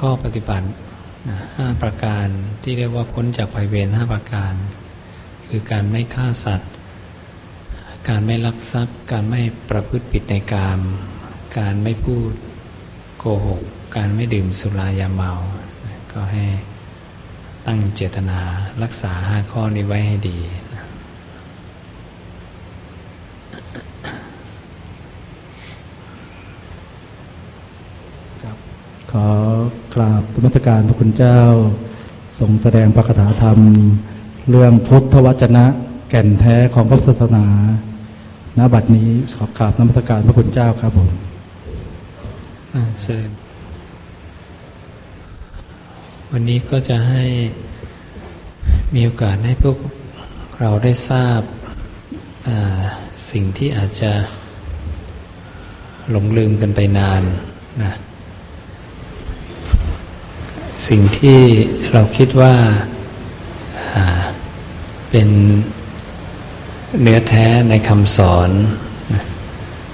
ข้อปฏิบัติห้าประการที่เรียกว่าพ้นจากภัยเวรห้าประการ คือการไม่ฆ่าสัตว์ การไม่ลักทรัพย์ การไม่ประพฤติผิดในกาม การไม่พูดโกหก การไม่ดื่มสุรายาเมา ก็ให้ตั้งเจตนารักษาห้าข้อนี้ไว้ให้ดีขอ กราบธรรมสการพระคุณเจ้าทรงแสดงพระคาถาธรรม เรื่องพุทธวจนะแก่นแท้ของพระศาสนาณบัดนี้ขอกราบธรรมสการพระคุณเจ้าครับผมเชิญวันนี้ก็จะให้มีโอกาสให้พวกเราได้ทราบสิ่งที่อาจจะหลงลืมกันไปนานนะ สิ่งที่เราคิดว่าเป็นเนื้อแท้ในคำสอน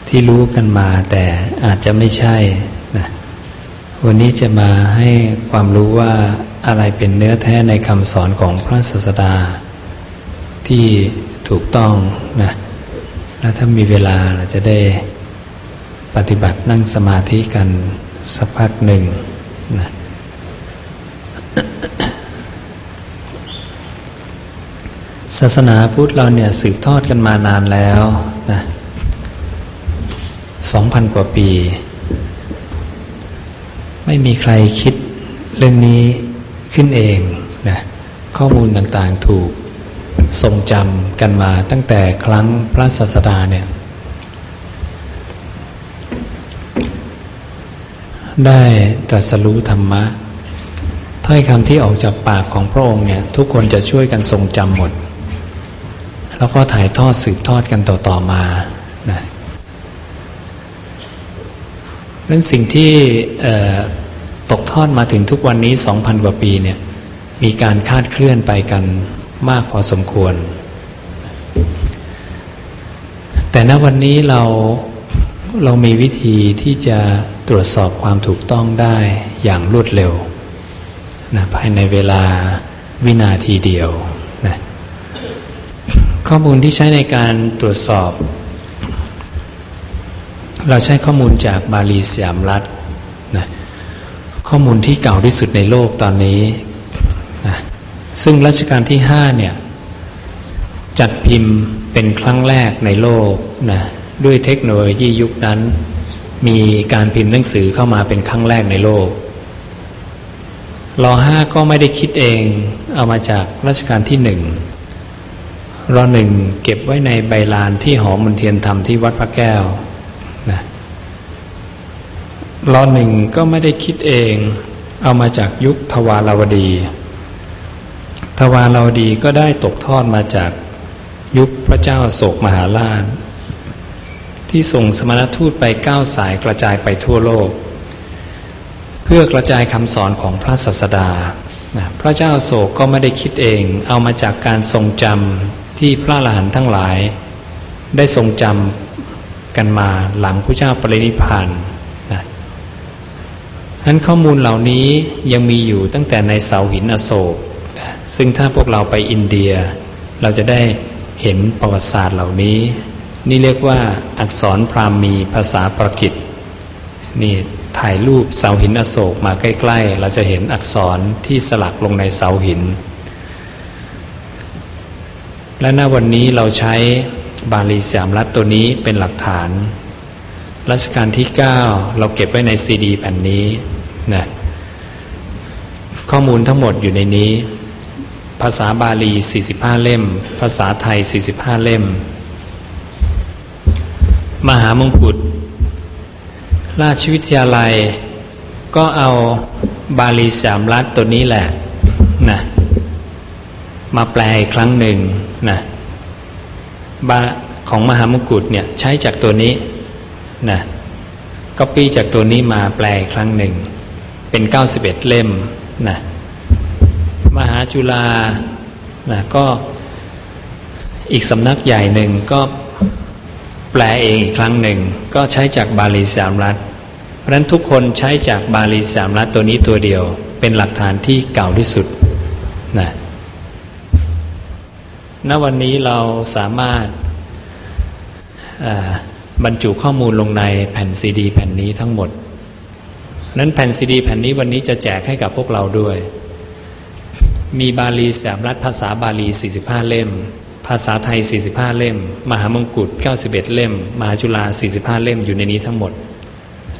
ที่รู้กันมาแต่อาจจะไม่ใช่นะวันนี้จะมาให้ความรู้ว่าอะไรเป็นเนื้อแท้ในคำสอนของพระศาสดา ที่ถูกต้องนะแล้วถ้ามีเวลาเราจะได้ปฏิบัตินั่งสมาธิกันสักพักหนึ่งนะ ศาสนาพุทธเราเนี่ยสืบทอดกันมานานแล้วนะสองพันกว่าปี ไม่มีใครคิดเรื่องนี้ขึ้นเองนะข้อมูลต่างๆถูกทรงจำกันมาตั้งแต่ครั้งพระศาสดาเนี่ยได้ตรัสรู้ธรรมะ ถ้อยคำที่ออกจากปากของพระองค์เนี่ยทุกคนจะช่วยกันทรงจำหมด แล้วก็ถ่ายทอดสืบทอดกันต่อๆมานะเรื่องสิ่งที่ตกทอดมาถึงทุกวันนี้สองพันกว่าปีเนี่ยมีการคาดเคลื่อนไปกันมากพอสมควร แต่ณวันนี้เราเรามีวิธีที่จะตรวจสอบความถูกต้องได้อย่างรวดเร็ว นะภายในเวลาวินาทีเดียวนะข้อมูลที่ใช้ในการตรวจสอบ เราใช้ข้อมูลจากบาลีสยามรัฐนะข้อมูลที่เก่าที่สุดในโลกตอนนี้นะซึ่งรัชกาลที่ห้าเนี่ยจัดพิมพ์เป็นครั้งแรกในโลกนะด้วยเทคโนโลยียุคนั้น มีการพิมพ์หนังสือเข้ามาเป็นครั้งแรกในโลก รอห้าก็ไม่ได้คิดเองเอามาจากรัชกาลที่หนึ่งรอหนึ่งเก็บไว้ในใบลานที่หอมมนเทียนธรรมที่วัดพระแก้วนะรอหนึ่งก็ไม่ได้คิดเอง เอามาจากยุคทวารวดี ทวารวดีก็ได้ตกทอดมาจากยุคพระเจ้าโศกมหาราช ที่ส่งสมณทูตไปเก้าสายกระจายไปทั่วโลก เพื่อกระจายคำสอนของพระศาสดาพระเจ้าโศกก็ไม่ได้คิดเอง เอามาจากการทรงจำที่พระหลานทั้งหลาย ได้ทรงจำกันมาหลังพระเจ้าปรินิพานนะนั้นข้อมูลเหล่านี้ยังมีอยู่ตั้งแต่ในเสาหินอโศก ซึ่งถ้าพวกเราไปอินเดีย เราจะได้เห็นประวัติศาสตร์เหล่านี้ นี่เรียกว่าอักษรพราหมีภาษาประกิตนี่ ถ่ายรูปเสาหินอโศกมาใกล้ๆ เราจะเห็นอักษรที่สลักลงในเสาหิน และณวันนี้เราใช้บาลีสามรัตตัวนี้เป็นหลักฐาน รัชกาลที่ 9 เราเก็บไว้ในซีดีแผ่นนี้นะข้อมูลทั้งหมดอยู่ในนี้ ภาษาบาลี 45 เล่ม ภาษาไทย 45 เล่ม มหามงกุฎ ราชวิทยาลัย ก็เอาบาลีสามรัฐตัวนี้แหละนะมาแปลอีกครั้งหนึ่งนะบาของมหามกุฏเนี่ยใช้จากตัวนี้นะก็ปีจากตัวนี้มาแปลอีกครั้งหนึ่ง เป็น 91 เล่มนะมหาจุฬานะก็อีกสำนักใหญ่หนึ่งก็แปลเองอีกครั้งหนึ่ง ก็ใช้จากบาลีสามรัฐ ราะฉะนั้นทุกคนใช้จากบาลีสามรัตตัวนี้ตัวเดียว เป็นหลักฐานที่เก่าที่สุดนะณวันนี้เราสามารถบรรจุข้อมูลลงในแผ่นซีดี แผ่นนี้ทั้งหมด นั้นแผ่นซีดี แผ่นนี้วันนี้จะแจกให้กับพวกเราด้วย มีบาลีสามรัฐภาษาบาลี 45 เล่ม ภาษาไทย 45 เล่ม มหามงกุฎ91 เล่ม มหาจุฬา45 เล่มอยู่ในนี้ทั้งหมด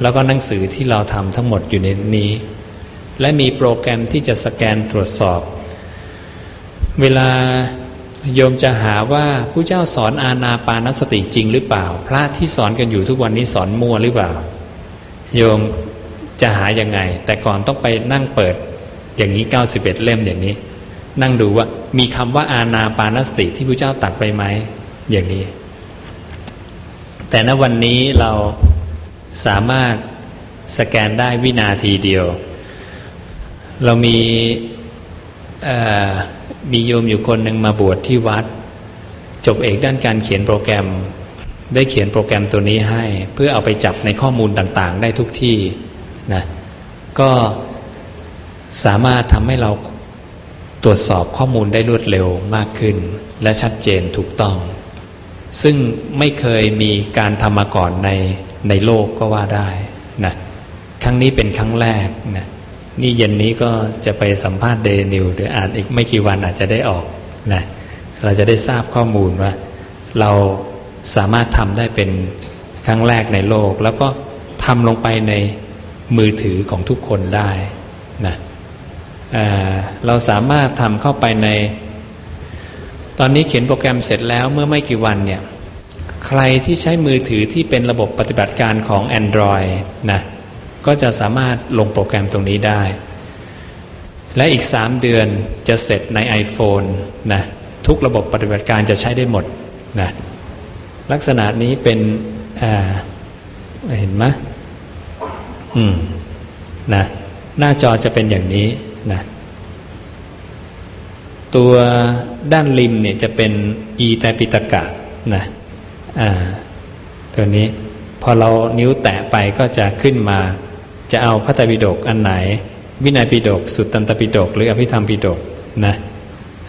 แล้วก็หนังสือที่เราทำทั้งหมดอยู่ในนี้ และมีโปรแกรมที่จะสแกนตรวจสอบ เวลาโยมจะหาว่าผู้เจ้าสอนอาณาปานสติจริงหรือเปล่า พระที่สอนกันอยู่ทุกวันนี้สอนมั่วหรือเปล่า โยมจะหายังไง แต่ก่อนต้องไปนั่งเปิดอย่างนี้ 91 เล่มอย่างนี้ นั่งดูว่ามีคำว่าอาณาปานสติที่พระเจ้าตัดไปไหมอย่างนี้ แต่ณวันนี้เรา สามารถสแกนได้วินาทีเดียว เรามีมีโยมอยู่คนหนึ่งมาบวชที่วัด จบเอกด้านการเขียนโปรแกรม ได้เขียนโปรแกรมตัวนี้ให้ เพื่อเอาไปจับในข้อมูลต่างๆ ได้ทุกที่นะก็สามารถทำให้เราตรวจสอบข้อมูลได้รวดเร็วมากขึ้น และชัดเจนถูกต้อง ซึ่งไม่เคยมีการทำมาก่อนใน ในโลกก็ว่าได้นะครั้งนี้เป็นครั้งแรกนะนี่เย็นนี้ก็จะไปสัมภาษณ์เดนิวเดี๋ยวอาจอีกไม่กี่วันอาจจะได้ออกนะเราจะได้ทราบข้อมูลว่า เราสามารถทำได้เป็นครั้งแรกในโลก แล้วก็ทำลงไปในมือถือของทุกคนได้นะเเราสามารถทำเข้าไปใน ตอนนี้เขียนโปรแกรมเสร็จแล้วเมื่อไม่กี่วันเนี่ย ใครที่ใช้มือถือที่เป็นระบบปฏิบัติการของ Android นะก็จะสามารถลงโปรแกรมตรงนี้ได้ และอีกสามเดือนจะเสร็จใน iPhone นะทุกระบบปฏิบัติการจะใช้ได้หมดนะลักษณะนี้เป็นเห็นไหมอืมนะหน้าจอจะเป็นอย่างนี้นะตัวด้านริมเนี่ยจะเป็นอีแตปิตกะนะ ตัวนี้พอเรานิ้วแตะไปก็จะขึ้นมา จะเอาพระไตรปิฎกอันไหน วินัยปิฎกสุตตันตปิฎกหรืออภิธรรมปิฎกนะ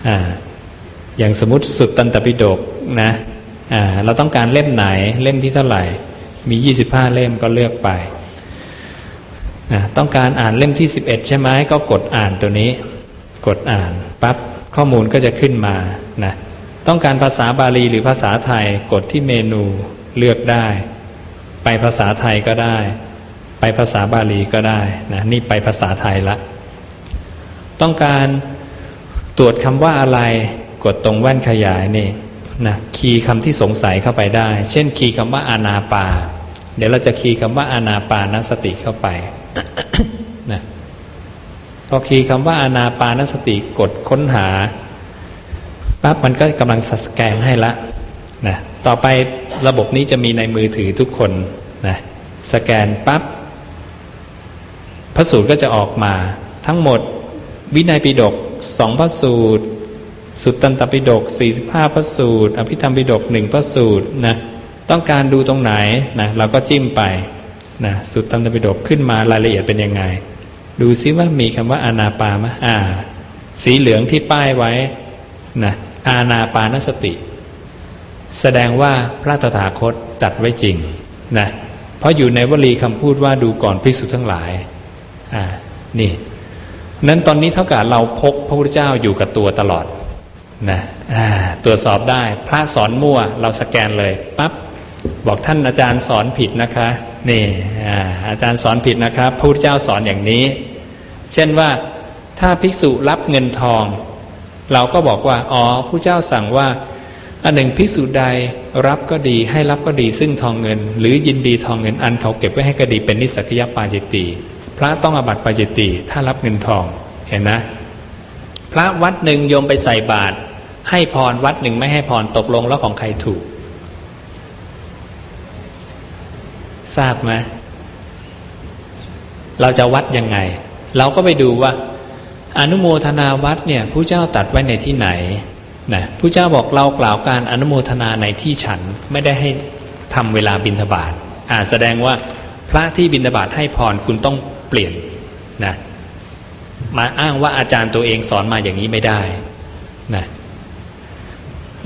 อ่าอย่างสมมติสุตตันตปิฎกนะอ่าเราต้องการเล่มไหนเล่มที่เท่าไหร่ มี 25 เล่มก็เลือกไปนะต้องการอ่านเล่มที่ 11 ใช่ไหมก็กดอ่านตัวนี้ กดอ่านปั๊บข้อมูลก็จะขึ้นมานะ ต้องการภาษาบาลีหรือภาษาไทยกดที่เมนูเลือกได้ ไปภาษาไทยก็ได้ ไปภาษาบาลีก็ได้นะนี่ไปภาษาไทยละ ต้องการตรวจคำว่าอะไรกดตรงแว่นขยายนี่นะคีย์คำที่สงสัยเข้าไปได้ เช่น คีย์คำว่าอานาปา เดี๋ยวเราจะคีย์คำว่าอานาปานสติเข้าไปนะพอคีย์คำว่าอานาปานสติกดค้นหา ปั๊บมันก็กำลังสแกนให้ละนะต่อไประบบนี้จะมีในมือถือทุกคนนะสแกนปับ๊บพระสูตรก็จะออกมาทั้งหมดวินัยปิฎกสองพระสูตร สุตตันตปิฎกสี่สิบห้าพระสูตร อภิธรรมปิฎกหนึ่งพระสูตรนะต้องการดูตรงไหนนะเราก็จิ้มไปนะสุตตันตปิฎกขึ้นมารายละเอียดเป็นยังไง ดูซิว่ามีคำว่าอานาปามะอ่า สีเหลืองที่ป้ายไว้นะ อาณาปานสติ แสดงว่าพระตถาคตตัดไว้จริงนะเพราะอยู่ในวลีคำพูดว่าดูก่อนพิสุทั้งหลายอ่านี่นั้นตอนนี้เท่ากับเราพกพระพุทธเจ้าอยู่กับตัวตลอดนะตรวจสอบได้พระสอนมั่วเราสแกนเลยปั๊บบอกท่านอาจารย์สอนผิดนะคะนี่อาอาจารย์สอนผิดนะครับพระพุทธเจ้าสอนอย่างนี้ เช่นว่าถ้าภิกษุรับเงินทอง เราก็บอกว่า อ๋อผู้เจ้าสั่งว่าอันหนึ่งภิกษุใดรับก็ดีให้รับก็ดีซึ่งทองเงิน หรือยินดีทองเงินอันเขาเก็บไว้ให้ก็ดีเป็นนิสักยปาจิตตีพระต้องอบัติปาจิตตีถ้ารับเงินทองเห็นนะ พระวัดหนึ่งโยมไปใส่บาตรให้พรวัดหนึ่งไม่ให้พรตกลงแล้วของใครถูก ทราบไหมเราจะวัดยังไง เราก็ไปดูว่า อนุโมทนาวัดเนี่ยผู้เจ้าตัดไว้ในที่ไหนนะผู้เจ้าบอกเรากล่าวการอนุโมทนาในที่ฉันไม่ได้ให้ทำเวลาบินทบาทอ่าแสดงว่าพระที่บิณฑบาตให้พรคุณต้องเปลี่ยนนะมาอ้างว่าอาจารย์ตัวเองสอนมาอย่างนี้ไม่ได้นะ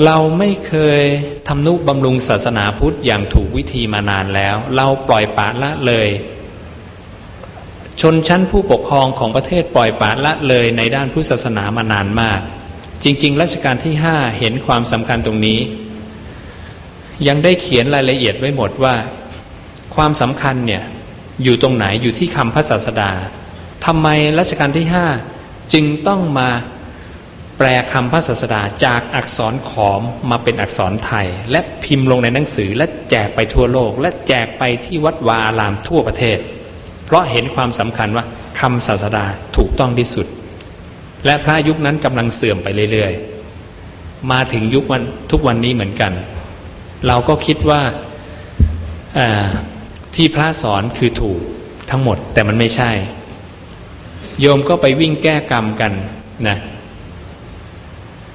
เราไม่เคยทำนุบำรุงศาสนาพุทธอย่างถูกวิธีมานานแล้ว เราปล่อยปะละเลย ชนชั้นผู้ปกครองของประเทศปล่อยปละละเลยในด้านพุทธศาสนามานานมาก จริง ๆ รัชกาลที่ห้าเห็นความสำคัญตรงนี้ ยังได้เขียนรายละเอียดไว้หมดว่า ความสำคัญเนี่ยอยู่ตรงไหนอยู่ที่คำพระศาสดาทำไมรัชกาลที่ห้าจึงต้องมาแปลคำพระศาสดาจากอักษรขอมมาเป็นอักษรไทย และพิมพ์ลงในหนังสือและแจกไปทั่วโลก และแจกไปที่วัดวาอารามทั่วประเทศ เพราะเห็นความสำคัญว่าคำศาสดาถูกต้องที่สุด และพระยุคนั้นกำลังเสื่อมไปเรื่อยๆ มาถึงยุควันทุกวันนี้เหมือนกัน เราก็คิดว่าที่พระสอนคือถูกทั้งหมดแต่มันไม่ใช่ โยมก็ไปวิ่งแก้กรรมกันนะ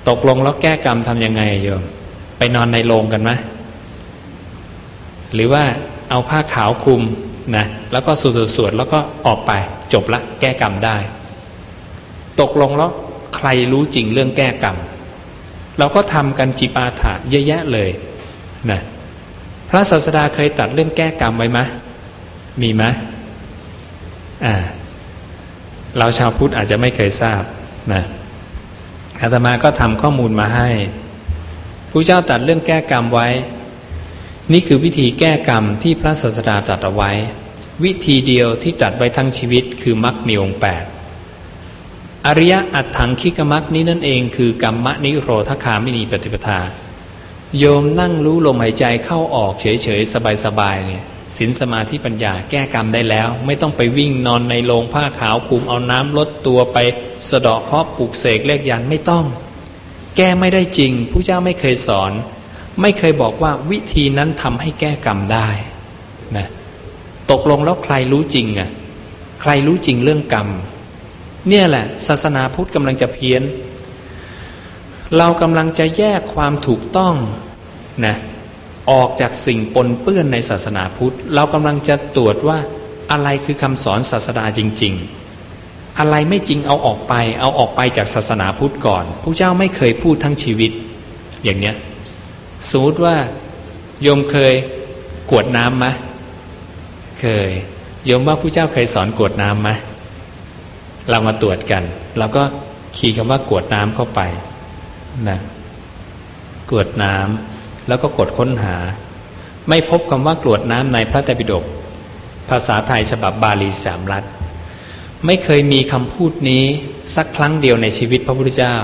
ตกลงแล้วแก้กรรมทำยังไงโยม ไปนอนในโรงกันไหมหรือว่าเอาผ้าขาวคลุม นะแล้วก็สวดสวดแล้วก็ออกไปจบละแก้กรรมได้ ตกลงแล้วใครรู้จริงเรื่องแก้กรรม เราก็ทำกันจิปาถะเยอะแยะเลยนะพระศาสดาเคยตัดเรื่องแก้กรรมไว้ไหมมีไหมอ่าเราชาวพุทธอาจจะไม่เคยทราบนะอาตมาก็ทำข้อมูลมาให้ผู้เจ้าตัดเรื่องแก้กรรมไว้ นี่คือวิธีแก้กรรมที่พระศาสดาตรัสเอาไว้ วิธีเดียวที่ตัดไว้ทั้งชีวิตคือมรรคมีองค์แปดอริยะอัตถังคิกมรรคนี้นั่นเองคือกรรมนิโรธคามินีปฏิปทา โยมนั่งรู้ลมหายใจเข้าออกเฉยๆ สบายๆเนี่ยศีลสมาธิปัญญาแก้กรรมได้แล้ว ไม่ต้องไปวิ่งนอนในโรงผ้าขาวคุมเอาน้ำลดตัวไป สะดอกเคราะปลูกเสกเลขยันไม่ต้อง แก้ไม่ได้จริงผู้เจ้าไม่เคยสอน ไม่เคยบอกว่าวิธีนั้นทำให้แก้กรรมได้นะตกลงแล้วใครรู้จริงอะใครรู้จริงเรื่องกรรม เนี่ยแหละ ศาสนาพุทธกำลังจะเพี้ยน เรากำลังจะแยกความถูกต้องนะออกจากสิ่งปนเปื้อนในศาสนาพุทธ เรากำลังจะตรวจว่าอะไรคือคำสอนศาสดาจริง ๆ อะไรไม่จริงเอาออกไป เอาออกไปจากศาสนาพุทธก่อน ผู้เจ้าไม่เคยพูดทั้งชีวิต อย่างเนี้ย สมมติว่าโยมเคยกวดน้ำไหมเคยโยมว่าผู้เจ้าเคยสอนกวดน้ำไหมเรามาตรวจกันเราก็คีย์คำว่ากวดน้ำเข้าไปนะกวดน้ำแล้วก็กดค้นหา ไม่พบคำว่ากรวดน้ำในพระไตรปิฎกภาษาไทยฉบับบาลีสามรัฐ ไม่เคยมีคำพูดนี้สักครั้งเดียวในชีวิตพระพุทธเจ้า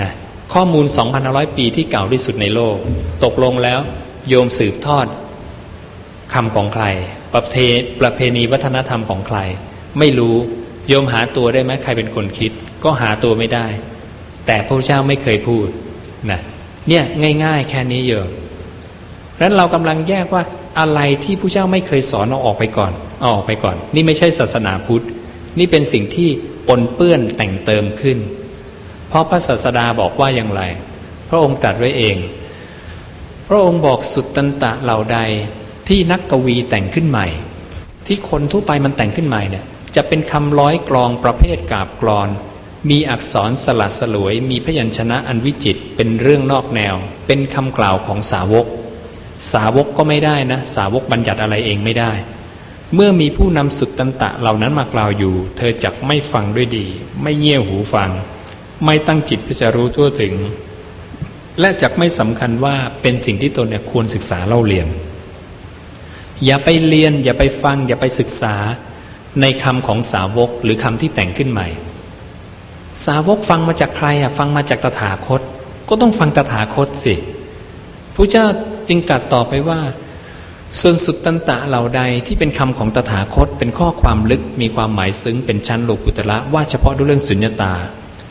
นะ ข้อมูล 2,500 ปีที่เก่าที่สุดในโลก ตกลงแล้วโยมสืบทอดคำของใคร ประเพประเพณีวัฒนธรรมของใคร ไม่รู้โยมหาตัวได้ไหมใครเป็นคนคิด ก็หาตัวไม่ได้ แต่พระเจ้าไม่เคยพูดนะเนี่ยง่าย ๆ แค่นี้เยอะเพราะนั้นเรากำลังแยกว่าอะไรที่ผู้เจ้าไม่เคยสอนเอาออกไปก่อนเอาออกไปก่อน นี่ไม่ใช่ศาสนาพุทธ นี่เป็นสิ่งที่ปนเปื้อนแต่งเติมขึ้น เพราะพระศาสดาบอกว่าอย่างไร พระองค์ตรัสไว้เอง พระองค์บอกสุดตันตะเหล่าใดที่นักกวีแต่งขึ้นใหม่ ที่คนทั่วไปมันแต่งขึ้นใหม่เนี่ยจะเป็นคำร้อยกลองประเภทกาบกรอน มีอักษรสลัดสลวย มีพยัญชนะอันวิจิตเป็นเรื่องนอกแนว เป็นคำกล่าวของสาวก สาวกก็ไม่ได้นะ สาวกบัญญัติอะไรเองไม่ได้ เมื่อมีผู้นำสุดตันตะเหล่านั้นมากล่าวอยู่ เธอจักไม่ฟังด้วยดี ไม่เงี่ยหูฟัง ไม่ตั้งจิตเพื่อจะรู้ทั่วถึง และจักไม่สำคัญว่าเป็นสิ่งที่ตนเนี่ยควรศึกษาเล่าเรียน อย่าไปเรียน อย่าไปฟัง อย่าไปศึกษาในคำของสาวกหรือคำที่แต่งขึ้นใหม่ สาวกฟังมาจากใครอะฟังมาจากตถาคต ก็ต้องฟังตถาคตสิพระเจ้าจึงตรัสต่อไปว่าส่วนสุดตันตะเหล่าใดที่เป็นคำของตถาคตเป็นข้อความลึกมีความหมายซึ้งเป็นชั้นโลกุตละว่าเฉพาะด้วยเรื่องสุญญตา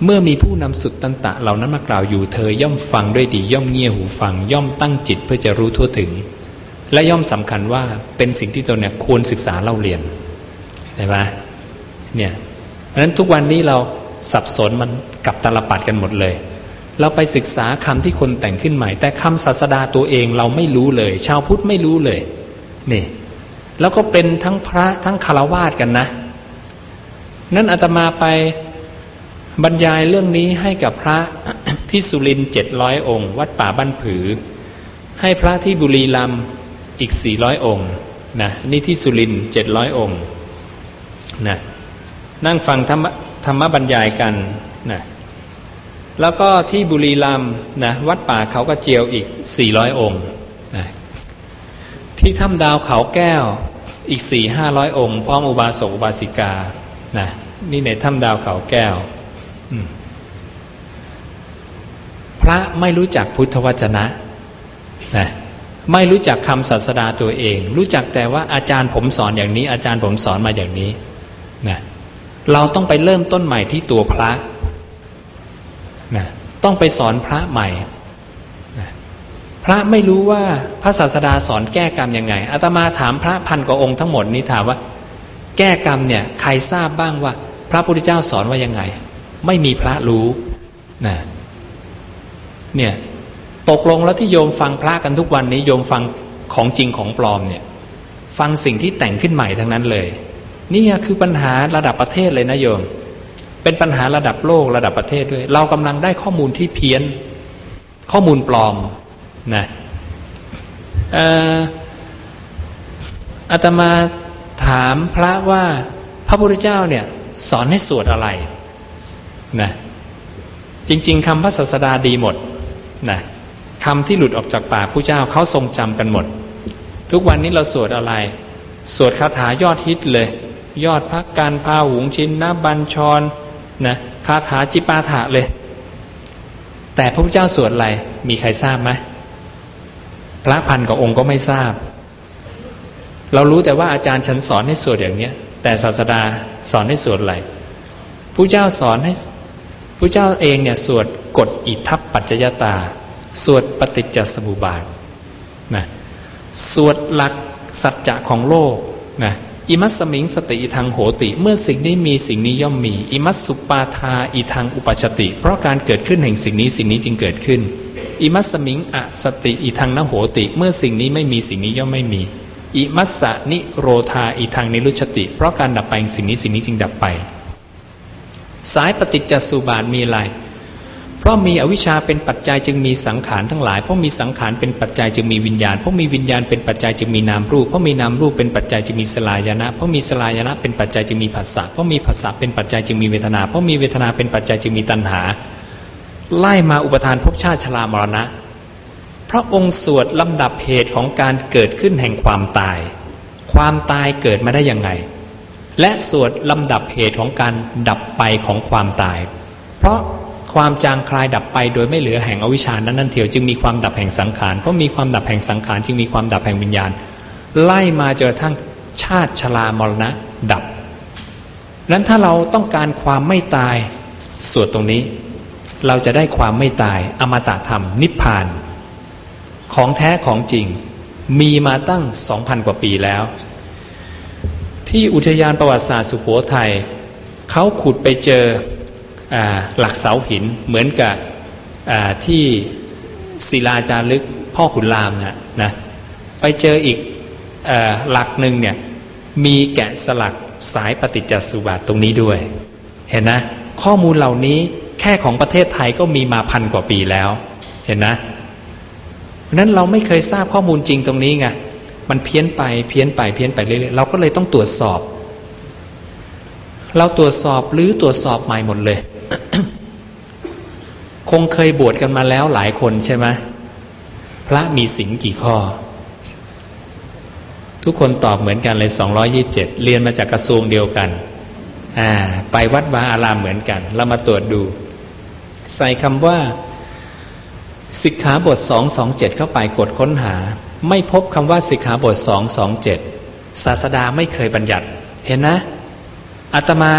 เมื่อมีผู้นำสุดตันตะเหล่านั้นมากล่าวอยู่เธอย่อมฟังด้วยดีย่อมเงี่ยหูฟัง ย่อมตั้งจิตเพื่อจะรู้ทั่วถึง และย่อมสำคัญว่าเป็นสิ่งที่ตนเนี่ยควรศึกษาเล่าเรียนเห็นไหมเนี่ยเพราะฉะนั้นทุกวันนี้เราสับสนมันกับตลปัดกันหมดเลย เราไปศึกษาคำที่คนแต่งขึ้นใหม่ แต่คำศาสดาตัวเองเราไม่รู้เลย ชาวพุทธไม่รู้เลยนี่แล้วก็เป็นทั้งพระทั้งคารวาสกันนะ นั้นอาตมาไป บรรยายเรื่องนี้ให้กับพระที่สุรินเจ็ดร้อยองค์ วัดป่าบ้านผือ ให้พระที่บุรีรัมย์อีกสี่ร้อยองค์นะนี่ที่สุรินเจ็ดร้อยองค์นะนั่งฟังธรรมธรรมบรรยายกันนะแล้วก็ที่บุรีรัมย์นะวัดป่าเขากระเจียวอีกสี่ร้อยองค์นะที่ถ้ำดาวเขาแก้วอีกสี่ห้าร้อยองค์พร้อมอุบาสกอุบาสิกานะนี่ในถ้ำดาวเขาแก้ว พระไม่รู้จักพุทธวจนะนะไม่รู้จักคำศาสดาตัวเอง รู้จักแต่ว่าอาจารย์ผมสอนอย่างนี้ อาจารย์ผมสอนมาอย่างนี้นะเราต้องไปเริ่มต้นใหม่ที่ตัวพระนะต้องไปสอนพระใหม่นะพระไม่รู้ว่าพระศาสดาสอนแก้กรรมยังไงอาตมาถามพระพันกว่าองค์ทั้งหมดนี้ถามว่า แก้กรรมเนี่ย ใครทราบบ้างว่า พระพุทธเจ้าสอนว่ายังไง ไม่มีพระรู้นะเนี่ยตกลงแล้วที่โยมฟังพระกันทุกวันนี้โยมฟังของจริงของปลอมเนี่ย ฟังสิ่งที่แต่งขึ้นใหม่ทั้งนั้นเลย นี่คือปัญหาระดับประเทศเลยนะโยม เป็นปัญหาระดับโลกระดับประเทศด้วย เรากำลังได้ข้อมูลที่เพี้ยน ข้อมูลปลอมนะอาตมาถามพระว่าพระพุทธเจ้าเนี่ย สอนให้สวดอะไร นะจริง ๆคำพระศาสดาดีหมดนะคำที่หลุดออกจากปากผู้เจ้าเขาทรงจำกันหมด ทุกวันนี้เราสวดอะไร สวดคาถายอดฮิตเลย ยอดพักการพาหุงชินนะบัญชรนะคาถาจิปาถะเลย แต่พระพุทธเจ้าสวดอะไร มีใครทราบไหมพระพันกับองค์ก็ไม่ทราบ เรารู้แต่ว่าอาจารย์ฉันสอนให้สวดอย่างเนี้ยแต่ศาสดาสอนให้สวดอะไรผู้เจ้าสอนให้ ผู้เจ้าเองเนี่ยสวดกฎอิทัปปัจจยตา สวดปฏิจจสมุปบาทนะสวดหลักสัจจะของโลกนะอิมัสมิงสติอิทังโหติ เมื่อสิ่งนี้มีสิ่งนี้ย่อมมี อิมัสสุปาทาอิทังอุปชติ เพราะการเกิดขึ้นแห่งสิ่งนี้สิ่งนี้จึงเกิดขึ้น อิมัสมิงอสติอิทังนโหติ เมื่อสิ่งนี้ไม่มีสิ่งนี้ย่อมไม่มี อิมัสสนิโรธาอิทังนิรุชติ เพราะการดับไปสิ่งนี้สิ่งนี้จึงดับไป สายปฏิจจสุบาทมีอะไร เพราะมีอวิชชาเป็นปัจจัยจึงมีสังขารทั้งหลาย เพราะมีสังขารเป็นปัจจัยจึงมีวิญญาณ เพราะมีวิญญาณเป็นปัจจัยจึงมีนามรูป เพราะมีนามรูปเป็นปัจจัยจึงมีสลายนะ เพราะมีสลายนะเป็นปัจจัยจึงมีภาษาเพราะมีภาษาเป็นปัจจัยจึงมีเวทนา เพราะมีเวทนาเป็นปัจจัยจึงมีตัณหา ไล่มาอุปทานภพชาติชรามรณะ พระองค์สวดลำดับเหตุของการเกิดขึ้นแห่งความตาย ความตายเกิดมาได้ยังไง และสวดลำดับเหตุของการดับไปของความตาย เพราะความจางคลายดับไปโดยไม่เหลือแห่งอวิชานั้นนั่นเถียวจึงมีความดับแห่งสังขารเพราะมีความดับแห่งสังขารจึงมีความดับแห่งวิญญาณ ไล่มาจนกระทั่งชาติชรามรณะดับนั้นถ้าเราต้องการความไม่ตายสวดตรงนี้ เราจะได้ความไม่ตายอมตะธรรม นิพพาน ของแท้ของจริง มีมาตั้งสองพันกว่าปีแล้ว ที่อุทยานประวัติศาสตร์สุโขทัยเขาขุดไปเจอหลักเสาหินเหมือนกับที่ศิลาจารึกพ่อขุนรามนะนะไปเจออีกหลักหนึ่งเนี่ยมีแกะสลักสายปฏิจจสุบาทตรงนี้ด้วย เห็นนะข้อมูลเหล่านี้แค่ของประเทศไทยก็มีมาพันกว่าปีแล้ว เห็นนะเพราะนั้นเราไม่เคยทราบข้อมูลจริงตรงนี้ไง มันเพี้ยนไปเพี้ยนไปเพี้ยนไปเรื่อยๆเราก็เลยต้องตรวจสอบ เราตรวจสอบหรือตรวจสอบใหม่หมดเลย คงเคยบวชกันมาแล้วหลายคนใช่ไหมพระมีสิงกี่ข้อ ทุกคนตอบเหมือนกันเลยสองยี่บเจ็ดเรียนมาจากกระทรวงเดียวกันอ่าไปวัดวาอารามเหมือนกัน เรามาตรวจดู ใส่คำว่าสิกขาบทสองสองเจ็ดเข้าไปกดค้นหา ไม่พบคำว่าสิกขาบทสองสองเจ็ดศาสดาไม่เคยบัญญัติ เห็นนะอาตมา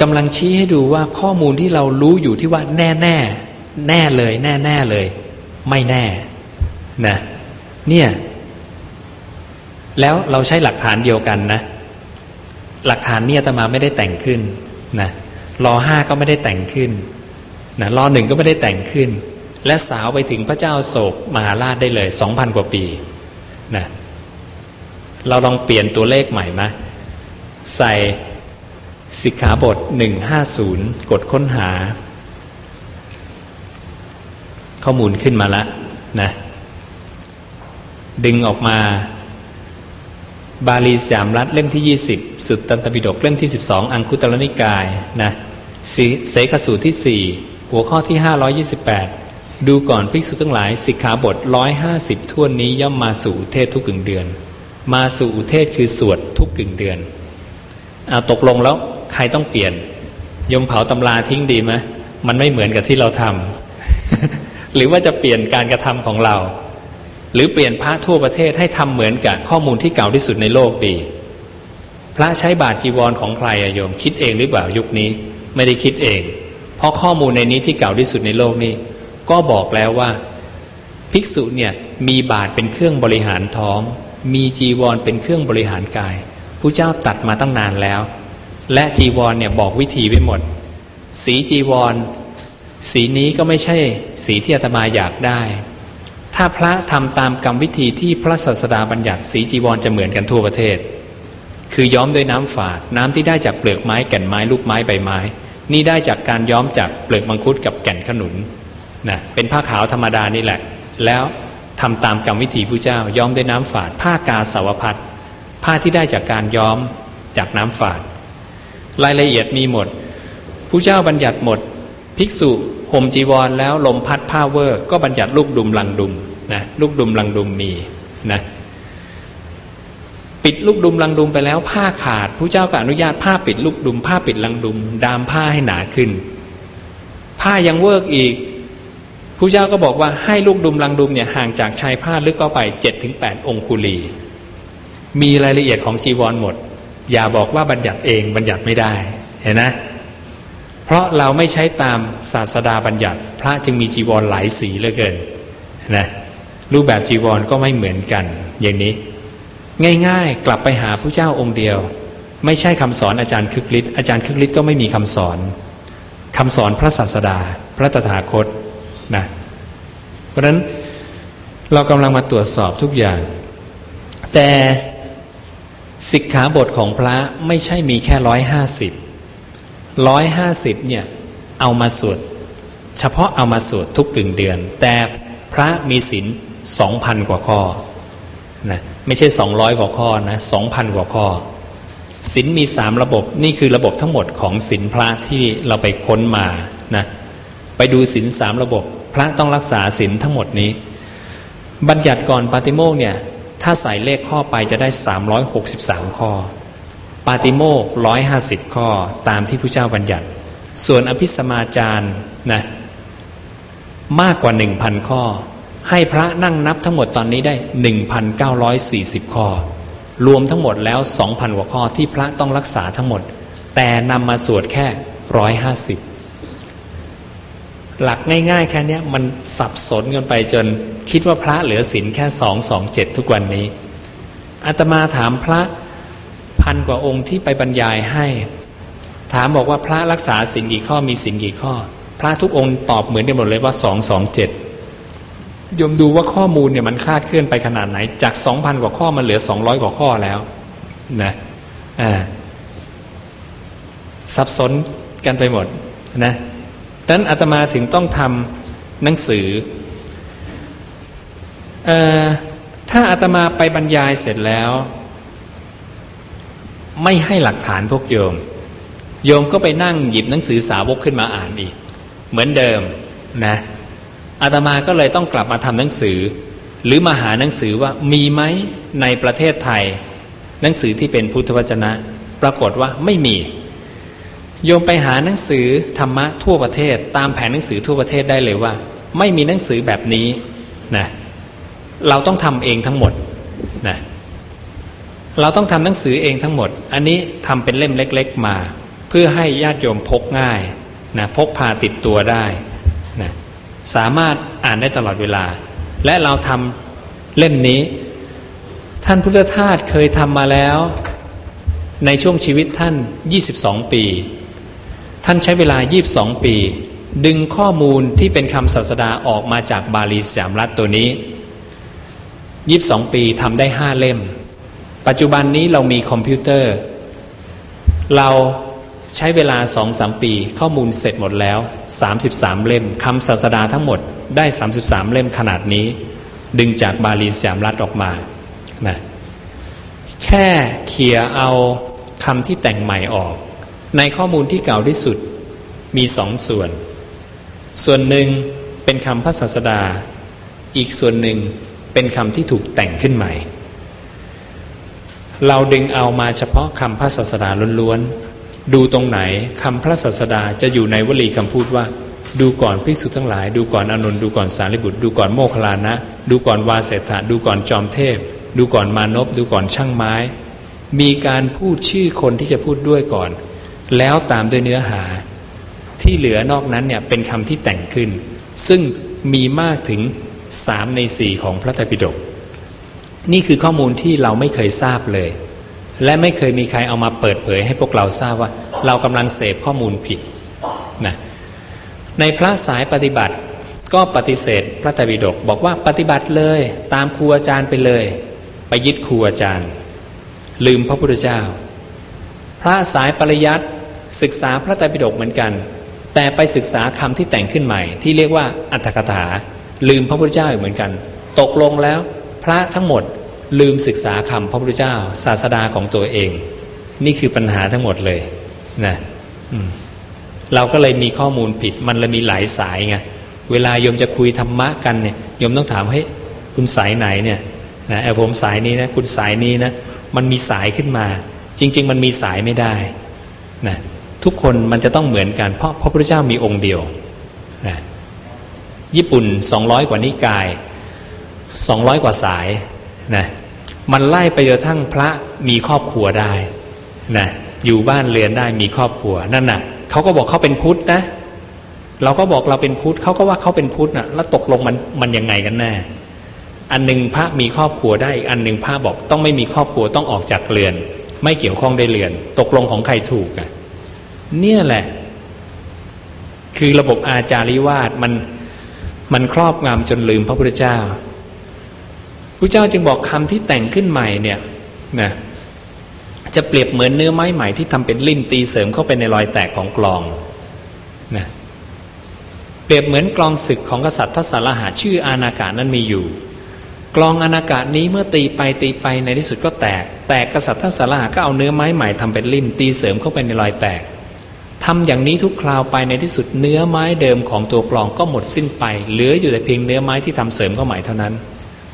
กำลังชี้ให้ดูว่าข้อมูลที่เรารู้อยู่ที่ว่าแน่แน่แน่เลย แน่แน่เลย ไม่แน่นะเนี่ยแล้วเราใช้หลักฐานเดียวกันนะ หลักฐานเนี่ยตมาไม่ได้แต่งขึ้นนะรอห้าก็ไม่ได้แต่งขึ้นนะรอหนึ่งก็ไม่ได้แต่งขึ้น และสาวไปถึงพระเจ้าโศกมหาราชได้เลยสองพันกว่าปีนะเราลองเปลี่ยนตัวเลขใหม่มาใส่สิกขาบทหนึ่งห้าศูนย์กดค้นหา ข้อมูลขึ้นมาล้วนะดึงออกมา บาลีสามรัฐเล่มที่ยี่สิบสุดตันตปิฎกเล่มที่สิบสองอังคุตรนิกายนะเสกสูตรที่สี่หัวข้อที่ห้าร้อยี่สิบแปด ดูก่อนภิกษุทั้งหลายสิกขาบทร้อยห้าสิบท่วนนี้ย่อมมาสู่เทศทุกกึ่งเดือน มาสู่อุเทศคือสวดทุกกึ่งเดือนเอาตกลงแล้วใครต้องเปลี่ยนยมเผาตำราทิ้งดีไหมมันไม่เหมือนกับที่เราทำหรือว่าจะเปลี่ยนการกระทำของเรา หรือเปลี่ยนพระทั่วประเทศให้ทำเหมือนกับข้อมูลที่เก่าที่สุดในโลกดี พระใช้บาทจีวรของใครอะโยมคิดเองหรือเปล่ายุคนี้ ไม่ได้คิดเอง เพราะข้อมูลในนี้ที่เก่าที่สุดในโลกนี้ ก็บอกแล้วว่า ภิกษุเนี่ยมีบาทเป็นเครื่องบริหารท้อง มีจีวรเป็นเครื่องบริหารกายผู้เจ้าตัดมาตั้งนานแล้ว และจีวรเนี่ยบอกวิธีไว้หมด สีจีวร สีนี้ก็ไม่ใช่ สีที่อาตมาอยากได้ ถ้าพระทำตามกรรมวิธีที่พระศาสดาบัญญัติสีจีวรจะเหมือนกันทั่วประเทศ คือย้อมด้วยน้ำฝาด น้ำที่ได้จากเปลือกไม้แก่นไม้ลูกไม้ใบไม้ นี่ได้จากการย้อมจากเปลือกมังคุดกับแก่นขนุน นะเป็นผ้าขาวธรรมดานี่แหละ แล้วทำตามกรรมวิธีผู้เจ้า ย้อมด้วยน้ำฝาด ผ้ากาสาวพัดผ้าที่ได้จากการย้อมจากน้ำฝาด รายละเอียดมีหมดผู้เจ้าบัญญัติหมด ภิกษุห่มจีวรแล้วลมพัดผ้าเวอร์ ก็บัญญัติลูกดุมลังดุมนะลูกดุมลังดุมมีนะปิดลูกดุมลังดุมไปแล้วผ้าขาดผู้เจ้าก็อนุญาตผ้าปิดลูกดุมผ้าปิดลังดุม ดามผ้าให้หนาขึ้น ผ้ายังเวิร์กอีก ผู้เจ้าก็บอกว่าให้ลูกดุมลังดุมเนี่ยห่างจากชายผ้าลึกเข้าไปเจ็ดถึงแปดองคุลี มีรายละเอียดของจีวรหมด อย่าบอกว่าบัญญัติเองบัญญัติไม่ได้เห็นนะเพราะเราไม่ใช้ตามศาสดาบัญญัติ พระจึงมีจีวรหลายสีเหลือเกินนะรูปแบบจีวรก็ไม่เหมือนกัน อย่างนี้ ง่ายๆ กลับไปหาผู้เจ้าองค์เดียว ไม่ใช่คำสอนอาจารย์คึกฤทธิ์อาจารย์คึกฤทธิ์ก็ไม่มีคำสอนคำสอนพระศาสดา พระตถาคต นะเพราะฉะนั้นเรากำลังมาตรวจสอบทุกอย่าง แต่สิกขาบทของพระไม่ใช่มีแค่ร้อยห้าสิบร้อยห้าสิบเนี่ยเอามาสวดเฉพาะเอามาสวดทุกกึ่งเดือน แต่พระมีศีลสองพันกว่าข้อนะไม่ใช่สองร้อยกว่าข้อนะสองพันกว่าข้อศีลมีสามระบบนี่คือระบบทั้งหมดของศีลพระที่เราไปค้นมานะไปดูศีลสามระบบ ระต้องรักษาศีลทั้งหมดนี้ บัญญัติก่อนปาติโมกเนี่ย ถ้าใส่เลขข้อไปจะได้ 363 ข้อ ปาติโมก150 ข้อตามที่พระเจ้าบัญญัติ ส่วนอภิสมาจารนะมากกว่า 1,000 ข้อ ให้พระนั่งนับทั้งหมดตอนนี้ได้ 1,940 ข้อ รวมทั้งหมดแล้ว 2,000กว่าข้อที่พระต้องรักษาทั้งหมด แต่นำมาสวดแค่ 150 หลักง่าย ๆ แค่นี้มันสับสนกันไปจนคิดว่าพระเหลือศีลแค่สองสองเจ็ดทุกวันนี้อาตมาถามพระพันกว่าองค์ที่ไปบรรยายให้ ถามบอกว่าพระรักษาศีลกี่ข้อมีศีลกี่ข้อ พระทุกองค์ตอบเหมือนกันหมดเลยว่าสองสองเจ็ดยมดูว่าข้อมูลเนี่ยมันคลาดเคลื่อนไปขนาดไหน จากสองพันกว่าข้อมันเหลือสองร้อยกว่าข้อแล้วนะอ่าสับสนกันไปหมดนะ ดังนั้นอาตมาถึงต้องทำหนังสืออถ้าอาตมาไปบรรยายเสร็จแล้ว ไม่ให้หลักฐานพวกโยม โยมก็ไปนั่งหยิบหนังสือสาวกขึ้นมาอ่านอีก เหมือนเดิมนะอาตมาก็เลยต้องกลับมาทำหนังสือ หรือมาหาหนังสือว่ามีไหมในประเทศไทย หนังสือที่เป็นพุทธวจนะ ปรากฏว่าไม่มี โยมไปหาหนังสือธรรมะทั่วประเทศ ตามแผนหนังสือทั่วประเทศได้เลยว่า ไม่มีหนังสือแบบนี้นะเราต้องทำเองทั้งหมดนะเราต้องทำหนังสือเองทั้งหมด อันนี้ทำเป็นเล่มเล็ก ๆมา เพื่อให้ญาติโยมพกง่ายนะพกพาติดตัวได้นะสามารถอ่านได้ตลอดเวลา และเราทำเล่มนี้ ท่านพุทธทาสเคยทำมาแล้ว ในช่วงชีวิตท่าน 22 ปี ท่านใช้เวลา 22 ปี ดึงข้อมูลที่เป็นคำศาสดาออกมาจากบาลีสามรัฐตัวนี้ 22 ปีทำได้ห้าเล่ม ปัจจุบันนี้เรามีคอมพิวเตอร์ เราใช้เวลาสองสามปี ข้อมูลเสร็จหมดแล้ว 33 เล่มคำศาสดาทั้งหมดได้ 33 เล่มขนาดนี้ ดึงจากบาลีสยามรัฐออกมานะแค่เขี่ยเอาคำที่แต่งใหม่ออก ในข้อมูลที่เก่าที่สุดมีสองส่วน ส่วนหนึ่งเป็นคำพระศาสดา อีกส่วนหนึ่งเป็นคำที่ถูกแต่งขึ้นใหม่ เราดึงเอามาเฉพาะคำพระศาสดาล้วนๆ ดูตรงไหนคำพระศาสดาจะอยู่ในวลีคำพูดว่า ดูก่อนพิสุทั้งหลาย ดูก่อนอนุนดูก่อนสารีบุตร ดูก่อนโมคลานะ ดูก่อนวาเสถะดูก่อนจอมเทพ ดูก่อนมานพดูก่อนช่างไม้ มีการพูดชื่อคนที่จะพูดด้วยก่อน แล้วตามด้วยเนื้อหา ที่เหลือนอกนั้นเนี่ยเป็นคำที่แต่งขึ้น ซึ่งมีมากถึงสามในสี่ของพระไตรปิฎกนี่คือข้อมูลที่เราไม่เคยทราบเลย และไม่เคยมีใครเอามาเปิดเผยให้พวกเราทราบว่า เรากำลังเสพข้อมูลผิดนะในพระสายปฏิบัติก็ปฏิเสธพระไตรปิฎกบอกว่าปฏิบัติเลยตามครูอาจารย์ไปเลย ไปยึดครูอาจารย์ ลืมพระพุทธเจ้า พระสายปริยัติ ศึกษาพระไตรปิฎกเหมือนกัน แต่ไปศึกษาคำที่แต่งขึ้นใหม่ ที่เรียกว่าอัตถกถา ลืมพระพุทธเจ้าอีกเหมือนกัน ตกลงแล้วพระทั้งหมดลืมศึกษาคำพระพุทธเจ้า ศาสดาของตัวเอง นี่คือปัญหาทั้งหมดเลยนะเราก็เลยมีข้อมูลผิด มันเลยมีหลายสายไงเวลาโยมจะคุยธรรมะกันเนี่ยโยมต้องถามให้คุณสายไหนเนี่ยนะไอ้ผมสายนี้นะคุณสายนี้นะมันมีสายขึ้นมา จริง ๆ มันมีสายไม่ได้นะ ทุกคนมันจะต้องเหมือนกันเพราะพระพุทธเจ้ามีองค์เดียวนะญี่ปุ่นสองร้อยกว่านิกายสองร้อยกว่าสายนะมันไล่ไปจนทั้งพระมีครอบครัวได้นะอยู่บ้านเรือนได้มีครอบครัวนั่นน่ะเขาก็บอกเขาเป็นพุทธนะ เราก็บอกเราเป็นพุทธเขาก็ว่าเขาเป็นพุทธนะแล้วตกลงมันมันยังไงกันแน่อันหนึ่งพระมีครอบครัวได้อีกอันหนึ่งพระบอกต้องไม่มีครอบครัวต้องออกจากเรือน ไม่เกี่ยวข้องได้เรือน ตกลงของใครถูกอะ เนี่ยแหละ คือระบบอาจาริวาสมันมันครอบงำจนลืมพระพุทธเจ้าพระเจ้าจึงบอกคำที่แต่งขึ้นใหม่เนี่ยนะจะเปรียบเหมือนเนื้อไม้ใหม่ที่ทำเป็นลิ่มตีเสริมเข้าไปในรอยแตกของกลองนะเปรียบเหมือนกลองศึกของกษัตริย์ทศรหาชื่ออานากาศนั้นมีอยู่ กลองอานากาศนี้เมื่อตีไปตีไปในที่สุดก็แตก แตกกษัตริย์ทศรหาก็เอาเนื้อไม้ใหม่ทำเป็นลิ่มตีเสริมเข้าไปในรอยแตก ทำอย่างนี้ทุกคราวไปในที่สุดเนื้อไม้เดิมของตัวกลองก็หมดสิ้นไป เหลืออยู่แต่เพียงเนื้อไม้ที่ทำเสริมเข้าใหม่เท่านั้น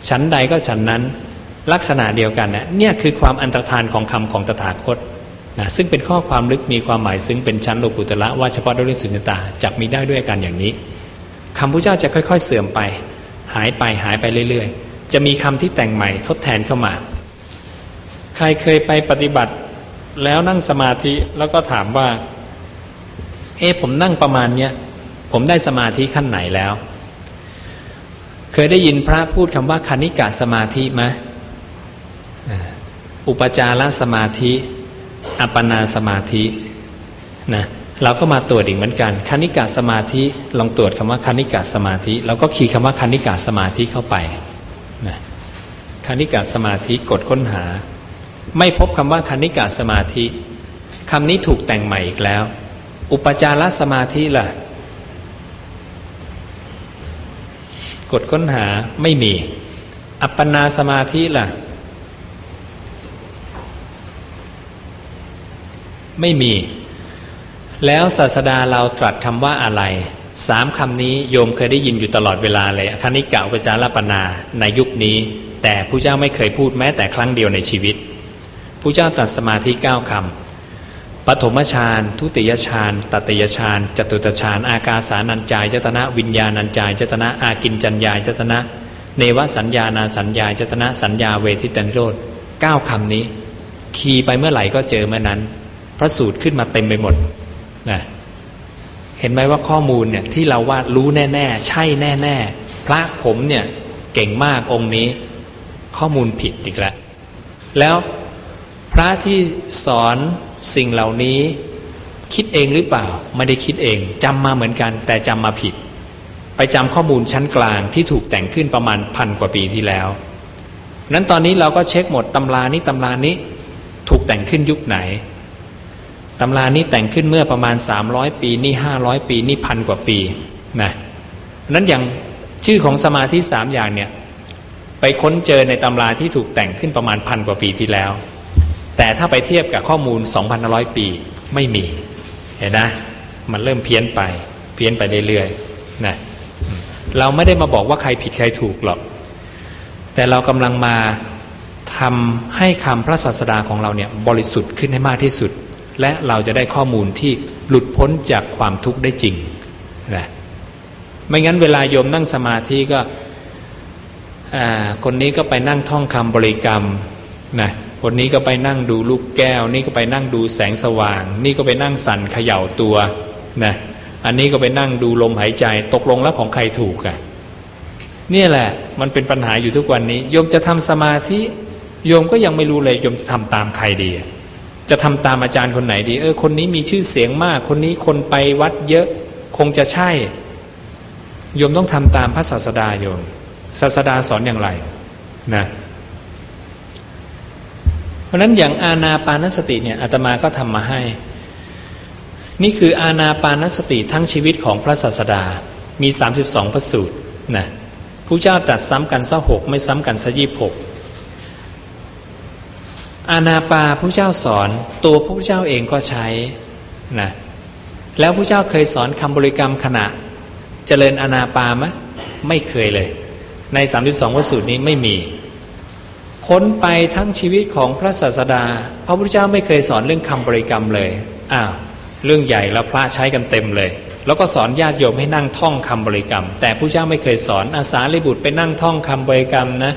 ชั้นใดก็ชั้นนั้น ลักษณะเดียวกันนะเนี่ยคือความอันตรธานของคำของตถาคตนะซึ่งเป็นข้อความลึกมีความหมายซึ่งเป็นชั้นโลกุตละว่าเฉพาะด้วยสุญญตาจักมีได้ด้วยการอย่างนี้คำพระเจ้าจะค่อย ๆ เสื่อมไป หายไปหายไปเรื่อย ๆ จะมีคำที่แต่งใหม่ทดแทนเข้ามา ใครเคยไปปฏิบัติแล้วนั่งสมาธิแล้วก็ถามว่า เอ๊ผมนั่งประมาณเนี้ยผมได้สมาธิขั้นไหนแล้ว เคยได้ยินพระพูดคำว่าคณิกะสมาธิไหมอุปจารสมาธิ อัปปนาสมาธินะเราก็มาตรวจอีกเหมือนกันคณิกะสมาธิ ลองตรวจคำว่าคณิกะสมาธิเราก็คีย์คำว่าคณิกะสมาธิเข้าไปนะคณิกะสมาธิกดค้นหา ไม่พบคำว่าคณิกะสมาธิคำนี้ถูกแต่งใหม่อีกแล้ว อุปจารสมาธิล่ะ กดค้นหาไม่มี อัปปนาสมาธิล่ะ ไม่มี แล้วศาสดาเราตรัสคำว่าอะไรสามคำนี้โยมเคยได้ยินอยู่ตลอดเวลาเลยคณิกะอุปจารปนาในยุคนี้ แต่ผู้เจ้าไม่เคยพูดแม้แต่ครั้งเดียวในชีวิตผู้เจ้าตรัสสมาธิเก้าคำ ปฐมฌานทุติยฌานตติยฌานจตุตฌานอากาสานัญจายจตนะวิญญาณัญจายจตนะอากินจัญญายจตนะเนวสัญญานาสัญญาจตนะสัญญาเวทิตันโรธเก้าคำนี้ คีไปเมื่อไหร่ก็เจอเมื่อนั้น พระสูตรขึ้นมาเต็มไปหมดนะเห็นไหมว่าข้อมูลเนี่ยที่เราว่ารู้แน่ ๆ ใช่แน่ ๆ พระผมเนี่ยเก่งมากองค์นี้ ข้อมูลผิดอีกแล้วแล้วพระที่สอน สิ่งเหล่านี้คิดเองหรือเปล่า ไม่ได้คิดเองจำมาเหมือนกัน แต่จำมาผิด ไปจำข้อมูลชั้นกลางที่ถูกแต่งขึ้นประมาณพันกว่าปีที่แล้ว นั้นตอนนี้เราก็เช็คหมดตำรานี้ตำรานี้ถูกแต่งขึ้นยุคไหนตำรานี้แต่งขึ้นเมื่อประมาณ 300 ปีนี่500 ปีนี่พันกว่าปีนะนั้นอย่างชื่อของสมาธิสามอย่างเนี่ยไปค้นเจอในตำราที่ถูกแต่งขึ้นประมาณพันกว่าปีที่แล้ว แต่ถ้าไปเทียบกับข้อมูล 2,500 ปีไม่มี เห็นนะ มันเริ่มเพี้ยนไป เพี้ยนไปเรื่อยๆนะเราไม่ได้มาบอกว่าใครผิดใครถูกหรอก แต่เรากำลังมาทำให้คำพระศาสดาของเราเนี่ยบริสุทธิ์ขึ้นให้มากที่สุด และเราจะได้ข้อมูลที่หลุดพ้นจากความทุกข์ได้จริงนะไม่งั้นเวลาโยมนั่งสมาธิก็คนนี้ก็ไปนั่งท่องคำบริกรรมนะ คนนี้ก็ไปนั่งดูลูกแก้ว นี่ก็ไปนั่งดูแสงสว่าง นี่ก็ไปนั่งสั่นเขย่าตัวนะอันนี้ก็ไปนั่งดูลมหายใจตกลงแล้วของใครถูกอะนี่แหละ มันเป็นปัญหาอยู่ทุกวันนี้โยมจะทำสมาธิโยมก็ยังไม่รู้เลยโยมจะทำตามใครดี จะทำตามอาจารย์คนไหนดี เออ คนนี้มีชื่อเสียงมาก คนนี้คนไปวัดเยอะคงจะใช่โยมต้องทำตามพระศาสดาโยมศาสดาสอนอย่างไร นะ ราะนั้นอย่างอาณาปานสติเนี่ยอาตมาก็ทำมาให้ นี่คืออาณาปานสติทั้งชีวิตของพระศาสดา มี 32 พระสูตรนะผู้เจ้าตัดซ้ำกันซะหกไม่ซ้ำกันซะยี่หกอาณาปาผู้เจ้าสอนตัวพระพุทธเจ้าเองก็ใช้นะแล้วพระเจ้าเคยสอนคำบริกรรมขณะ เจริญอนาปามะไม่เคยเลย ในสามสิบสองวสูตรนี้ไม่มี ค้นไปทั้งชีวิตของพระศาสดา พระพุทธเจ้าไม่เคยสอนเรื่องคำบริกรรมเลยอ้าวเรื่องใหญ่แล้วพระใช้กันเต็มเลย แล้วก็สอนญาติโยมให้นั่งท่องคำบริกรรม แต่พระเจ้าไม่เคยสอนอาสาลิบุตรไปนั่งท่องคำบริกรรมนะ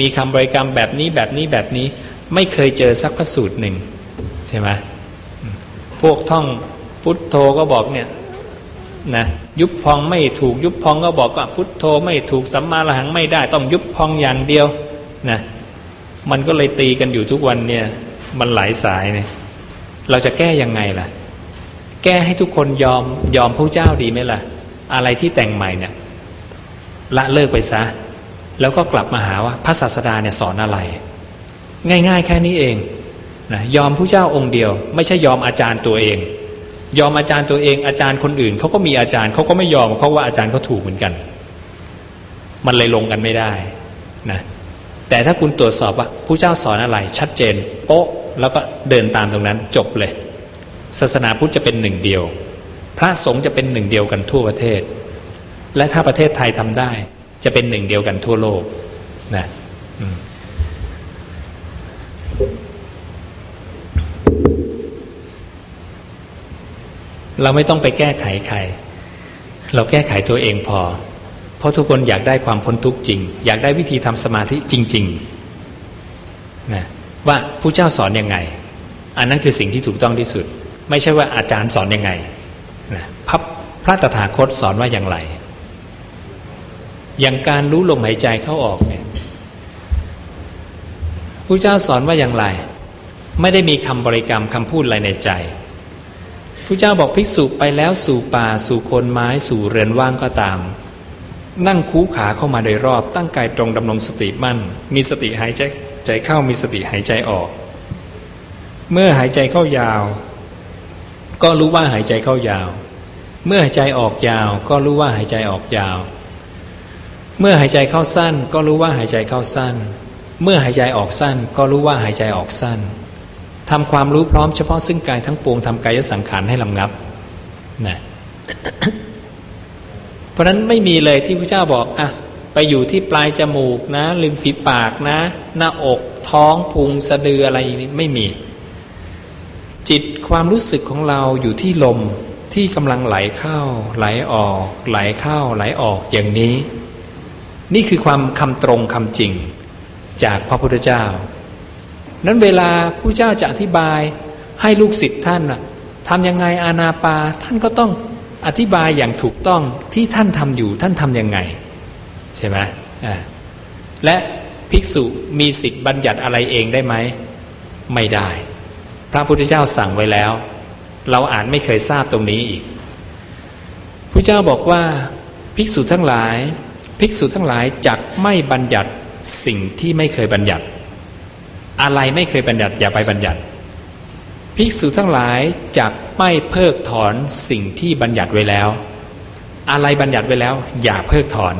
มีคำบริกรรมแบบนี้แบบนี้แบบนี้ไม่เคยเจอสักพระสูตรหนึ่งใช่ไหมพวกท่องพุทโธก็บอกเนี่ยนะยุบพองไม่ถูกยุบพองก็บอกว่าพุทโธไม่ถูกสัมมาระหังไม่ได้ต้องยุบพองอย่างเดียวนะ มันก็เลยตีกันอยู่ทุกวันเนี่ย มันหลายสายเนี่ย เราจะแก้ยังไงล่ะ แก้ให้ทุกคนยอมยอมพระเจ้าดีไหมล่ะ อะไรที่แต่งใหม่เนี่ย ละเลิกไปซะ แล้วก็กลับมาหาว่าพระศาสดาเนี่ยสอนอะไร ง่าย ๆ แค่นี้เองนะยอมผู้เจ้าองค์เดียว ไม่ใช่ยอมอาจารย์ตัวเอง ยอมอาจารย์ตัวเอง อาจารย์คนอื่นเขาก็มีอาจารย์เขาก็ไม่ยอมเขาว่าอาจารย์เขาถูกเหมือนกัน มันเลยลงกันไม่ได้นะ แต่ถ้าคุณตรวจสอบว่าผู้เจ้าสอนอะไร ชัดเจน โป๊ะ แล้วก็เดินตามตรงนั้นจบเลย ศาสนาพุทธจะเป็นหนึ่งเดียว พระสงฆ์จะเป็นหนึ่งเดียวกันทั่วประเทศ และถ้าประเทศไทยทำได้ จะเป็นหนึ่งเดียวกันทั่วโลกนะเราไม่ต้องไปแก้ไขใคร เราแก้ไขตัวเองพอ เพราะทุกคนอยากได้ความพ้นทุกข์จริง อยากได้วิธีทำสมาธิจริงๆนะว่าผู้เจ้าสอนยังไง อันนั้นคือสิ่งที่ถูกต้องที่สุด ไม่ใช่ว่าอาจารย์สอนยังไงนะพระพระตถาคตสอนว่าอย่างไร อย่างการรู้ลมหายใจเข้าออกเนี่ยผู้เจ้าสอนว่าอย่างไร ไม่ได้มีคำบริกรรมคำพูดอะไรในใจพระเจ้าบอกภิกษุไปแล้วสู่ป่าสู่คนไม้สู่เรือนว่างก็ตาม นั่งคูขาเข้ามาโดยรอบ ตั้งกายตรงดำรงสติมั่น มีสติหายใจใจเข้ามีสติหายใจออก เมื่อหายใจเข้ายาว ก็รู้ว่าหายใจเข้ายาว เมื่อหายใจออกยาว ก็รู้ว่าหายใจออกยาว เมื่อหายใจเข้าสั้น ก็รู้ว่าหายใจเข้าสั้น เมื่อหายใจออกสั้น ก็รู้ว่าหายใจออกสั้นทำความรู้พร้อมเฉพาะซึ่งกายทั้งปวงทำกายสังขารให้ลำงับนะ เพราะนั้นไม่มีเลยที่พระเจ้าบอกอะไปอยู่ที่ปลายจมูกนะริมฝีปากนะ หน้าอกท้องพุงสะดืออะไรนี้ไม่มี จิตความรู้สึกของเราอยู่ที่ลมที่กำลังไหลเข้า ไหลออก ไหลเข้า ไหลออกอย่างนี้ นี่คือความคำตรงคำจริงจากพระพุทธเจ้า นั้นเวลาผู้เจ้าจะอธิบายให้ลูกศิษย์ท่านทำยังไงอาณาปาท่านก็ต้อง อธิบายอย่างถูกต้องที่ท่านทำอยู่ท่านทำยังไง ใช่ไหมและภิกษุมีสิทธิ์บัญญัติอะไรเองได้ไหม ไม่ได้ พระพุทธเจ้าสั่งไว้แล้ว เราอ่านไม่เคยทราบตรงนี้อีกผู้เจ้าบอกว่าภิกษุทั้งหลาย ภิกษุทั้งหลายจักไม่บัญญัติสิ่งที่ไม่เคยบัญญัติ อะไรไม่เคยบัญญัติอย่าไปบัญญัติ ภิกษุทั้งหลายจักไม่เพิกถอนสิ่งที่บัญญัติไว้แล้ว อะไรบัญญัติไว้แล้ว อย่าเพิกถอน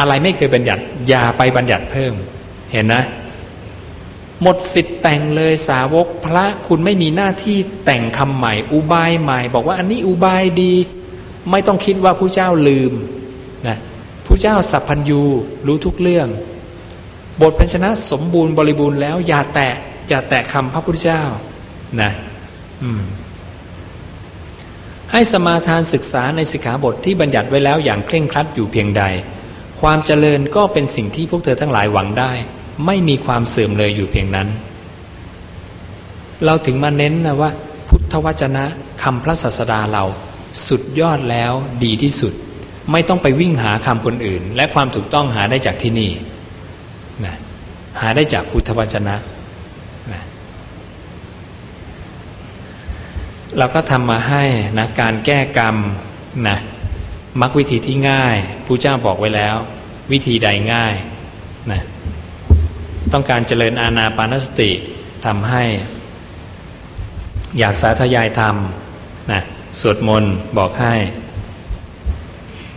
อะไรไม่เคยบัญญัติ อย่าไปบัญญัติเพิ่ม เห็นนะ หมดสิทธิ์แต่งเลยสาวกพระคุณไม่มีหน้าที่แต่งคำใหม่ อุบายใหม่ บอกว่าอันนี้อุบายดี ไม่ต้องคิดว่าผู้เจ้าลืมนะผู้เจ้าสัพพัญยูรู้ทุกเรื่อง บทพันชนะสมบูรณ์บริบูรณ์แล้วอย่าแตะอย่าแตะคำพระพุทธเจ้า นะให้สมาทานศึกษาในสิกขาบทที่บัญญัติไว้แล้วอย่างเคร่งครัดอยู่เพียงใด ความเจริญก็เป็นสิ่งที่พวกเธอทั้งหลายหวังได้ ไม่มีความเสื่อมเลยอยู่เพียงนั้น เราถึงมาเน้นนะว่า พุทธวจนะคำพระศาสดาเรา สุดยอดแล้วดีที่สุด ไม่ต้องไปวิ่งหาคำคนอื่น และความถูกต้องหาได้จากที่นี่นะหาได้จากพุทธวจนะ เราก็ทำมาให้นะการแก้กรรมนะมักวิธีที่ง่ายผู้เจ้าบอกไว้แล้ว วิธีใดง่ายนะต้องการเจริญอาณาปานสติทำให้ อยากสาธยายธรรมนะสวดมนต์บอกให้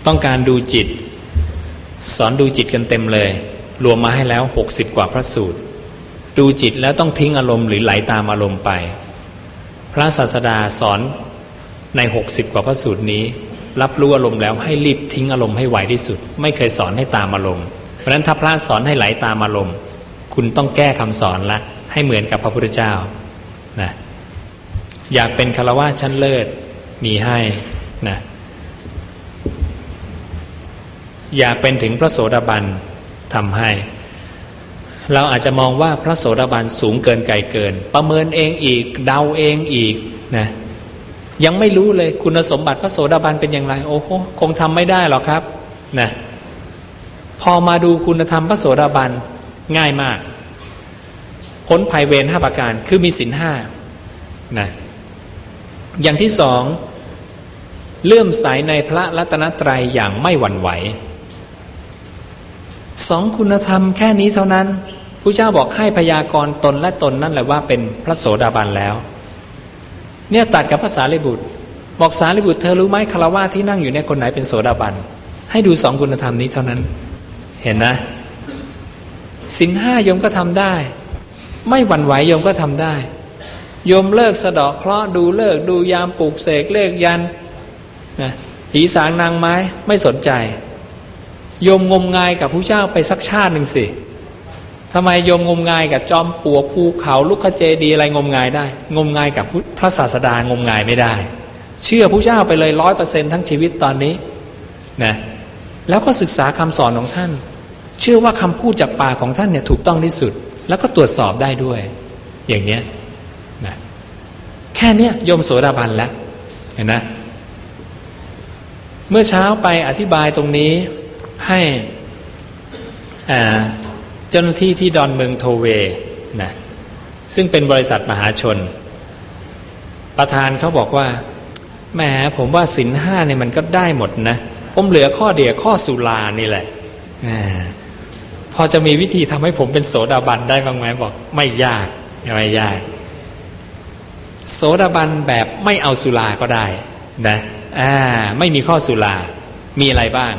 ต้องการดูจิต สอนดูจิตกันเต็มเลย รวมมาให้แล้วหกสิบกว่าพระสูตร ดูจิตแล้วต้องทิ้งอารมณ์หรือไหลตามอารมณ์ไป พระศาสดาสอนในหกสิบกว่าพระสูตรนี้ รับรู้อารมณ์แล้วให้รีบทิ้งอารมณ์ให้ไวที่สุด ไม่เคยสอนให้ตามอารมณ์เพราะฉะนั้นถ้าพระสอนให้ไหลตามอารมณ์ คุณต้องแก้คำสอนละให้เหมือนกับพระพุทธเจ้านะอยากเป็นคารวะชั้นเลิศมีให้นะอยากเป็นถึงพระโสดาบันทำให้ เราอาจจะมองว่าพระโสดาบันสูงเกินไกลเกิน ประเมินเองอีก เดาเองอีกนะยังไม่รู้เลยคุณสมบัติพระโสดาบันเป็นอย่างไร โอ้โหคงทำไม่ได้หรอกครับนะพอมาดูคุณธรรมพระโสดาบันง่ายมาก พ้นภัยเวรห้าประการคือมีสินห้านะอย่างที่สองเลื่อมใสในพระรัตนตรัยอย่างไม่หวั่นไหวสองคุณธรรมแค่นี้เท่านั้น ผู้เจ้าบอกให้พยากรณ์ตนและตนนั่นแหละว่าเป็นพระโสดาบันแล้ว เนี่ยตัดกับภาษาลิบุตร บอกสารีบุตรเธอรู้ไหมคารวะที่นั่งอยู่ในคนไหนเป็นโสดาบัน ให้ดูสองคุณธรรมนี้เท่านั้น เห็นนะสินห้ายมก็ทำได้ ไม่หวั่นไหวยมก็ทำได้โยมเลิกสะดอกเคราะห์ดูเลิกดูยามปลูกเสกเลขยันนะผีสางนางไม้ไม่สนใจโยมงมงายกับผู้เจ้าไปสักชาติหนึ่งสิ ทำไมโยมงมงายกับจอมปลวภูเขาลุกขเจดีอะไรงมงายได้ งมงายกับพระศาสดางมงายไม่ได้ เชื่อผู้เจ้าไปเลยร้อยเปอร์เซ็นทั้งชีวิตตอนนี้นะแล้วก็ศึกษาคำสอนของท่าน เชื่อว่าคำพูดจากปากของท่านเนี่ยถูกต้องที่สุด แล้วก็ตรวจสอบได้ด้วย อย่างเนี้ยนะแค่เนี้ยโยมโสดาบันแล้วเห็นนะเมื่อเช้าไปอธิบายตรงนี้ให้เจ้าหน้าที่ที่ดอนเมืองโทเวนะซึ่งเป็นบริษัทมหาชน ประธานเขาบอกว่าแหมผมว่าสินห้าเนี่ยมันก็ได้หมดนะผมเหลือข้อเดียวข้อสุรานี่แหละอพอจะมีวิธีทำให้ผมเป็นโสดาบันได้บ้างไหมบอก ไม่ยากไม่ยาก โสดาบันแบบไม่เอาสุราก็ได้นะอ่าไม่มีข้อสุรามีอะไรบ้าง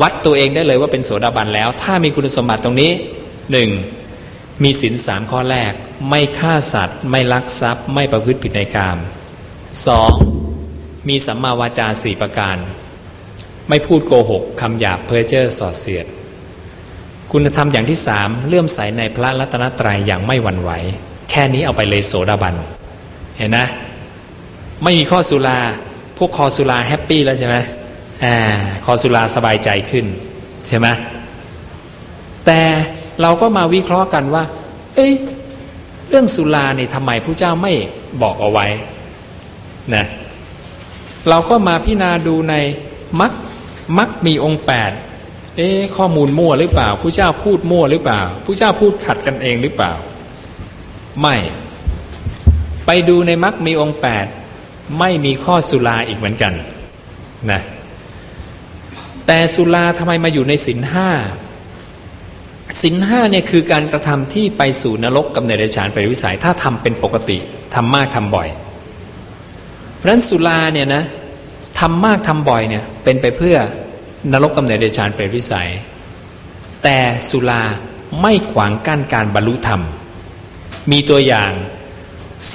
วัดตัวเองได้เลยว่าเป็นโสดาบันแล้ว ถ้ามีคุณสมบัติตรงนี้หนึ่งมีศีลสามข้อแรก ไม่ฆ่าสัตว์ ไม่ลักทรัพย์ ไม่ประพฤติผิดในกามสองมีสัมมาวาจาสี่ประการ ไม่พูดโกหกคำหยาบเพ้อเจ้อสอดเสียด คุณธรรมอย่างที่สามเลื่อมใสในพระรัตนตรัยอย่างไม่หวั่นไหว แค่นี้เอาไปเลยโสดาบัน เห็นนะ ไม่มีข้อสุรา พวกคอสุราแฮปปี้แล้วใช่ไหม อคอสุราสบายใจขึ้น ใช่ไหมแต่เราก็มาวิเคราะห์กันว่า เอ้ยเรื่องสุราเนี่ยทำไมพระเจ้าไม่บอกเอาไว้นะเราก็มาพิจารณาดูในมักมักมีองค์แปดเอ๊ข้อมูลมั่วหรือเปล่าผู้เจ้าพูดมั่วหรือเปล่าผู้เจ้าพูดขัดกันเองหรือเปล่า ไม่ ไปดูในมักมีองค์แปดไม่มีข้อสุราอีกเหมือนกันนะ แต่สุราทำไมมาอยู่ในศินห้าสินห้าเนี่ยคือการกระทำที่ไปสู่นรกกับเนรชานไปวิสัย ถ้าทำเป็นปกติทำมากทำบ่อย เพราะนั้นสุราเนี่ยนะทำมากทำบ่อยเนี่ย เป็นไปเพื่อนรกกำเนิชานเป็นวิสัย แต่สุราไม่ขวางกั้นการบรรลุธรรม มีตัวอย่าง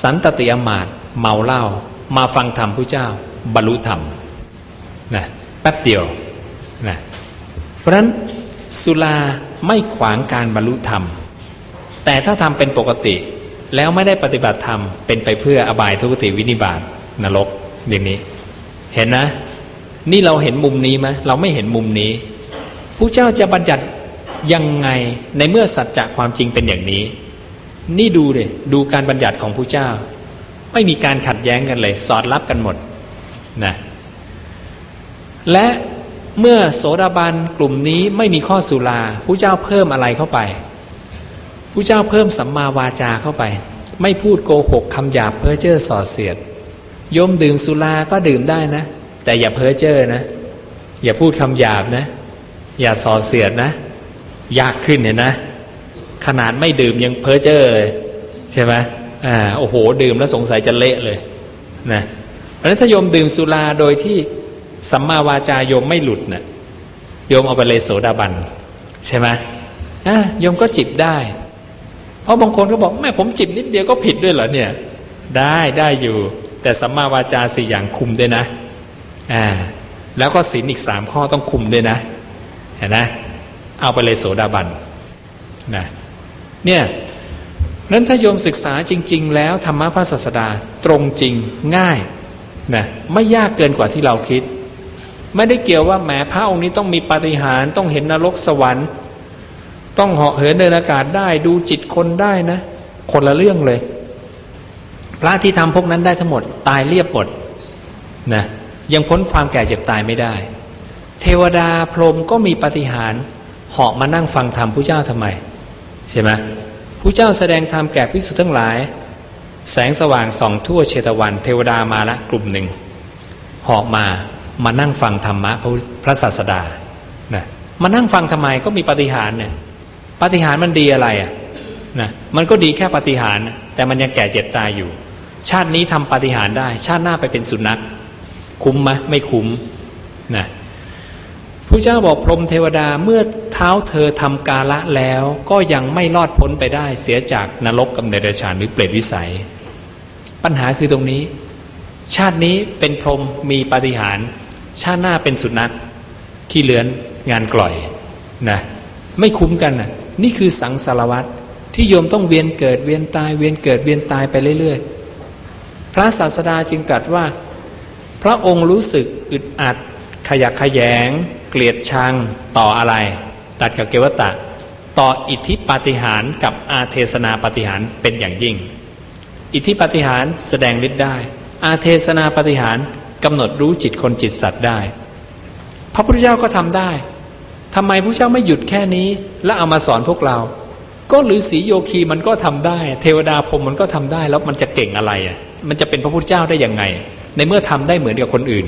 สันตติยมาตเมาเหล้ามาฟังธรรมพระเจ้า บรรลุธรรมนะแป๊บเดียว นะเพราะฉะนั้นสุราไม่ขวางการบรรลุธรรม แต่ถ้าทำเป็นปกติ แล้วไม่ได้ปฏิบัติธรรม เป็นไปเพื่ออบายทุกติวินิบาตนรกอย่างนี้ เห็นนะ นี่เราเห็นมุมนี้ไหมเราไม่เห็นมุมนี้ผู้เจ้าจะบัญญัติยังไงในเมื่อสัจจะความจริงเป็นอย่างนี้ นี่ดูเลยดูการบัญญัติของผู้เจ้า ไม่มีการขัดแย้งกันเลย สอดรับกันหมดนะและ เมื่อโสดาบันกลุ่มนี้ไม่มีข้อสุราผู้เจ้าเพิ่มอะไรเข้าไปผู้เจ้าเพิ่มสัมมาวาจาเข้าไป ไม่พูดโกหกคำหยาบเพ้อเจ้อส่อเสียดโยมดื่มสุราก็ดื่มได้นะ แต่อย่าเพ้อเจ้อนะ อย่าพูดคำหยาบนะ อย่าส่อเสียดนะ ยากขึ้นเนี่ยนะ ขนาดไม่ดื่มยังเพ้อเจ้อใช่ไหมอ่าโอ้โห ดื่มแล้วสงสัยจะเละเลยนะเพราะนั้นถ้าโยมดื่มสุราโดยที่ สัมมาวาจาโยมไม่หลุดนะ่ะโยมเอาไปเลยโสดาบันใช่ไหมอะโยมก็จิบได้ เพราะบางคนก็บอกแม่ผมจิบนิดเดียวก็ผิดด้วยเหรอเนี่ย ได้ได้อยู่ แต่สัมมาวาจาสี่อย่างคุมด้วยนะอ่าแล้วก็ศีลอีกสามข้อต้องคุมด้วยนะเห็นไหมเอาไปเลยโสดาบันนะเนี่ยนั้นถ้าโยมศึกษาจริง ๆ แล้วธรรมะพระศาสดาตรงจริงง่ายนะไม่ยากเกินกว่าที่เราคิด ไม่ได้เกี่ยวว่าแหมพระองค์นี้ต้องมีปาฏิหาริย์ต้องเห็นนรกสวรรค์ ต้องเหาะเหินเดินอากาศได้ ดูจิตคนได้นะ คนละเรื่องเลย พระที่ทำพวกนั้นได้ทั้งหมด ตายเรียบหมดนะยังพ้นความแก่เจ็บตายไม่ได้ เทวดาพรหมก็มีปฏิหารเหาะมานั่งฟังธรรมผู้เจ้าทำไม ใช่ไหมผู้เจ้าแสดงธรรมแก่พิสุทั้งหลาย แสงสว่างส่องทั่วเชตวัน เทวดามาละกลุ่มหนึ่งเหาะมา มานั่งฟังธรรมะพระศาสดานะมานั่งฟังทำไมก็มีปฏิหารเนี่ยปฏิหารมันดีอะไรอะนะมันก็ดีแค่ปฏิหารแต่มันยังแก่เจ็บตายอยู่ ชาตินี้ทำปฏิหารได้ ชาติหน้าไปเป็นสุนัข คุ้มไหมไม่คุ้มนะพระเจ้าบอกพรหมเทวดาเมื่อเท้าเธอทำกาละแล้ว ก็ยังไม่รอดพ้นไปได้เสียจากนรกกับเนรชานหรือเปรตวิสัย ปัญหาคือตรงนี้ ชาตินี้เป็นพรหมมีปฏิหารชาติหน้าเป็นสุนัขขี้เลือนงานกล่อยนะไม่คุ้มกันนะนี่คือสังสารวัตรที่โยมต้องเวียนเกิดเวียนตายเวียนเกิดเวียนตายไปเรื่อยๆ พระศาสดาจึงตรัสว่า พระองค์รู้สึกอึดอัด ขยักขยง เกลียดชังต่ออะไร ตัดกับเกวตะ ต่ออิทธิปาฏิหารกับอาเทศนาปาฏิหารเป็นอย่างยิ่ง อิทธิปาฏิหารแสดงฤทธิ์ได้ อาเทศนาปฏิหารกำหนดรู้จิตคนจิตสัตว์ได้ พระพุทธเจ้าก็ทำได้ทำไมพระเจ้าไม่หยุดแค่นี้ แล้วเอามาสอนพวกเรา ก็หรือสีโยคีมันก็ทำได้ เทวดาพรมมันก็ทำได้แล้วมันจะเก่งอะไรอะมันจะเป็นพระพุทธเจ้าได้ยังไง ในเมื่อทำได้เหมือนกับคนอื่น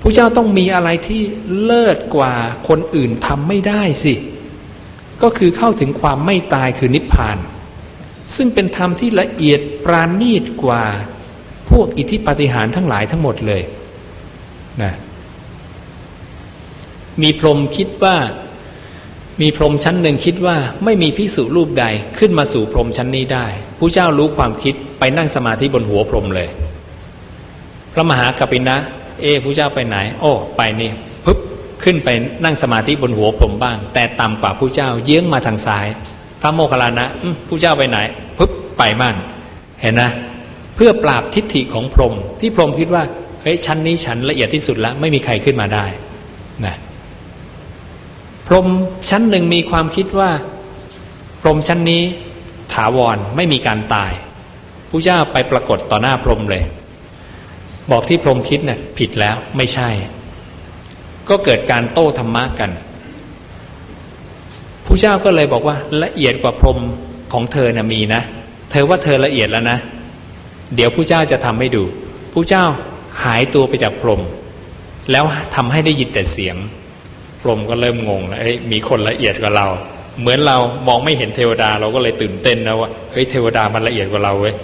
ผู้เจ้าต้องมีอะไรที่เลิศกว่าคนอื่นทำไม่ได้สิ ก็คือเข้าถึงความไม่ตายคือนิพพาน ซึ่งเป็นธรรมที่ละเอียดปราณีตกว่า พวกอิทธิปฏิหารทั้งหลายทั้งหมดเลยนะมีพรมคิดว่า มีพรมชั้นหนึ่งคิดว่า ไม่มีพิสุรูปใดขึ้นมาสู่พรมชั้นนี้ได้ผู้เจ้ารู้ความคิดไปนั่งสมาธิบนหัวพรมเลย พระมหากปินะ เอพระเจ้าไปไหน โอ้ ไปนี่ปึ๊บขึ้นไปนั่งสมาธิบนหัวผมบ้าง แต่ต่ำกว่าผู้เจ้าเยื้องมาทางซ้าย พระโมคคัลลานะผู้เจ้าไปไหนปึ๊บไปบ้างเห็นนะ เพื่อปราบทิฏฐิของพรหมที่พรหมคิดว่าเฮ้ยชั้นนี้ฉันละเอียดที่สุดแล้วไม่มีใครขึ้นมาได้นะพรหมชั้นหนึ่งมีความคิดว่า พรหมชั้นนี้ถาวรไม่มีการตายผู้เจ้าไปปรากฏต่อหน้าพรหมเลย บอกที่พรหมคิดเนะ่ยผิดแล้วไม่ใช่ ก็เกิดการโต้ธรรมะกันผู้เจ้าก็เลยบอกว่าละเอียดกว่าพรหมของเธอนะ่ะมีนะ เธอว่าเธอละเอียดแล้วนะ เดี๋ยวผู้เจ้าจะทำให้ดูผู้เจ้าหายตัวไปจากพรหมแล้วทำให้ได้ยินแต่เสียง พรหมก็เริ่มงงแล้วมีคนละเอียดกว่าเรา เหมือนเรามองไม่เห็นเทวดาเราก็เลยตื่นเต้นนะว่าเฮ้ยเทวดามันละเอียดกว่าเราเว้ย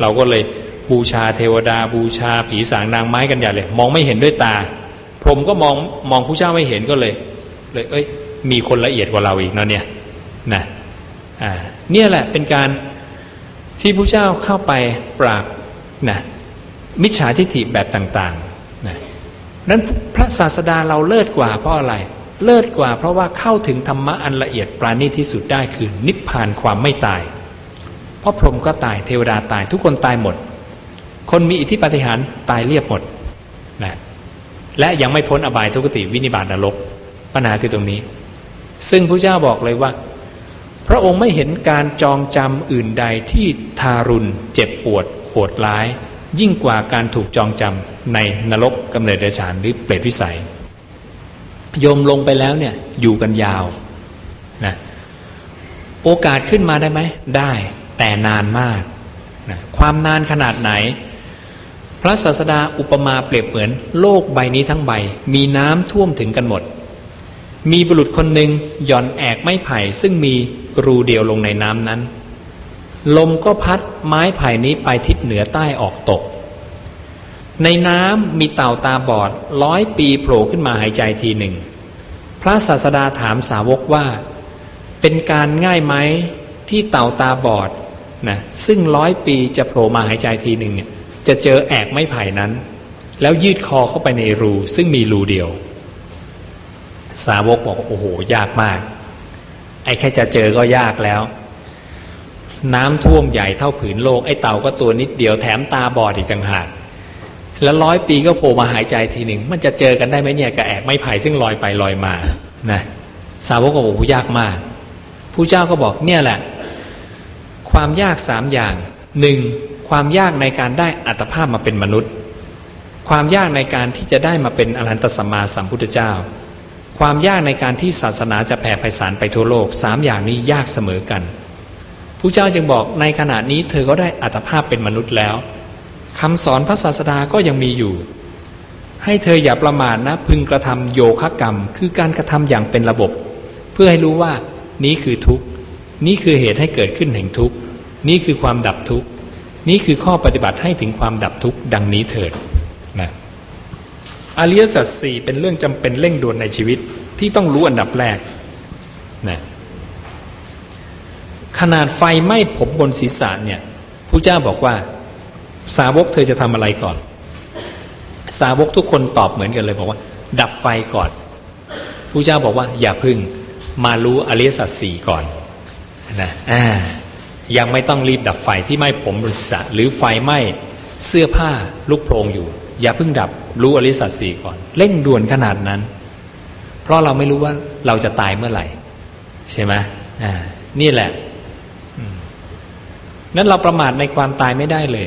เราก็เลยบูชาเทวดาบูชาผีสางนางไม้กันใหญ่เลย มองไม่เห็นด้วยตา พรหมก็มองมองผู้เจ้าไม่เห็นก็เลย เลย เอ้ย มีคนละเอียดกว่าเราอีกนะเนี่ยนะอ่าเนี่ยแหละเป็นการ ที่ผู้เจ้าเข้าไปปราบนะมิจฉาทิฏฐิแบบต่างๆนะนั้นพระศาสดาเราเลิศกว่าเพราะอะไร เลิศกว่าเพราะว่าเข้าถึงธรรมะอันละเอียดปราณีที่สุดได้คือนิพพานความไม่ตาย เพราะพรหมก็ตายเทวดาตายทุกคนตายหมด คนมีอิทธิปฏิหารตายเรียบหมดนะและยังไม่พ้นอบายทุกติวินิบาตนรกปัญหาคือตรงนี้ ซึ่งพระเจ้าบอกเลยว่า พระองค์ไม่เห็นการจองจำอื่นใดที่ทารุณเจ็บปวดโหดร้าย ยิ่งกว่าการถูกจองจำในนรกกำเนิดเดชานหรือเปรตวิสัย โยมลงไปแล้วเนี่ยอยู่กันยาวนะโอกาสขึ้นมาได้ไหมได้แต่นานมากนะความนานขนาดไหน พระศาสดาอุปมาเปรียบเหมือน โลกใบนี้ทั้งใบ มีน้ำท่วมถึงกันหมด มีบุรุษคนหนึ่งหย่อนแอกไม้ไผ่ซึ่งมี รูเดียวลงในน้ำนั้น ลมก็พัดไม้ไผ่นี้ไปทิศเหนือใต้ออกตก ในน้ำมีเต่าตาบอดร้อยปีโผล่ขึ้นมาหายใจทีหนึ่ง พระศาสดาถามสาวกว่า เป็นการง่ายไหมที่เต่าตาบอดนะซึ่งร้อยปีจะโผล่มาหายใจทีหนึ่งเนี่ยจะเจอแอกไม้ไผ่นั้น แล้วยืดคอเข้าไปในรูซึ่งมีรูเดียว สาวกบอกโอ้โห ยากมาก ไอ้แค่จะเจอก็ยากแล้ว น้ำท่วมใหญ่เท่าผืนโลก ไอ้เต่าก็ตัวนิดเดียวแถมตาบอดอีกต่างหากแล้วร้อยปีก็โผล่มาหายใจทีหนึ่งมันจะเจอกันได้ไหมเนี่ยกับแอกไม้ไผ่ซึ่งลอยไปลอยมานะสาวกก็บอกยากมากผู้เจ้าก็บอกเนี่ยแหละ ความยากสามอย่างหนึ่งความยากในการได้อัตภาพมาเป็นมนุษย์ ความยากในการที่จะได้มาเป็นอรหันตสัมมาสัมพุทธเจ้า ความยากในการที่ศาสนาจะแผ่ไพศาลไปทั่วโลกสามอย่างนี้ยากเสมอกันผู้เจ้าจึงบอกในขณะนี้เธอก็ได้อัตภาพเป็นมนุษย์แล้วคำสอนพระศาสดาก็ยังมีอยู่ ให้เธออย่าประมาทนะพึงกระทำโยคะกรรม คือการกระทำอย่างเป็นระบบ เพื่อให้รู้ว่านี้คือทุกข์ นี่คือเหตุให้เกิดขึ้นแห่งทุกข์ นี่คือความดับทุกข์ นี่คือข้อปฏิบัติให้ถึงความดับทุกข์ดังนี้เถิดนะ อริยสัจสี่เป็นเรื่องจำเป็นเร่งด่วนในชีวิตที่ต้องรู้อันดับแรกนะขนาดไฟไหม้ผมบนศีรษะเนี่ยผู้เจ้าบอกว่า สาวกเธอจะทำอะไรก่อน สาวกทุกคนตอบเหมือนกันเลยบอกว่า ดับไฟก่อนผู้เจ้าบอกว่า อย่าพึ่งมารู้อริยสัจสี่ก่อนนะอ่ายังไม่ต้องรีบดับไฟที่ไหม้ผมบริษัทหรือไฟไหม้เสื้อผ้าลุกโพลงอยู่ อย่าเพิ่งดับรู้อริสัตสีก่อน เร่งด่วนขนาดนั้น เพราะเราไม่รู้ว่าเราจะตายเมื่อไหร่ ใช่ไหมนี่แหละนั้นเราประมาทในความตายไม่ได้เลย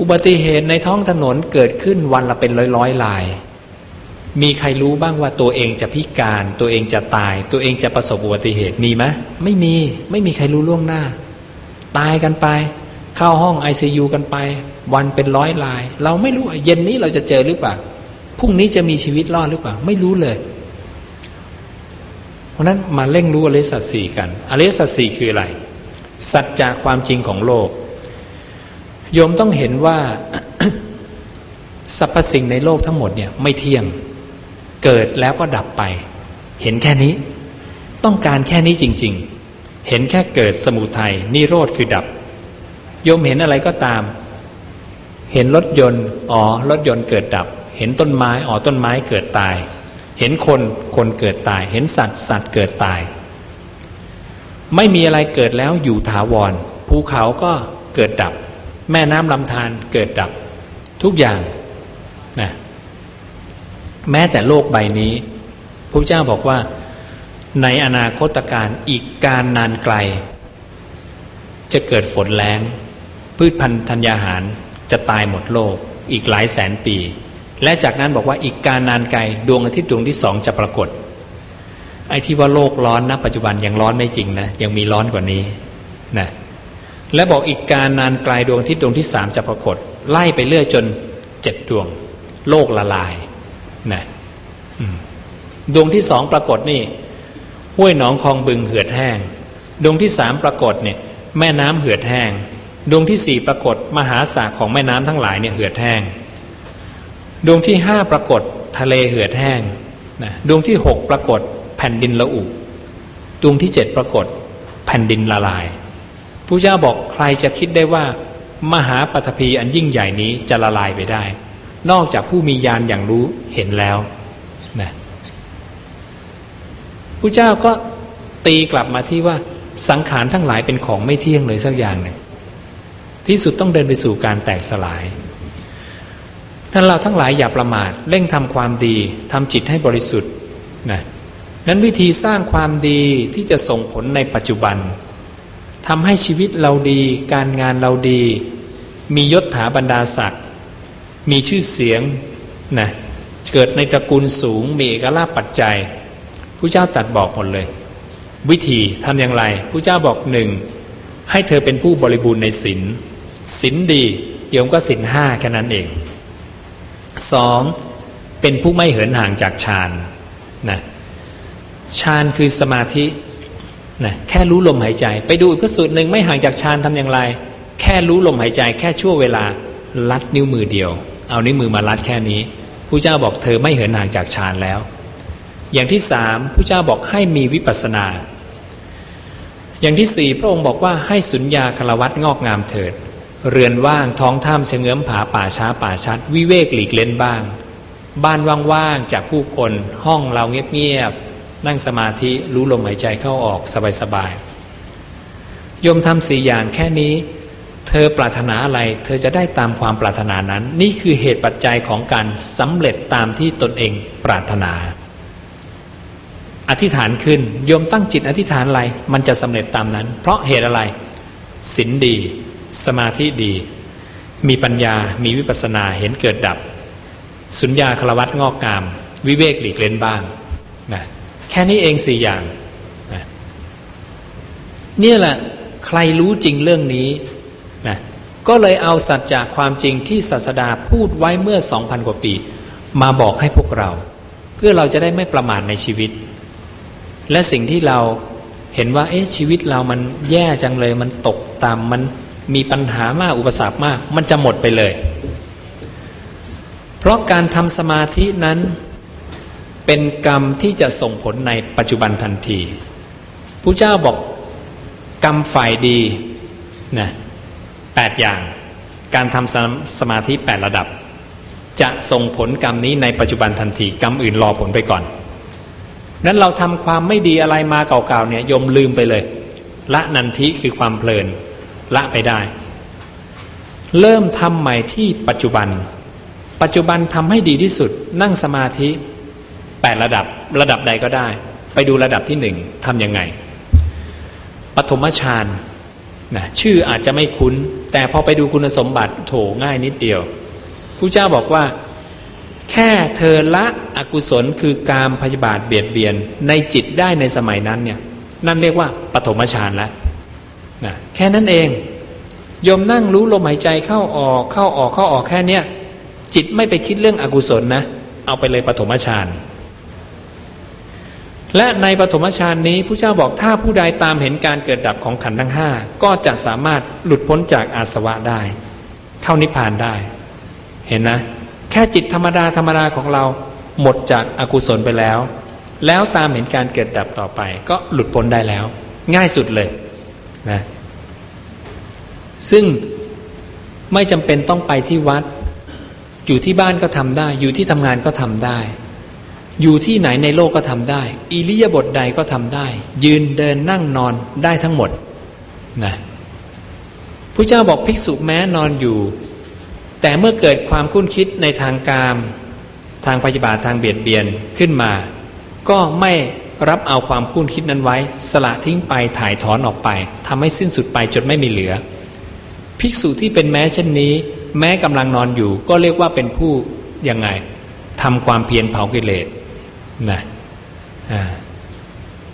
อุบัติเหตุในท้องถนนเกิดขึ้นวันละเป็นร้อยร้อยลาย มีใครรู้บ้างว่าตัวเองจะพิการ ตัวเองจะตาย ตัวเองจะประสบอุบัติเหตุมีไหมไม่มี ไม่มีใครรู้ล่วงหน้า ตายกันไป เข้าห้องไอซยูกันไป วันเป็นร้อยลาย เราไม่รู้เย็นนี้เราจะเจอหรือเปล่าพรุ่งนี้จะมีชีวิตรอดหรือเปล่า ไม่รู้เลย เพราะนั้นมาเร่งรู้อริสัตสีกันอริสัตสีคืออะไร สัจจะความจริงของโลก โยมต้องเห็นว่าสรรพสิ่งในโลกทั้งหมดเนี่ย ไม่เที่ยงเกิดแล้วก็ดับไป เห็นแค่นี้ ต้องการแค่นี้จริง ๆ เห็นแค่เกิดสมุทัยนิโรธคือดับ โยมเห็นอะไรก็ตาม เห็นรถยนต์อ๋อรถยนต์เกิดดับ เห็นต้นไม้อ๋อต้นไม้เกิดตาย เห็นคนคนเกิดตาย เห็นสัตว์สัตว์เกิดตาย ไม่มีอะไรเกิดแล้วอยู่ถาวรภูเขาก็เกิดดับ แม่น้ำลำธารเกิดดับ ทุกอย่างนะแม้แต่โลกใบนี้พระเจ้าบอกว่า ในอนาคตการอีกการนานไกล จะเกิดฝนแรงพืชพันธุ์ธัญญาหาร จะตายหมดโลก อีกหลายแสนปี และจากนั้นบอกว่าอีกการนานไกลดวงอาทิตย์ดวงที่สองจะปรากฏ ไอ้ที่ว่าโลกร้อนนะปัจจุบันยังร้อนไม่จริงนะยังมีร้อนกว่านี้นะและบอกอีกการนานไกลดวงอาทิตย์ดวงที่สามจะปรากฏ ไล่ไปเรื่อยจนเจ็ดดวง โลกละลายนะดวงที่สองปรากฏนี่ห้วยหนองคลองบึงเหือดแห้ง ดวงที่สามปรากฏเนี่ย แม่น้ำเหือดแห้ง ดวงที่สี่ปรากฏมหาสากของแม่น้ำทั้งหลายเนี่ยเหือดแห้ง ดวงที่ห้าปรากฏทะเลเหือดแห้งนะดวงที่หกปรากฏแผ่นดินละอุดวงที่เจ็ดปรากฏแผ่นดินละลายพระเจ้าบอกใครจะคิดได้ว่า มหาปฐพีอันยิ่งใหญ่นี้จะละลายไปได้ นอกจากผู้มีญาณอย่างรู้เห็นแล้วนะพระเจ้าก็ตีกลับมาที่ว่าสังขารทั้งหลายเป็นของไม่เที่ยงเลยสักอย่างหนึ่ง ที่สุดต้องเดินไปสู่การแตกสลายนั้นเราทั้งหลายอย่าประมาทเร่งทำความดีทำจิตให้บริสุทธิ์นะนั้นวิธีสร้างความดีที่จะส่งผลในปัจจุบันทำให้ชีวิตเราดี การงานเราดี มียศถาบรรดาศักดิ์มีชื่อเสียงนะเกิดในตระกูลสูงมีเอกลักษณ์ปัจจัยผู้เจ้าตัดบอกหมดเลย วิธีทำอย่างไรผู้เจ้าบอกหนึ่งให้เธอเป็นผู้บริบูรณ์ในศีล ศีลดีโยมก็ศีลห้าแค่นั้นเองสองเป็นผู้ไม่เหินห่างจากฌานนะฌานคือสมาธินะแค่รู้ลมหายใจ ไปดูอีกพระสูตรหนึ่งไม่ห่างจากฌานทำอย่างไร แค่รู้ลมหายใจ แค่ชั่วเวลาลัดนิ้วมือเดียว เอานิ้วมือมาลัดแค่นี้ผู้เจ้าบอกเธอไม่เหินห่างจากฌานแล้ว อย่างที่สามผู้เจ้าบอกให้มีวิปัสนา อย่างที่สี่พระองค์บอกว่าให้สุญญาคารวัตงอกงามเถิด เรือนว่างท้องถ้ำเฉงื้อมผาป่าช้าป่าชัด วิเวกหลีกเล่นบ้าง บ้านว่างๆจากผู้คนห้องเราเงียบๆนั่งสมาธิรู้ลมหายใจเข้าออกสบายๆโยมทำสี่อย่างแค่นี้ เธอปรารถนาอะไร เธอจะได้ตามความปรารถนานั้น นี่คือเหตุปัจจัยของการสำเร็จตามที่ตนเองปรารถนาอธิษฐานขึ้นโยมตั้งจิตอธิษฐานอะไร มันจะสำเร็จตามนั้น เพราะเหตุอะไรศีลดี สมาธิดี มีปัญญามีวิปัสนาเห็นเกิดดับ สุญญาคลวัตงอกงาม วิเวกหลีกเล่นบ้างนะแค่นี้เองสี่อย่างเนี่ยแหละใครรู้จริงเรื่องนี้นะก็เลยเอาสัจจะความจริงที่ศาสดาพูดไว้เมื่อสองพันกว่าปี มาบอกให้พวกเรา เพื่อเราจะได้ไม่ประมาทในชีวิต และสิ่งที่เราเห็นว่า เอ๊ะชีวิตเรามันแย่จังเลยมันตกต่ำมัน มีปัญหามากอุปสรรคมาก มันจะหมดไปเลย เพราะการทำสมาธินั้น เป็นกรรมที่จะส่งผลในปัจจุบันทันทีผู้เจ้าบอกกรรมฝ่ายดีนะแปดอย่าง การทำสสมาธิแปดระดับ จะส่งผลกรรมนี้ในปัจจุบันทันที กรรมอื่นรอผลไปก่อนนั้นเราทำความไม่ดีอะไรมาเก่าๆเนี่ยยมลืมไปเลย ละนันทิคือความเพลิน ละไปได้ เริ่มทำใหม่ที่ปัจจุบัน ปัจจุบันทำให้ดีที่สุด นั่งสมาธิแปดระดับระดับใดก็ได้ ไปดูระดับที่หนึ่งทำยังไงปฐมฌานนะชื่ออาจจะไม่คุ้น แต่พอไปดูคุณสมบัติโถง่ายนิดเดียวผู้เจ้าบอกว่า แค่เธอละอกุศลคือการพยาบาทเบียดเบียนในจิตได้ในสมัยนั้นเนี่ยนั่นเรียกว่าปฐมฌานแล้ว นะแค่นั้นเองยมนั่งรู้ลมหายใจเข้าออกเข้าออกเข้าออกแค่เนี้ยจิตไม่ไปคิดเรื่องอกุศลนะ เอาไปเลยปฐมฌานและในปฐมฌานนี้ผู้เจ้าบอกถ้าผู้ใดตามเห็นการเกิดดับของขันธ์ทั้งห้าก็จะสามารถหลุดพ้นจากอาสวะได้ เข้านิพพานได้ เห็นนะ แค่จิตธรรมดาธรรมดาของเราหมดจากอากุศลไปแล้ว แล้วตามเห็นการเกิดดับต่อไป ก็หลุดพ้นได้แล้ว ง่ายสุดเลย นะซึ่งไม่จำเป็นต้องไปที่วัด อยู่ที่บ้านก็ทำได้ อยู่ที่ทำงานก็ทำได้ อยู่ที่ไหนในโลกก็ทำได้ อิริยาบถใดก็ทำได้ ยืนเดินนั่งนอนได้ทั้งหมดนะพระเจ้าบอกภิกษุแม้นอนอยู่ แต่เมื่อเกิดความคุ้นคิดในทางกาม ทางปฏิบัติทางเบียดเบียนขึ้นมา ก็ไม่ รับเอาความคุ้นคิดนั้นไว้ สละทิ้งไปถ่ายถอนออกไปทำให้สิ้นสุดไปจนไม่มีเหลือ ภิกษุที่เป็นแม้เช่นนี้ แม้กำลังนอนอยู่ ก็เรียกว่าเป็นผู้ยังไงทำความเพียรเผากิเลสนะ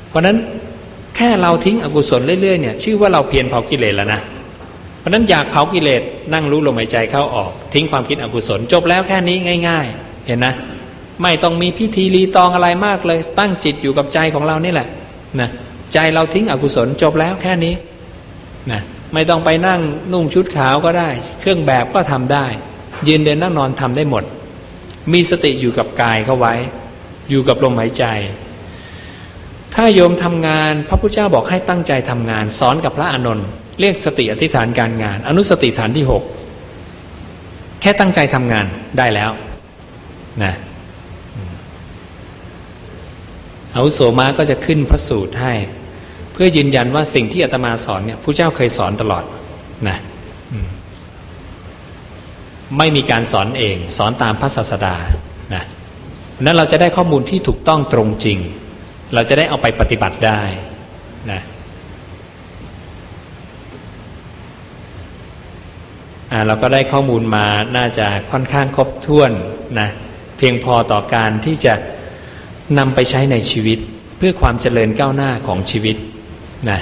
เพราะนั้นแค่เราทิ้งอกุศลเรื่อยๆเนี่ยชื่อว่าเราเพียรเผากิเลสแล้วนะเพราะนั้นอยากเผากิเลสนั่งรู้ลมหายใจเข้าออก ทิ้งความคิดอกุศลจบแล้วแค่นี้ง่าย ๆ เห็นนะ ไม่ต้องมีพิธีรีตองอะไรมากเลย ตั้งจิตอยู่กับใจของเรานี่แหละนะใจเราทิ้งอกุศลจบแล้วแค่นี้นะไม่ต้องไปนั่งนุ่งชุดขาวก็ได้ เครื่องแบบก็ทำได้ ยืนเดินนั่งนอนทำได้หมด มีสติอยู่กับกายเข้าไว้ อยู่กับลมหายใจ ถ้าโยมทำงาน พระพุทธเจ้าบอกให้ตั้งใจทำงาน สอนกับพระอานนท์เรียกสติอธิษฐานการงาน อนุสติฐานที่หกแค่ตั้งใจทำงานได้แล้วนะ อาวุโสมาก็จะขึ้นพระสูตรให้ เพื่อยืนยันว่าสิ่งที่อาตมาสอนเนี่ยผู้เจ้าเคยสอนตลอดนะไม่มีการสอนเอง สอนตามพระศาสดานะนั้นเราจะได้ข้อมูลที่ถูกต้องตรงจริง เราจะได้เอาไปปฏิบัติได้นะเราก็ได้ข้อมูลมาน่าจะค่อนข้างครบถ้วนนะเพียงพอต่อการที่จะ นำไปใช้ในชีวิตเพื่อความเจริญก้าวหน้าของชีวิตนะ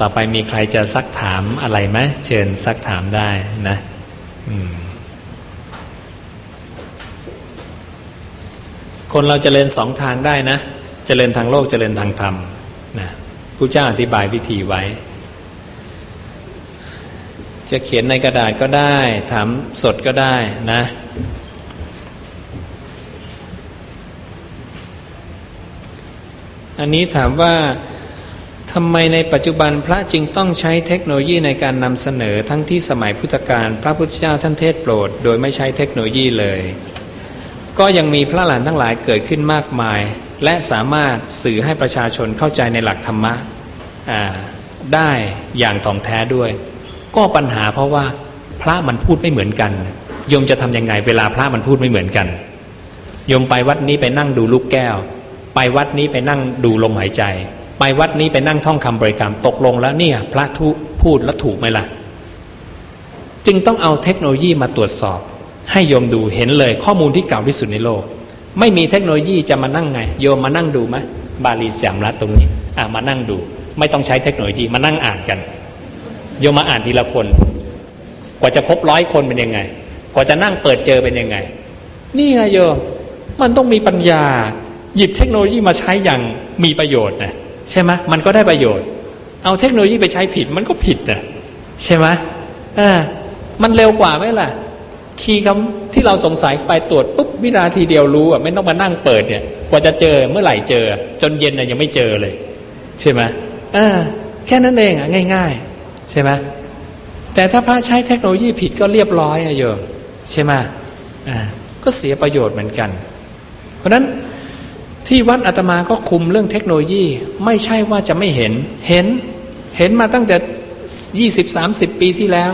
ต่อไปมีใครจะซักถามอะไรไหมเชิญซักถามได้นะคนเราจเจริญสองทางได้นะเจริญทางโลกเจริญทางธรรมนะผู้เจ้าอธิบายวิธีไว้ จะเขียนในกระดาษก็ได้ ถามสดก็ได้นะ อันนี้ถามว่าทำไมในปัจจุบันพระจึงต้องใช้เทคโนโลยีในการนำเสนอทั้งที่สมัยพุทธกาลพระพุทธเจ้าท่านเทศโปรด โดยไม่ใช้เทคโนโลยีเลย ก็ยังมีพระหลานทั้งหลายเกิดขึ้นมากมาย และสามารถสื่อให้ประชาชนเข้าใจในหลักธรรมะได้อย่างถ่องแท้ด้วย ก็ปัญหาเพราะว่าพระมันพูดไม่เหมือนกันโยมจะทำยังไงเวลาพระมันพูดไม่เหมือนกันโยมไปวัดนี้ไปนั่งดูลูกแก้ว ไปวัดนี้ไปนั่งดูลมหายใจ ไปวัดนี้ไปนั่งท่องคำบริกรรมตกลงแล้วเนี่ย พระทุพูดแล้วถูกไหมล่ะ จึงต้องเอาเทคโนโลยีมาตรวจสอบ ให้โยมดูเห็นเลยข้อมูลที่เก่าที่สุดในโลก ไม่มีเทคโนโลยีจะมานั่งไง โยมมานั่งดูไหมบาลีสยามรัฐตรงนี้ อ่ามานั่งดู ไม่ต้องใช้เทคโนโลยีมานั่งอ่านกัน โยมมาอ่านทีละคน กว่าจะครบร้อยคนเป็นยังไง กว่าจะนั่งเปิดเจอเป็นยังไง นี่ไงโยมมันต้องมีปัญญา หยิบเทคโนโลยีมาใช้อย่างมีประโยชน์นะใช่ไหมมันก็ได้ประโยชน์ เอาเทคโนโลยีไปใช้ผิดมันก็ผิดนะใช่ไหมอ่ามันเร็วกว่าไหมล่ะ คีย์คำที่เราสงสัยไปตรวจปุ๊บวินาทีเดียวรู้อะไม่ต้องมานั่งเปิดเนี่ยกว่าจะเจอเมื่อไหร่เจอ จนเย็นน่ยยังไม่เจอเลย ใช่ไหมอ่าแค่นั้นเองอะง่าย ๆ ใช่ไหมแต่ถ้าพระใช้เทคโนโลยีผิดก็เรียบร้อยอะโยมใช่ไหมอ่าก็เสียประโยชน์เหมือนกัน เพราะนั้น ที่วัดอาตมาก็คุมเรื่องเทคโนโลยีไม่ใช่ว่าจะไม่เห็น เห็นเห็นมาตั้งแต่ยี่สิบสามสิบปีที่แล้ว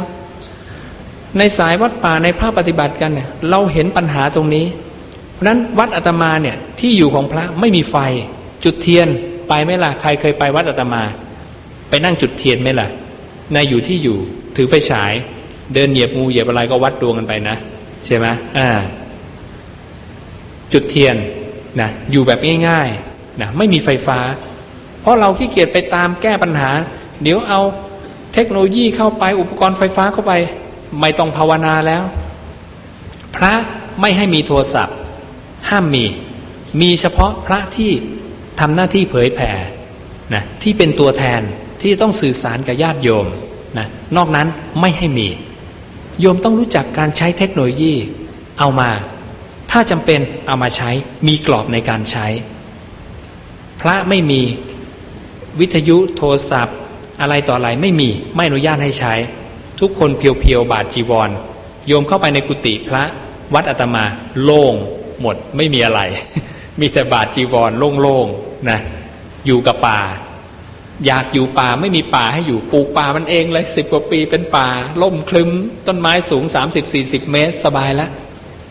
ในสายวัดป่าในภาคปฏิบัติกันเนี่ยเราเห็นปัญหาตรงนี้ เพราะนั้นวัดอาตมาเนี่ยที่อยู่ของพระไม่มีไฟ จุดเทียนไปไหมล่ะใครเคยไปวัดอาตมา ไปนั่งจุดเทียนไหมล่ะนายอยู่ที่อยู่ถือไฟฉาย เดินเหยียบงูเหยียบอะไรก็วัดดวงกันไปนะ ใช่ไหมอ่า จุดเทียน นะอยู่แบบง่ายๆนะไม่มีไฟฟ้า เพราะเราขี้เกียจไปตามแก้ปัญหา เดี๋ยวเอาเทคโนโลยีเข้าไปอุปกรณ์ไฟฟ้าเข้าไป ไม่ต้องภาวนาแล้ว พระไม่ให้มีโทรศัพท์ ห้ามมี มีเฉพาะพระที่ทำหน้าที่เผยแผ่นะที่เป็นตัวแทนที่ต้องสื่อสารกับญาติโยมนะนอกนั้นไม่ให้มี โยมต้องรู้จักการใช้เทคโนโลยี เอามา ถ้าจำเป็นเอามาใช้มีกรอบในการใช้ พระไม่มีวิทยุโทรศัพท์ อะไรต่ออะไรไม่มีไม่อนุญาตให้ใช้ ทุกคนเพียวๆบาทจีวร โยมเข้าไปในกุฏิพระวัดอาตมาโล่งหมดไม่มีอะไร มีแต่บาทจีวรโล่งๆนะอยู่กับป่า อยากอยู่ป่าไม่มีป่าให้อยู่ปลูกป่ามันเองเลยสิบกว่าปีเป็นป่าล่มคลึ้มต้นไม้สูงสามสิบสี่สิบเมตร สบายแล้ว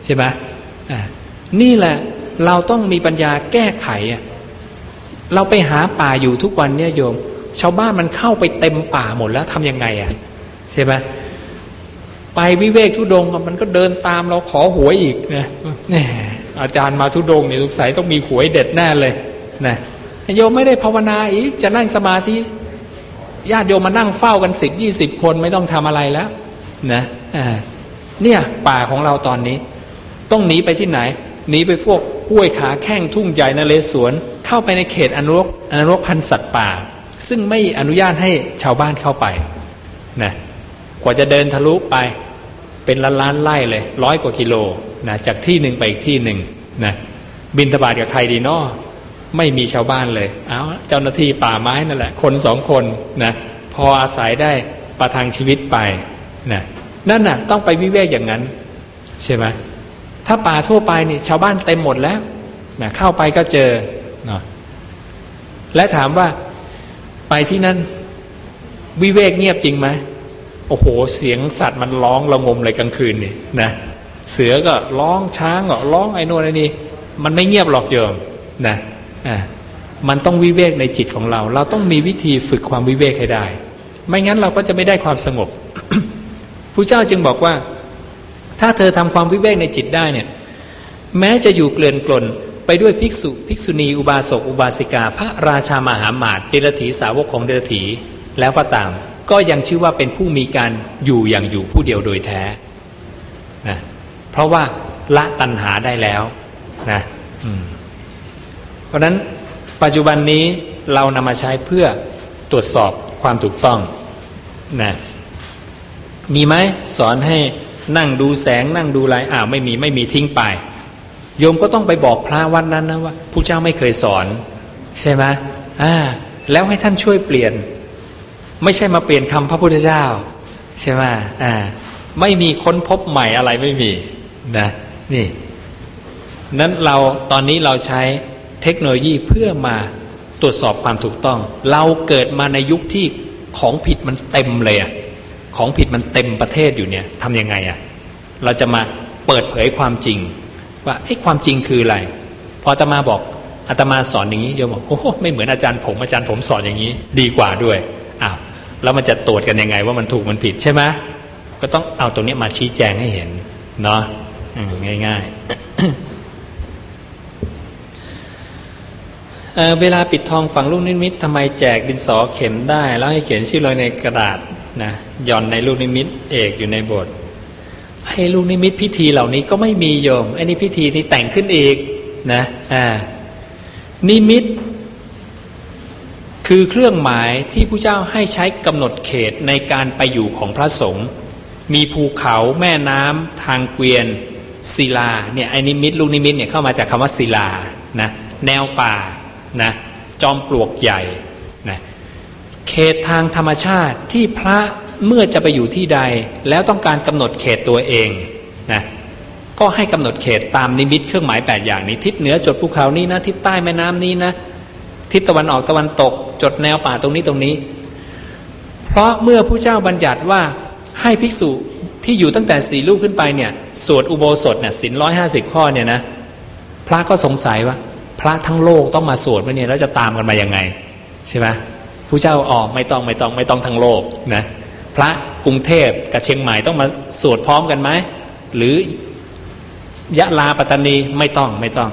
ใช่ไหม นี่แหละเราต้องมีปัญญาแก้ไข เราไปหาป่าอยู่ทุกวันเนี่ยโยม ชาวบ้านมันเข้าไปเต็มป่าหมดแล้วทำยังไงอะใช่ไหมไปวิเวกทุดงมันก็เดินตามเราขอหวยอีกนะอาจารย์มาทุดงเนี่ยสงสัยต้องมีหวยเด็ดแน่เลยนะโยมไม่ได้ภาวนาอีกจะนั่งสมาธิญาติโยมมานั่งเฝ้ากันสิบยี่สิบคนไม่ต้องทำอะไรแล้ว นะเนี่ยป่าของเราตอนนี้ ต้องหนีไปที่ไหน หนีไปพวกห้วยขาแข้งทุ่งใหญ่นเรศวรเข้าไปในเขตอนุรักษ์อนุรักษ์พันธุ์สัตว์ป่า ซึ่งไม่อนุญาตให้ชาวบ้านเข้าไปนะกว่าจะเดินทะลุไปเป็นล้านล้านไล่เลยร้อยกว่ากิโลนะจากที่หนึ่งไปอีกที่หนึ่งนะบินทบาทกับใครดีนาะไม่มีชาวบ้านเลย เอาเจ้าหน้าที่ป่าไม้นั่นแหละ คนสองคนนะพออาศัยได้ประทังชีวิตไปนะนั่นน่ะ ต้องไปวิเวกอย่างนั้น ใช่ไหม ถ้าป่าทั่วไปนี่ชาวบ้านเต็มหมดแล้วนะเข้าไปก็เจอนะและถามว่าไปที่นั่น วิเวกเงียบจริงไหมโอ้โห เสียงสัตว์มันร้องระงมเลยกลางคืนนี่นะเสือก็ร้องช้างก็ร้องไอ้นู่นไอ้นี่มันไม่เงียบหรอกโยมนะอ่ามันต้องวิเวกในจิตของเรา เราต้องมีวิธีฝึกความวิเวกให้ได้ ไม่งั้นเราก็จะไม่ได้ความสงบพระเจ้าจึงบอกว่า ถ้าเธอทำความวิเวกในจิตได้เนี่ยแม้จะอยู่เกลื่อนกลนไปด้วยภิกษุภิกษุณีอุบาสกอุบาสิกา พระราชามหาหมาตเดรถีสาวกของเดรถีแล้วก็ตาม ก็ยังชื่อว่าเป็นผู้มีการอยู่อย่างอยู่ผู้เดียวโดยแท้นะเพราะว่าละตัณหาได้แล้วนะเพราะนั้นปัจจุบันนี้เรานำมาใช้เพื่อตรวจสอบความถูกต้องนะมีไหมสอนให้ นั่งดูแสงนั่งดูอะไรอ้าวไม่มีไม่มีทิ้งไป โยมก็ต้องไปบอกพระวันนั้นนะว่าผู้เจ้าไม่เคยสอน ใช่ไหมอ่าแล้วให้ท่านช่วยเปลี่ยน ไม่ใช่มาเปลี่ยนคำพระพุทธเจ้า ใช่ไหมอ่าไม่มีค้นพบใหม่อะไรไม่มีนะนี่นั้นเราตอนนี้เราใช้เทคโนโลยีเพื่อมาตรวจสอบความถูกต้อง เราเกิดมาในยุคที่ของผิดมันเต็มเลยอะ ของผิดมันเต็มประเทศอยู่เนี่ยทำยังไงอะ่ะเราจะมาเปิดเผยความจริง ว่าไอ้ความจริงคืออะไร พออาตมาบอกอาตมาสอนอย่างนี้โยมบอกโอ้โหไม่เหมือนอาจารย์ผมอาจารย์ผมสอนอย่างนี้ ดีกว่าด้วยอ้าวแล้วมันจะตรวจกันยังไง ว่ามันถูกมันผิดใช่ไหมก็ต้องเอาตรงนี้มาชี้แจงให้เห็นเนาะง่ายๆเเวลาปิดทองฝังลูกนิมิตทำไมแจกดินสอเข็มได้ แล้วให้เขียนชื่อลอยในกระดาษ นะย่อนในลูกนิมิตเอกอยู่ในบทไอ้ลูกนิมิตพิธีเหล่านี้ก็ไม่มีโยมไอ้นี่พิธีนี้แต่งขึ้นอีกนะอ่านิมิต คือเครื่องหมายที่ผู้เจ้าให้ใช้กำหนดเขตในการไปอยู่ของพระสงฆ์มีภูเขาแม่น้ำทางเกวียนศิลาเนี่ยไอ้นิมิตลูกนิมิตเนี่ยเข้ามาจากคำว่าศิลานะแนวป่านะจอมปลวกใหญ่ เขตทางธรรมชาติที่พระเมื่อจะไปอยู่ที่ใด แล้วต้องการกำหนดเขตตัวเองนะก็ให้กำหนดเขตตามนิมิตเครื่องหมายแปดอย่างนี้ทิศเหนือจดภูเขานี้นะทิศใต้แม่น้ำนี้นะทิศตะวันออกตะวันตก จดแนวป่าตรงนี้ตรงนี้ เพราะเมื่อผู้เจ้าบัญญัติว่าให้ภิกษุที่อยู่ตั้งแต่สี่ลูกขึ้นไปเนี่ยสวดอุโบสถเนี่ยสินร้อยห้าสิบข้อเนี่ยนะพระก็สงสัยว่า พระทั้งโลกต้องมาสวดไหมเนี่ยแล้วจะตามกันมายังไงใช่ไหม ผู้เจ้าอ๋อไม่ต้องไม่ต้องไม่ต้องทั้งโลกนะพระกรุงเทพกับเชียงใหม่ต้องมาสวดพร้อมกันไหมหรือยะลาปัตตานีไม่ต้องไม่ต้อง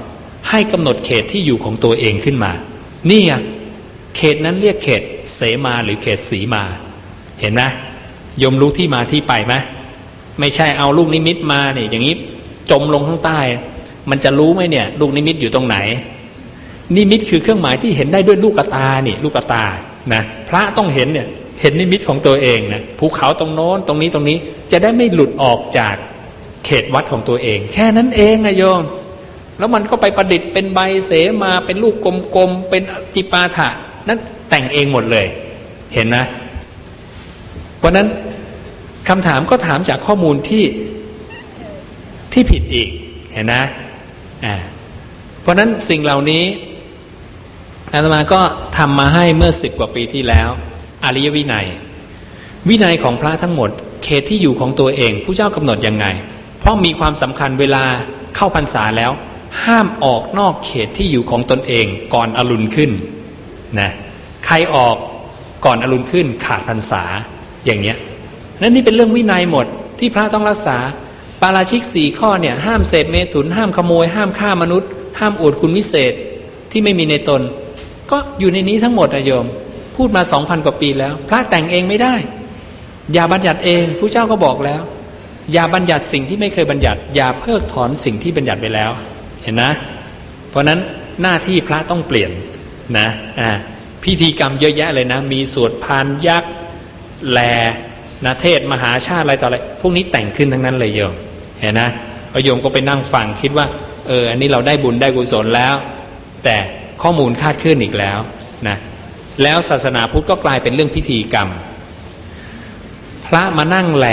ให้กำหนดเขตที่อยู่ของตัวเองขึ้นมา นี่ไงเขตนั้นเรียกเขตเสมาหรือเขตสีมา เห็นไหมยมรู้ที่มาที่ไปไหมไม่ใช่เอาลูกนิมิตมาเนี่ยอย่างนี้จมลงข้างใต้ มันจะรู้ไหมเนี่ยลูกนิมิตอยู่ตรงไหน นิมิตคือเครื่องหมายที่เห็นได้ด้วยลูกตาเนี่ยลูกตา นะพระต้องเห็นเนี่ยเห็นนิมิตของตัวเองนะภูเขาตรงโน้นตรงนี้ตรงนี้จะได้ไม่หลุดออกจากเขตวัดของตัวเอง แค่นั้นเองนะโยม แล้วมันก็ไปประดิษฐ์เป็นใบเสมาเป็นลูกกลมๆเป็นจิปาถะนั้นแต่งเองหมดเลย เห็นนะเพราะนั้นคำถามก็ถามจากข้อมูลที่ที่ผิดอีกเห็นนะอ่าเพราะนั้นสิ่งเหล่านี้ อาตมาก็ทำมาให้เมื่อสิบกว่าปีที่แล้ว อริยวินัย วินัยของพระทั้งหมด เขตที่อยู่ของตัวเองผู้เจ้ากำหนดยังไง เพราะมีความสำคัญเวลาเข้าพรรษาแล้ว ห้ามออกนอกเขตที่อยู่ของตนเองก่อนอรุณขึ้นนะใครออกก่อนอรุณขึ้นขาดพรรษาอย่างเนี้ยนั่นนี่เป็นเรื่องวินัยหมดที่พระต้องรักษา ปาราชิกสี่ข้อเนี่ยห้ามเสพเมถุน ห้ามขโมย ห้ามฆ่ามนุษย์ ห้ามอวดคุณวิเศษที่ไม่มีในตน ก็อยู่ในนี้ทั้งหมดนะโยม พูดมาสองพันกว่าปีแล้ว พระแต่งเองไม่ได้ อย่าบัญญัติเองผู้เจ้าก็บอกแล้ว อย่าบัญญัติสิ่งที่ไม่เคยบัญญัติ อย่าเพิกถอนสิ่งที่บัญญัติไปแล้ว เห็นนะ เพราะนั้นหน้าที่พระต้องเปลี่ยนนะอ่าพิธีกรรมเยอะแยะเลยนะ มีสวดพานยักษ์แลนะเทศมหาชาติอะไรต่ออะไร พวกนี้แต่งขึ้นทั้งนั้นเลยโยม เห็นนะโยมก็ไปนั่งฟังคิดว่า เออ อันนี้เราได้บุญได้กุศลแล้ว แต่ ข้อมูลคาดเคลื่อนอีกแล้วนะแล้วศาสนาพุทธก็กลายเป็นเรื่องพิธีกรรม พระมานั่งแหล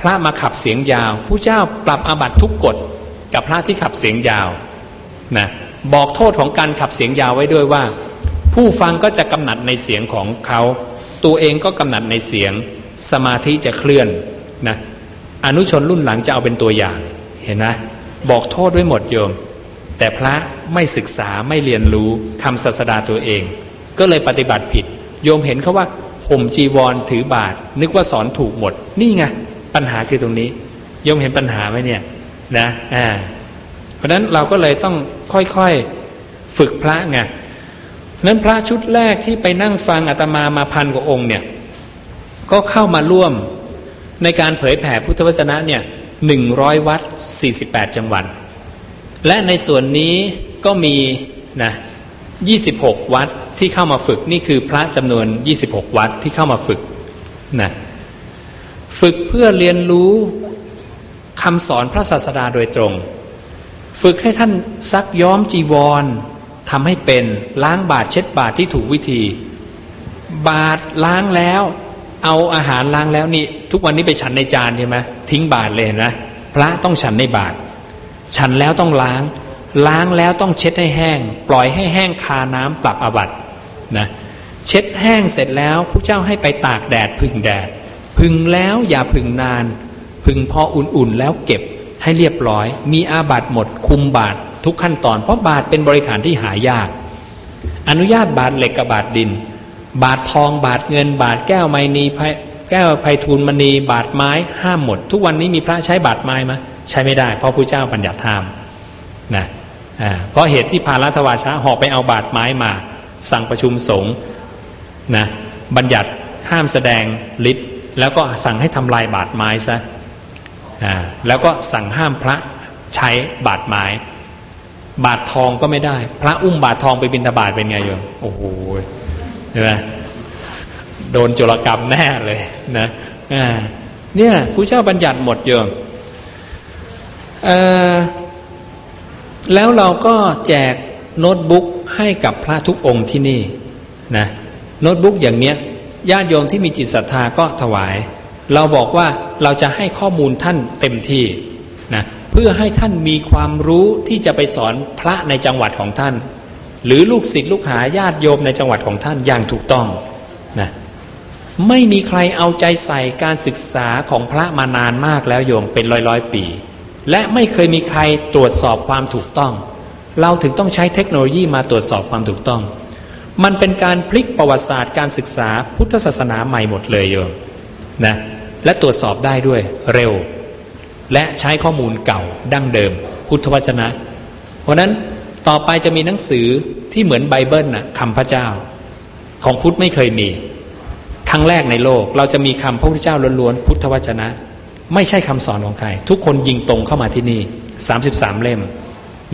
พระมาขับเสียงยาวผู้เจ้าปรับอาบัติทุกกฎกับพระที่ขับเสียงยาวนะบอกโทษของการขับเสียงยาวไว้ด้วยว่า ผู้ฟังก็จะกำหนัดในเสียงของเขา ตัวเองก็กำหนัดในเสียงสมาธิจะเคลื่อนนะอนุชนรุ่นหลังจะเอาเป็นตัวอย่างเห็นนะบอกโทษไว้หมดโยม แต่พระไม่ศึกษาไม่เรียนรู้คำศาสดาตัวเอง ก็เลยปฏิบัติผิด โยมเห็นเขาว่าห่มจีวรถือบาท นึกว่าสอนถูกหมด นี่ไงปัญหาคือตรงนี้ โยมเห็นปัญหาไหมเนี่ยนะอ่าเพราะนั้นเราก็เลยต้องค่อยๆฝึกพระไงนั้นพระชุดแรกที่ไปนั่งฟังอาตมามาพันกว่าองค์เนี่ยก็เข้ามาร่วมในการเผยแผ่พุทธวจนะเนี่ยหนึ่งร้อยวัดสี่สิบแปดจังหวัด และในส่วนนี้ก็มีนะยี่สิบหกวัดที่เข้ามาฝึกนี่คือพระจำนวนยี่สิบหกวัดที่เข้ามาฝึกนะฝึกเพื่อเรียนรู้คำสอนพระศาสดาโดยตรง ฝึกให้ท่านซักย้อมจีวรทำให้เป็นล้างบาดเช็ดบาดที่ถูกวิธี บาดล้างแล้ว เอาอาหารล้างแล้วนี่ ทุกวันนี้ไปฉันในจานใช่ไหมทิ้งบาทเลยนะ พระต้องฉันในบาท ฉันแล้วต้องล้าง ล้างแล้วต้องเช็ดให้แห้ง ปล่อยให้แห้งคาน้ำปรับอบัตนะเช็ดแห้งเสร็จแล้วผู้เจ้าให้ไปตากแดดพึ่งแดด พึ่งแล้วอย่าพึ่งนาน พึ่งพออุ่นๆแล้วเก็บให้เรียบร้อย มีอาบัตหมด คุมบาททุกขั้นตอนเพราะบาทเป็นบริขารที่หายาก อนุญาตบาทเหล็กกับบาทดิน บาททองบาทเงิน บาทแก้วไมณีแก้วไพทูลมณี บาทไม้ห้ามหมด ทุกวันนี้มีพระใช้บาทไม้ไหม ใช้ไม่ได้ เพราะพระเจ้าบัญญัติห้ามนะเพราะเหตุที่พาลัทวาชะหอบไปเอาบาทไม้มา สั่งประชุมสงฆ์นะบัญญัติห้ามแสดงฤทธิ์แล้วก็สั่งให้ทำลายบาทไม้ซะแล้วก็สั่งห้ามพระใช้บาทไม้ บาททองก็ไม่ได้ พระอุ้มบาททองไปบิณฑบาตเป็นไงโยมโอ้โหใช่ไหมโดนจุลกรรมแน่เลยนะเนี่ยผู้เจ้าบัญญัติหมดโยม แล้วเราก็แจกโน้ตบุ๊กให้กับพระทุกองค์ที่นี่นะโน้ตบุ๊กอย่างเนี้ยญาติโยมที่มีจิตศรัทธาก็ถวาย เราบอกว่าเราจะให้ข้อมูลท่านเต็มที่นะเพื่อให้ท่านมีความรู้ที่จะไปสอนพระในจังหวัดของท่าน หรือลูกศิษย์ลูกหาญาติโยมในจังหวัดของท่านอย่างถูกต้องนะไม่มีใครเอาใจใส่การศึกษาของพระมานานมากแล้วโยมเป็นร้อยร้อยปี และไม่เคยมีใครตรวจสอบความถูกต้อง เราถึงต้องใช้เทคโนโลยีมาตรวจสอบความถูกต้อง มันเป็นการพลิกประวัติศาสตร์การศึกษาพุทธศาสนาใหม่หมดเลยโยมนะและตรวจสอบได้ด้วยเร็ว และใช้ข้อมูลเก่าดั้งเดิม พุทธวจนะ เพราะนั้นต่อไปจะมีหนังสือที่เหมือนไบเบิลนะคำพระเจ้า ของพุทธไม่เคยมีครั้งแรกในโลกเราจะมีคำพระพุทธเจ้าล้วนๆพุทธวจนะ ไม่ใช่คำสอนของใคร ทุกคนยิงตรงเข้ามาที่นี่ 33 เล่ม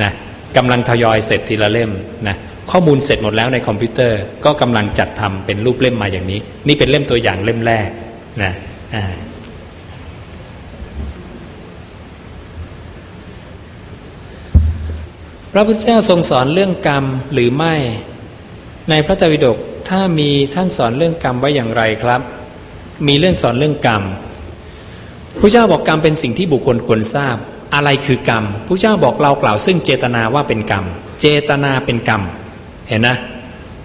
นะกำลังทยอยเสร็จทีละเล่มนะข้อมูลเสร็จหมดแล้วในคอมพิวเตอร์ ก็กำลังจัดทำเป็นรูปเล่มมาอย่างนี้ นี่เป็นเล่มตัวอย่างเล่มแรกนะพระพุทธเจ้าทรงสอนเรื่องกรรมหรือไม่ ในพระไตรปิฎกถ้ามีท่านสอนเรื่องกรรมไว้อย่างไรครับ มีเรื่องสอนเรื่องกรรม พระเจ้าบอกกรรมเป็นสิ่งที่บุคคลควรทราบ อะไรคือกรรมพระเจ้าบอกเรากล่าวซึ่งเจตนาว่าเป็นกรรม เจตนาเป็นกรรม เห็นนะ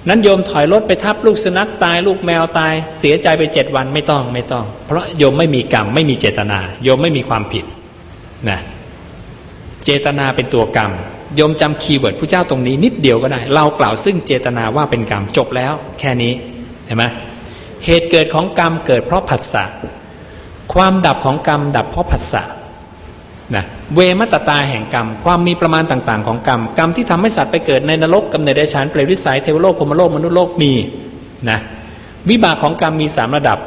นั้นโยมถอยรถไปทับลูกสุนัขตายลูกแมวตาย เสียใจไปเจ็ดวันไม่ต้องไม่ต้อง เพราะโยมไม่มีกรรมไม่มีเจตนา โยมไม่มีความผิดนะเจตนาเป็นตัวกรรมโยมจำคีย์เวิร์ดผู้เจ้าตรงนี้นิดเดียวก็ได้ เรากล่าวซึ่งเจตนาว่าเป็นกรรมจบแล้ว แค่นี้เห็นไหมเหตุเกิดของกรรมเกิดเพราะผัสสะ ความดับของกรรมดับเพราะผัสสะนะเวมัตตาแห่งกรรม ความมีประมาณต่าง ๆ ของกรรม กรรมที่ทำให้สัตว์ไปเกิดในนรกกำเนิดเดชานเปรตวิสัยเทวโลกพรมโลกมนุษย์โลกมีนะวิบากของกรรมมีสามระดับ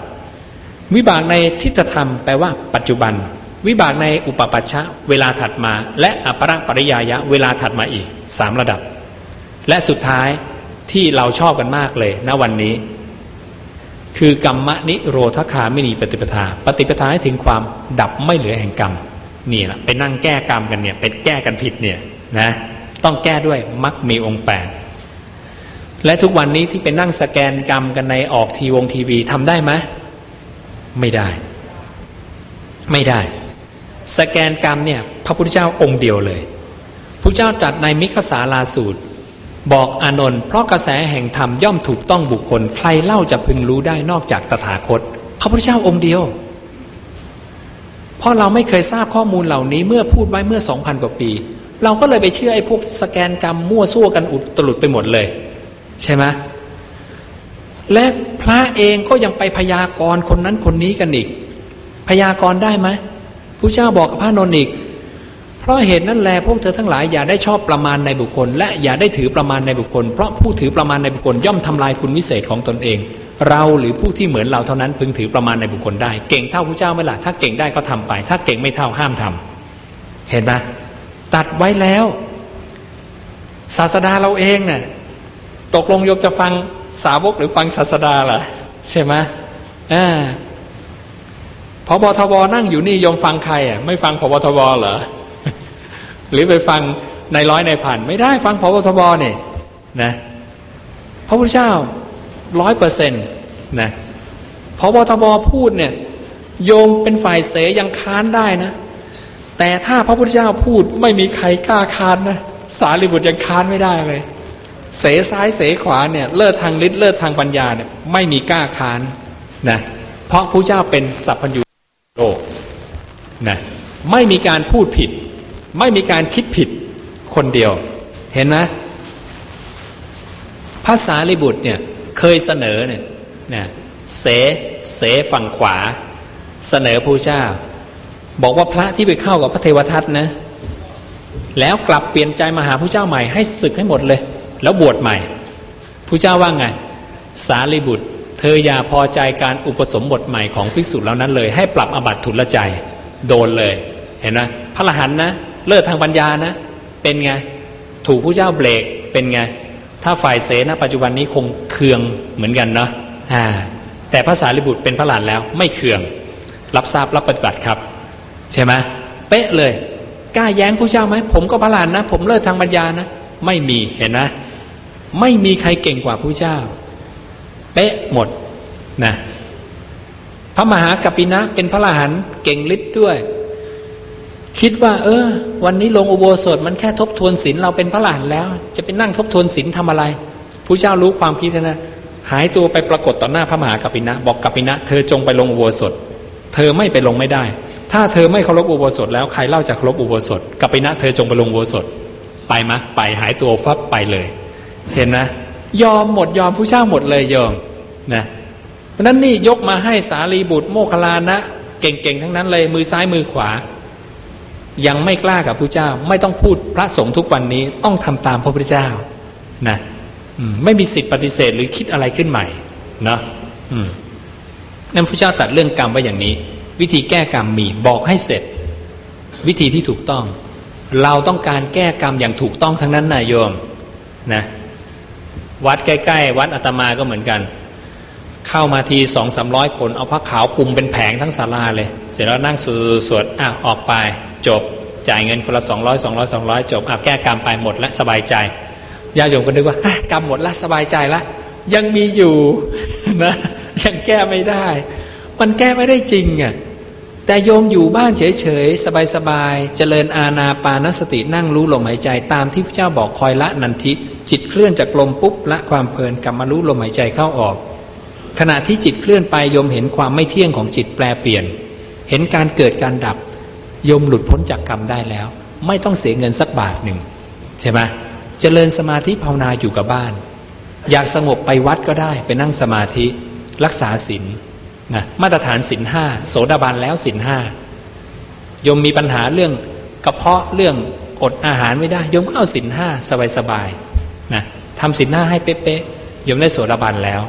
วิบากในทิฏฐธรรมแปลว่าปัจจุบัน วิบากในอุปปัชชะเวลาถัดมา และอปรปริยายะเวลาถัดมาอีกสามระดับ และสุดท้ายที่เราชอบกันมากเลยณวันนี้ คือกรรมนิโรธคาไม่มีปฏิปทา ปฏิปทาให้ถึงความดับไม่เหลือแห่งกรรมนี่แหละไปนั่งแก้กรรมกันเนี่ยเป็นแก้กันผิดเนี่ยนะต้องแก้ด้วยมักมีองค์แปดและทุกวันนี้ที่ไปนั่งสแกนกรรมกันในออกทีวงทีวีทำได้ไหมไม่ได้ ไม่ได้ สแกนกรรมเนี่ย พระพุทธเจ้าองค์เดียวเลยพระเจ้าจัดในมิคสาลาสูตร บอกอานนท์เพราะกระแสแห่งธรรมย่อมถูกต้องบุคคล ใครเล่าจะพึงรู้ได้นอกจากตถาคตพระพุทธเจ้าองค์เดียว เพราะเราไม่เคยทราบข้อมูลเหล่านี้เมื่อพูดไว้เมื่อสองพันกว่าปี เราก็เลยไปเชื่อไอ้พวกสแกนกรรมมั่วซั่วกันอุดตลุดไปหมดเลย ใช่ไหมและพระเองก็ยังไปพยากรณ์คนนั้นคนนี้กันอีก พยากรณ์ได้ไหมผู้เจ้าบอกกับพระนนท์อีก ราะเหตุนั้นแลพวกเธอทั้งหลายอย่าได้ชอบประมาณในบุคคล และอย่าได้ถือประมาณในบุคคล เพราะผู้ถือประมาณในบุคคลย่อมทำลายคุณวิเศษของตนเอง เราหรือผู้ที่เหมือนเราเท่านั้นพึงถือประมาณในบุคคลได้ เก่งเท่าผู้เจ้าไหมล่ะถ้าเก่งได้ก็ทำไป ถ้าเก่งไม่เท่าห้ามทำเห็นไหมตัดไว้แล้ว ศาสดาเราเองเนะ่ยตกลงโยมจะฟังสาวกหรือฟังศาสดาล่ะ ใช่ไหมอ่าพบทบนั่งอยู่นี่ยอมฟังใครอะไม่ฟังพบทบเหรอ หรือไปฟังในร้อยในพันไม่ได้ฟังพบทบเนี่ยนะพระพุทธเจ้าร้อยเปอร์เซ็นต์นะพบทบพูดเนี่ยโยมเป็นฝ่ายเสยยังค้านได้นะ แต่ถ้าพระพุทธเจ้าพูดไม่มีใครกล้าค้านนะสารีบุตรยังค้านไม่ได้เลย เสซ้ายเสขวาเนี่ยเลิศทางฤทธิ์เลิศทางปัญญาเนี่ยไม่มีกล้าค้านนะเพราะพระเจ้าเป็นสัพพัญญูโลกนะไม่มีการพูดผิด ไม่มีการคิดผิดคนเดียว เห็นไหมภาษาลิบุตรเนี่ยเคยเสนอเนี่ยนะเสเสฝั่งขวา เสนอพระเจ้า บอกว่าพระที่ไปเข้ากับพระเทวทัตนะ แล้วกลับเปลี่ยนใจมาหาพระเจ้าใหม่ให้ศึกให้หมดเลย แล้วบวชใหม่พระเจ้าว่าไง สารีบุตร เธออย่าพอใจการอุปสมบทใหม่ของภิกษุเหล่านั้นเลย ให้ปรับอบัตทุลใจโดนเลย เห็นไหมพระรหันนะ เลิศทางปัญญานะ เป็นไง ถูกผู้เจ้าเบรกเป็นไง ถ้าฝ่ายเสนะปัจจุบันนี้คงเคืองเหมือนกันเนาะอ่าแต่ภาษาลิบุตรเป็นพระหลานแล้วไม่เคือง รับทราบรับปฏิบัติครับ ใช่ไหมเป๊ะเลยกล้าแย้งผู้เจ้าไหมผมก็พระหลานนะ ผมเลิศทางปัญญานะ ไม่มีเห็นไหมไม่มีใครเก่งกว่าผู้เจ้า เป๊ะหมดนะพระมหากัปปินะเป็นพระอรหันเก่งฤทธิ์ด้วย คิดว่า เออ วันนี้ลงอุโบสถมันแค่ทบทวนศีลเราเป็นพระอรหันแล้ว จะไปนั่งทบทวนศีลทำอะไรผู้เจ้ารู้ความคิดนะหายตัวไปปรากฏต่อหน้าพระมหากัปปินะ บอกกัปปินะ เธอจงไปลงอุโบสถ เธอไม่ไปลงไม่ได้ ถ้าเธอไม่เคารพอุโบสถแล้วใครเล่าจะเคารพอุโบสถกัปปินะ เธอจงไปลงอุโบสถ ไปมะไปหายตัวฟับไปเลย เห็นนะยอมหมดยอมผู้เจ้าหมดเลยยอมนะเพราะนั้นนี่ยกมาให้สารีบุตรโมคลานะ เก่งๆทั้งนั้นเลยมือซ้ายมือขวา ยังไม่กล้ากับพระเจ้า ไม่ต้องพูดพระสงฆ์ทุกวันนี้ต้องทำตามพระพุทธเจ้านะไม่มีสิทธิปฏิเสธหรือคิดอะไรขึ้นใหม่เนาะนั่นพระเจ้าตัดเรื่องกรรมไว้อย่างนี้ วิธีแก้กรรมมีบอกให้เสร็จ วิธีที่ถูกต้อง เราต้องการแก้กรรมอย่างถูกต้องทั้งนั้นนายโยมนะวัดใกล้ๆ วัดอาตมาก็เหมือนกัน เข้ามาทีสองสามร้อยคน เอาผ้าขาวคุมเป็นแผงทั้งศาลาเลย เสร็จแล้วนั่งสวดสวดอะออกไป จบ จ่ายเงินคนละสองร้อยสองร้อยสองร้อยจบอะแก้กรรมไปหมดและสบายใจญาติโยมก็นึกว่ากรรมหมดละสบายใจละยังมีอยู่นะยังแก้ไม่ได้ มันแก้ไม่ได้จริงอะแต่โยมอยู่บ้านเฉยๆ สบายๆ เจริญอาณาปานสตินั่งรู้ลมหายใจ ตามที่พระเจ้าบอกคอยละนันทิ จิตเคลื่อนจากลมปุ๊บละความเพลินกลับมารู้ลมหายใจเข้าออก ขณะที่จิตเคลื่อนไปโยมเห็นความไม่เที่ยงของจิตแปลเปลี่ยน เห็นการเกิดการดับ ยมหลุดพ้นจากกรรมได้แล้ว ไม่ต้องเสียเงินสักบาทหนึ่งใช่ไหมเจริญสมาธิภาวนาอยู่กับบ้าน อยากสงบไปวัดก็ได้ไปนั่งสมาธิรักษาศีลนะมาตรฐานศีลห้าโสดาบันแล้วศีลห้ายมมีปัญหาเรื่องกระเพาะเรื่องอดอาหารไม่ได้ยมก็เอาศีลห้าสบายๆนะทำศีลห้าให้เป๊ะๆยมได้โสดาบันแล้ว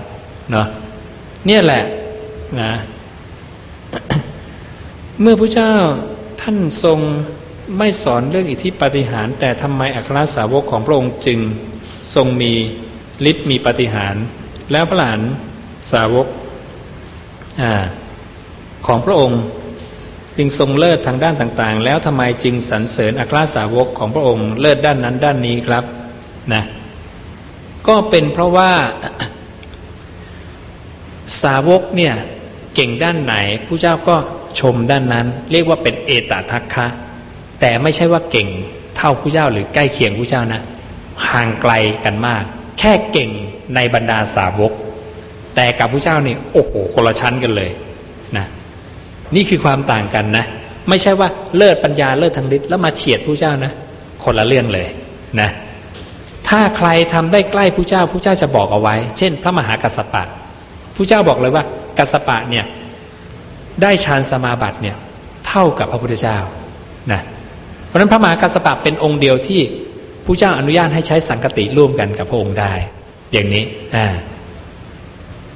เนาะเนี่ยแหละนะเมื่อพระเจ้าานทรงไม่สอนเรื่องอิทธิปฏิหาร แต่ทำไมอัครสาวกของพระองค์จึงทรงมีฤทธิ์มีปฏิหาร แล้วพระหลานสาวกอของพระองค์จึงทรงเลิศทางด้านต่างๆ แล้วทำไมจึงสรรเสริญอัครสาวกของพระองค์เลิศด้านนั้นด้านนี้ครับนะก็เป็นเพราะว่าสาวกเนี่ยเก่งด้านไหนผู้เจ้าก็ ชมด้านนั้น เรียกว่าเป็นเอตทัคคะ แต่ไม่ใช่ว่าเก่งเท่าผู้เจ้าหรือใกล้เคียงผู้เจ้านะห่างไกลกันมาก แค่เก่งในบรรดาสาวก แต่กับผู้เจ้านี่โอ้โหคนละชั้นกันเลยนะนี่คือความต่างกันนะ ไม่ใช่ว่าเลิศปัญญาเลิศทางฤทธิ์แล้วมาเฉียดผู้เจ้านะ คนละเรื่องเลยนะถ้าใครทำได้ใกล้ผู้เจ้าผู้เจ้าจะบอกเอาไว้ เช่น พระมหากัสสปะผู้เจ้าบอกเลยว่ากัสสปะเนี่ย ได้ฌานสมาบัติเนี่ยเท่ากับพระพุทธเจ้านะเพราะนั้นพระมหากัสสปะเป็นองค์เดียวที่ผู้เจ้าอนุญาตให้ใช้สังกติร่วมกันกับพระองค์ได้ อย่างนี้อ่า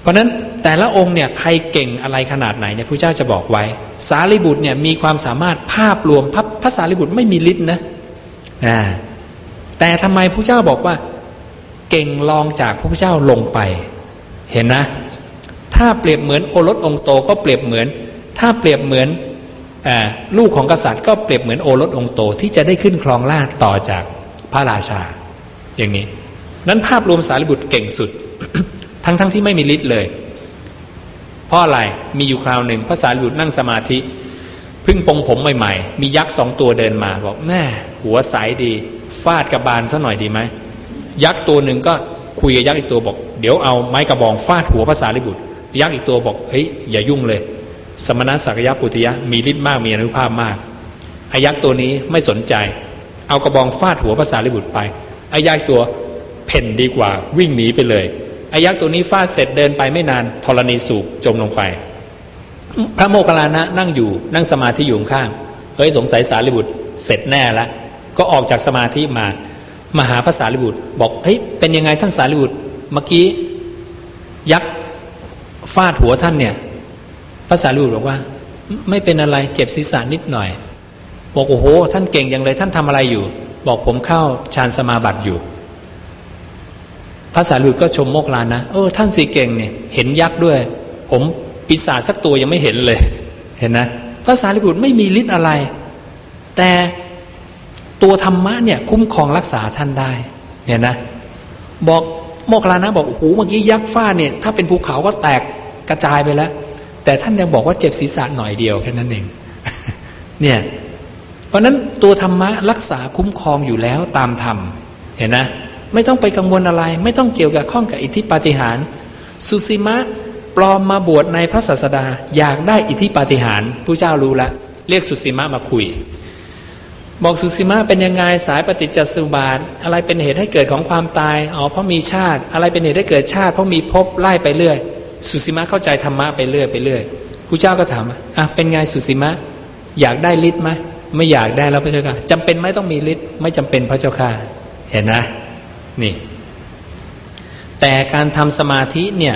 เพราะนั้นแต่ละองค์เนี่ยใครเก่งอะไรขนาดไหนเนี่ยผู้เจ้าจะบอกไว้ สารีบุตรเนี่ยมีความสามารถภาพรวมพระพระสารีบุตรไม่มีฤทธิ์นะอ่าแต่ทำไมผู้เจ้าบอกว่า เก่งลองจากพระพุทธเจ้าลงไป เห็นนะ ถ้าเปรียบเหมือนโอรสองโตก็เปรียบเหมือน ถ้าเปรียบเหมือนอลูกของกษัตริย์ก็เปรียบเหมือนโอรสองโตที่จะได้ขึ้นครองราชต่อจากพระราชา อย่างนี้ นั้นภาพรวมสารีบุตรเก่งสุด ทั้งๆทที่ไม่มีฤทธิ์เลย เพราะอะไรมีอยู่คราวหนึ่งพระสารีบุตรนั่งสมาธิพึ่งปงผมใหม่ๆ มียักษ์สองตัวเดินมาบอกแม่หัวใสดี ฟาดกระบาลซะหน่อยดีไหมยักษ์ตัวหนึ่งก็คุยกับยักษ์อีกตัวบอก เดี๋ยวเอาไม้กระบองฟาดหัวภาษาลิบุตรยักษ์อีกตัวบอกเฮ้ยอย่ายุ่งเลย สมณะสักยะปุติยะมีฤทธิ์มากมีอนุภาพมากอายักษ์ตัวนี้ไม่สนใจ เอากระบองฟาดหัวภาษาลิบุตรไปอายักษ์ตัวเพ่นดีกว่า วิ่งหนีไปเลยอายักษ์ตัวนี้ฟาดเสร็จเดินไปไม่นานธรณีสูบจมลงไป พระโมคคัลลานะนั่งอยู่นั่งสมาธิอยู่ข้างเฮ้ยสงสัยสารีบุตรเสร็จแน่ล้วก็ออกจากสมาธิมามาหาภาษาลิบุตร บอกเฮ้ยเป็นยังไงท่านสารีบุตรเมื่อกี้ยักษ์ฟาดหัวท่านเนี่ย ภาษาลิบุตรบอกว่า ไม่เป็นอะไรเจ็บศีรษะนิดหน่อย บอกโอ้โห ท่านเก่งอย่างเลย ท่านทำอะไรอยู่ บอกผมเข้าฌานสมาบัติอยู่ภาษาลิบุตรก็ชมโมกลานนะเออท่านสีเก่งเนี่ยเห็นยักษ์ด้วย ผมปีศาจสักตัวยังไม่เห็นเลย เห็นนะภาษาลิบุตรไม่มีฤทธิ์อะไร แต่ตัวธรรมะเนี่ย คุ้มครองรักษาท่านได้ เห็นนะบอกโมกลานะ บอกโอ้โหเมื่อกี้ยักษ์ฟ้าเนี่ย ถ้าเป็นภูเขาก็แตกกระจายไปแล้ว แต่ท่านยังบอกว่าเจ็บศีรษะหน่อยเดียวแค่นั้นเอง เนี่ย เพราะนั้นตัวธรรมะรักษาคุ้มครองอยู่แล้วตามธรรม เห็นนะไม่ต้องไปกังวลอะไร ไม่ต้องเกี่ยวกับข้องกับอิทธิปาฏิหารสุสีมะปลอมมาบวชในพระศาสดา อยากได้อิทธิปาฏิหารผู้เจ้ารู้ละ เรียกสุสีมะมาคุย บอกสุสีมาเป็นยังไงสายปฏิจจสุบาท อะไรเป็นเหตุให้เกิดของความตายอ๋อเพราะมีชาติ อะไรเป็นเหตุให้เกิดชาติ เพราะมีภพไล่ไปเรื่อย สุสีมาเข้าใจธรรมะไปเรื่อยไปเรื่อยผู้เจ้าก็ถามอะเป็นไงสุสีมาอยากได้ฤทธิ์ไหมไม่อยากได้แล้วพระเจ้าค่ะจำเป็นไหมต้องมีฤทธิ์ไม่จำเป็นพระเจ้าค่ะเห็นนะ นี่ แต่การทำสมาธิเนี่ย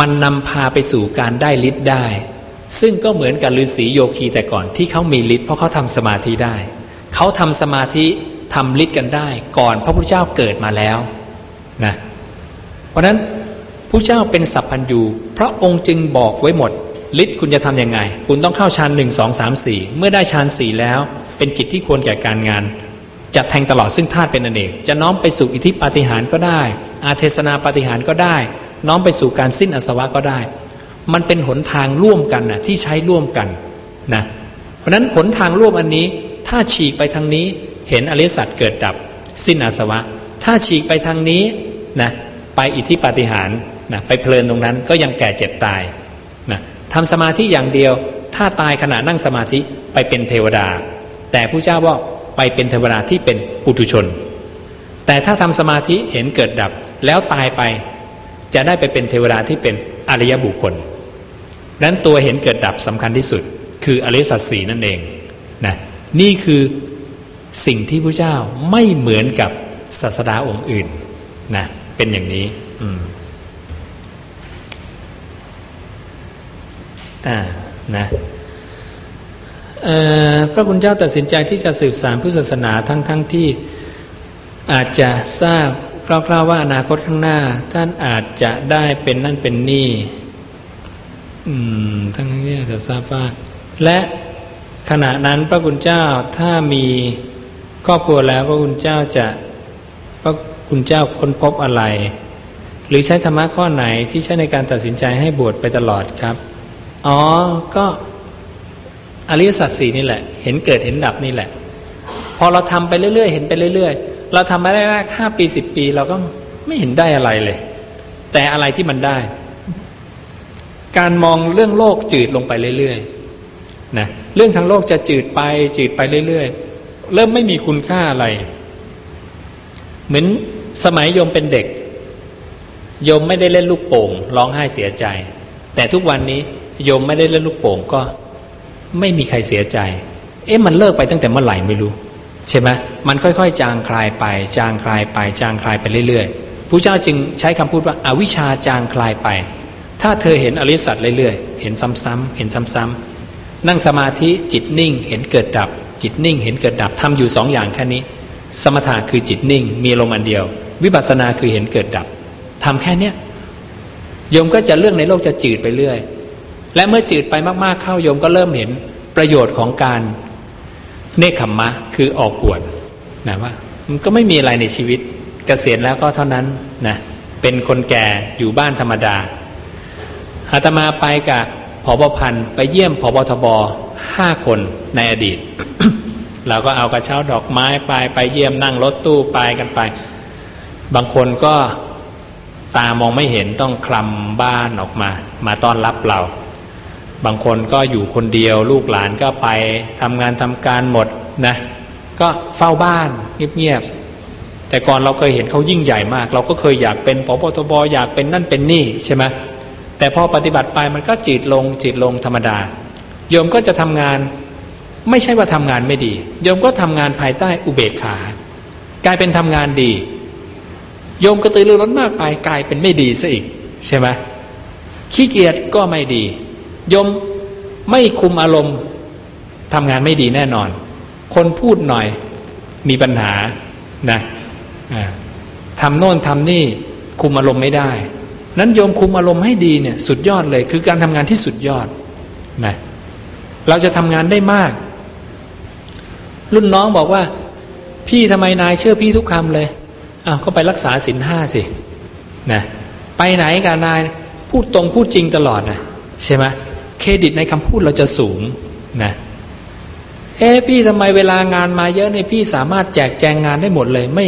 มันนำพาไปสู่การได้ฤทธิ์ได้ ซึ่งก็เหมือนกับฤาษีโยคีแต่ก่อนที่เขามีฤทธิ์เพราะเขาทำสมาธิได้เขาทำสมาธิทำฤทธิ์กันได้ ก่อนพระพุทธเจ้าเกิดมาแล้วนะเพราะนั้น ผู้เจ้าเป็นสัพพัญญูพระองค์จึงบอกไว้หมดฤทธิ์คุณจะทํำยังไง คุณต้องเข้าฌานหนึ่งสองสามสี่เมื่อได้ฌานสี่แล้ว เป็นจิตที่ควรแก่การงาน จะแทงตลอดซึ่งธาตุเป็นอนเนก จะน้อมไปสู่อิทธิปาฏิหารก็ได้ อาเทศนาปาฏิหารก็ได้ น้อมไปสู่การสิ้นอสวะก็ได้ มันเป็นหนทางร่วมกันนะที่ใช้ร่วมกันนะเพราะนั้นหนทางร่วมอันนี้ ถ้าฉีกไปทางนี้เห็นอริสัตเกิดดับ สิ้นอาสวะ ถ้าฉีกไปทางนี้นะไปอิทธิปาฏิหาร นะไปเพลินตรงนั้นก็ยังแก่เจ็บตายนะทำสมาธิอย่างเดียว ถ้าตายขณะนั่งสมาธิไปเป็นเทวดา แต่ผู้เจ้าว่าไปเป็นเทวดาที่เป็นปุถุชน แต่ถ้าทำสมาธิเห็นเกิดดับแล้วตายไปจะได้ไปเป็นเทวดาที่เป็นอริยบุคคลนั้นตัวเห็นเกิดดับสำคัญที่สุด คืออริสัตสีนั่นเองนะนี่คือสิ่งที่พระเจ้าไม่เหมือนกับศาสดาองค์อื่นนะเป็นอย่างนี้ อืม อ่านะพระคุณเจ้าตัดสินใจที่จะสืบสารพุทธศาสนาทั้งๆทที่อาจจะทราบคร่าวๆว่าอนาคตข้างหน้า ท่านอาจจะได้เป็นนั่นเป็นนี่ทั้งนี้จะทราบว่า และขณะนั้นพระคุณเจ้าถ้ามีครอบครัวแล้วพระคุณเจ้าจะพระคุณเจ้าค้นพบอะไร หรือใช้ธรรมะข้อไหนที่ใช้ในการตัดสินใจให้บวชไปตลอดครับ อ๋อก็อริยสัจสี่นี่แหละ เห็นเกิดเห็นดับนี่แหละ พอเราทำไปเรื่อยๆ เห็นไปเรื่อยๆ เราทำมาได้แรกห้าปีสิบปี เราก็ไม่เห็นได้อะไรเลย แต่อะไรที่มันได้ การมองเรื่องโลกจืดลงไปเรื่อยๆนะเรื่องทางโลกจะจืดไปจืดไปเรื่อยๆ เริ่มไม่มีคุณค่าอะไร เหมือนสมัยโยมเป็นเด็กโยมไม่ได้เล่นลูกโป่งร้องไห้เสียใจ แต่ทุกวันนี้ โยมไม่ได้เล่นลูกโป่งก็ ไม่มีใครเสียใจ เอ๊ะมันเลิกไปตั้งแต่เมื่อไหร่ไม่รู้ ใช่ไหมมันค่อยๆ จางคลายไป จางคลายไป จางคลายไปเรื่อยๆพระเจ้าจึงใช้คำพูดว่าอาวิชชาจางคลายไป ถ้าเธอเห็นอริสัตเรื่อยๆ เห็นซ้ำๆเห็นซ้ำๆนั่งสมาธิจิตนิ่ง เห็นเกิดดับ จิตนิ่ง เห็นเกิดดับทำอยู่สองอย่างแค่นี้ สมถะคือจิตนิ่ง มีลมอันเดียว วิปัสสนาคือเห็นเกิดดับทำแค่เนี้ยโยมก็จะเรื่องในโลกจะจืดไปเรื่อย และเมื่อจืดไปมากๆเข้าโยมก็เริ่มเห็นประโยชน์ของการเนคขมมะคือออกบวชนะว่ามันก็ไม่มีอะไรในชีวิตกเกษียณแล้วก็เท่านั้นนะเป็นคนแก่อยู่บ้านธรรมดาอาตมาไปกับผบพันไปเยี่ยมผบทบห้าคนในอดีต เราก็เอากระเช้าดอกไม้ไปไปเยี่ยมนั่งรถตู้ไปกันไป บางคนก็ตามองไม่เห็นต้องคลำบ้านออกมา มาต้อนรับเรา บางคนก็อยู่คนเดียว ลูกหลานก็ไปทำงานทำการหมดนะก็เฝ้าบ้านเงียบๆแต่ก่อนเราเคยเห็นเขายิ่งใหญ่มาก เราก็เคยอยากเป็นปปทบอยากเป็นนั่นเป็นนี่ใช่ไหมแต่พอปฏิบัติไปมันก็จีดลงจีดลงธรรมดาโยมก็จะทำงานไม่ใช่ว่าทำงานไม่ดีโยมก็ทำงานภายใต้อุเบกขากลายเป็นทำงานดีโยมกระตือรือร้นมากไปกลายเป็นไม่ดีซะอีก ใช่ไหมขี้เกียจก็ไม่ดี ยมไม่คุมอารมณ์ทำงานไม่ดีแน่นอน คนพูดหน่อยมีปัญหานะทำโน่นทำนี่คุมอารมณ์ไม่ได้ นั้นโยมคุมอารมณ์ให้ดีเนี่ยสุดยอดเลย คือการทำงานที่สุดยอดนะเราจะทำงานได้มาก รุ่นน้องบอกว่า พี่ทำไมนายเชื่อพี่ทุกคำเลยอ้าวก็ไปรักษาศีลห้าสินะไปไหนกับนายพูดตรงพูดจริงตลอดนะใช่ไหม เครดิตในคำพูดเราจะสูงนะเอ๊พี่ทำไมเวลางานมาเยอะในพี่สามารถแจกแจงงานได้หมดเลย ไม่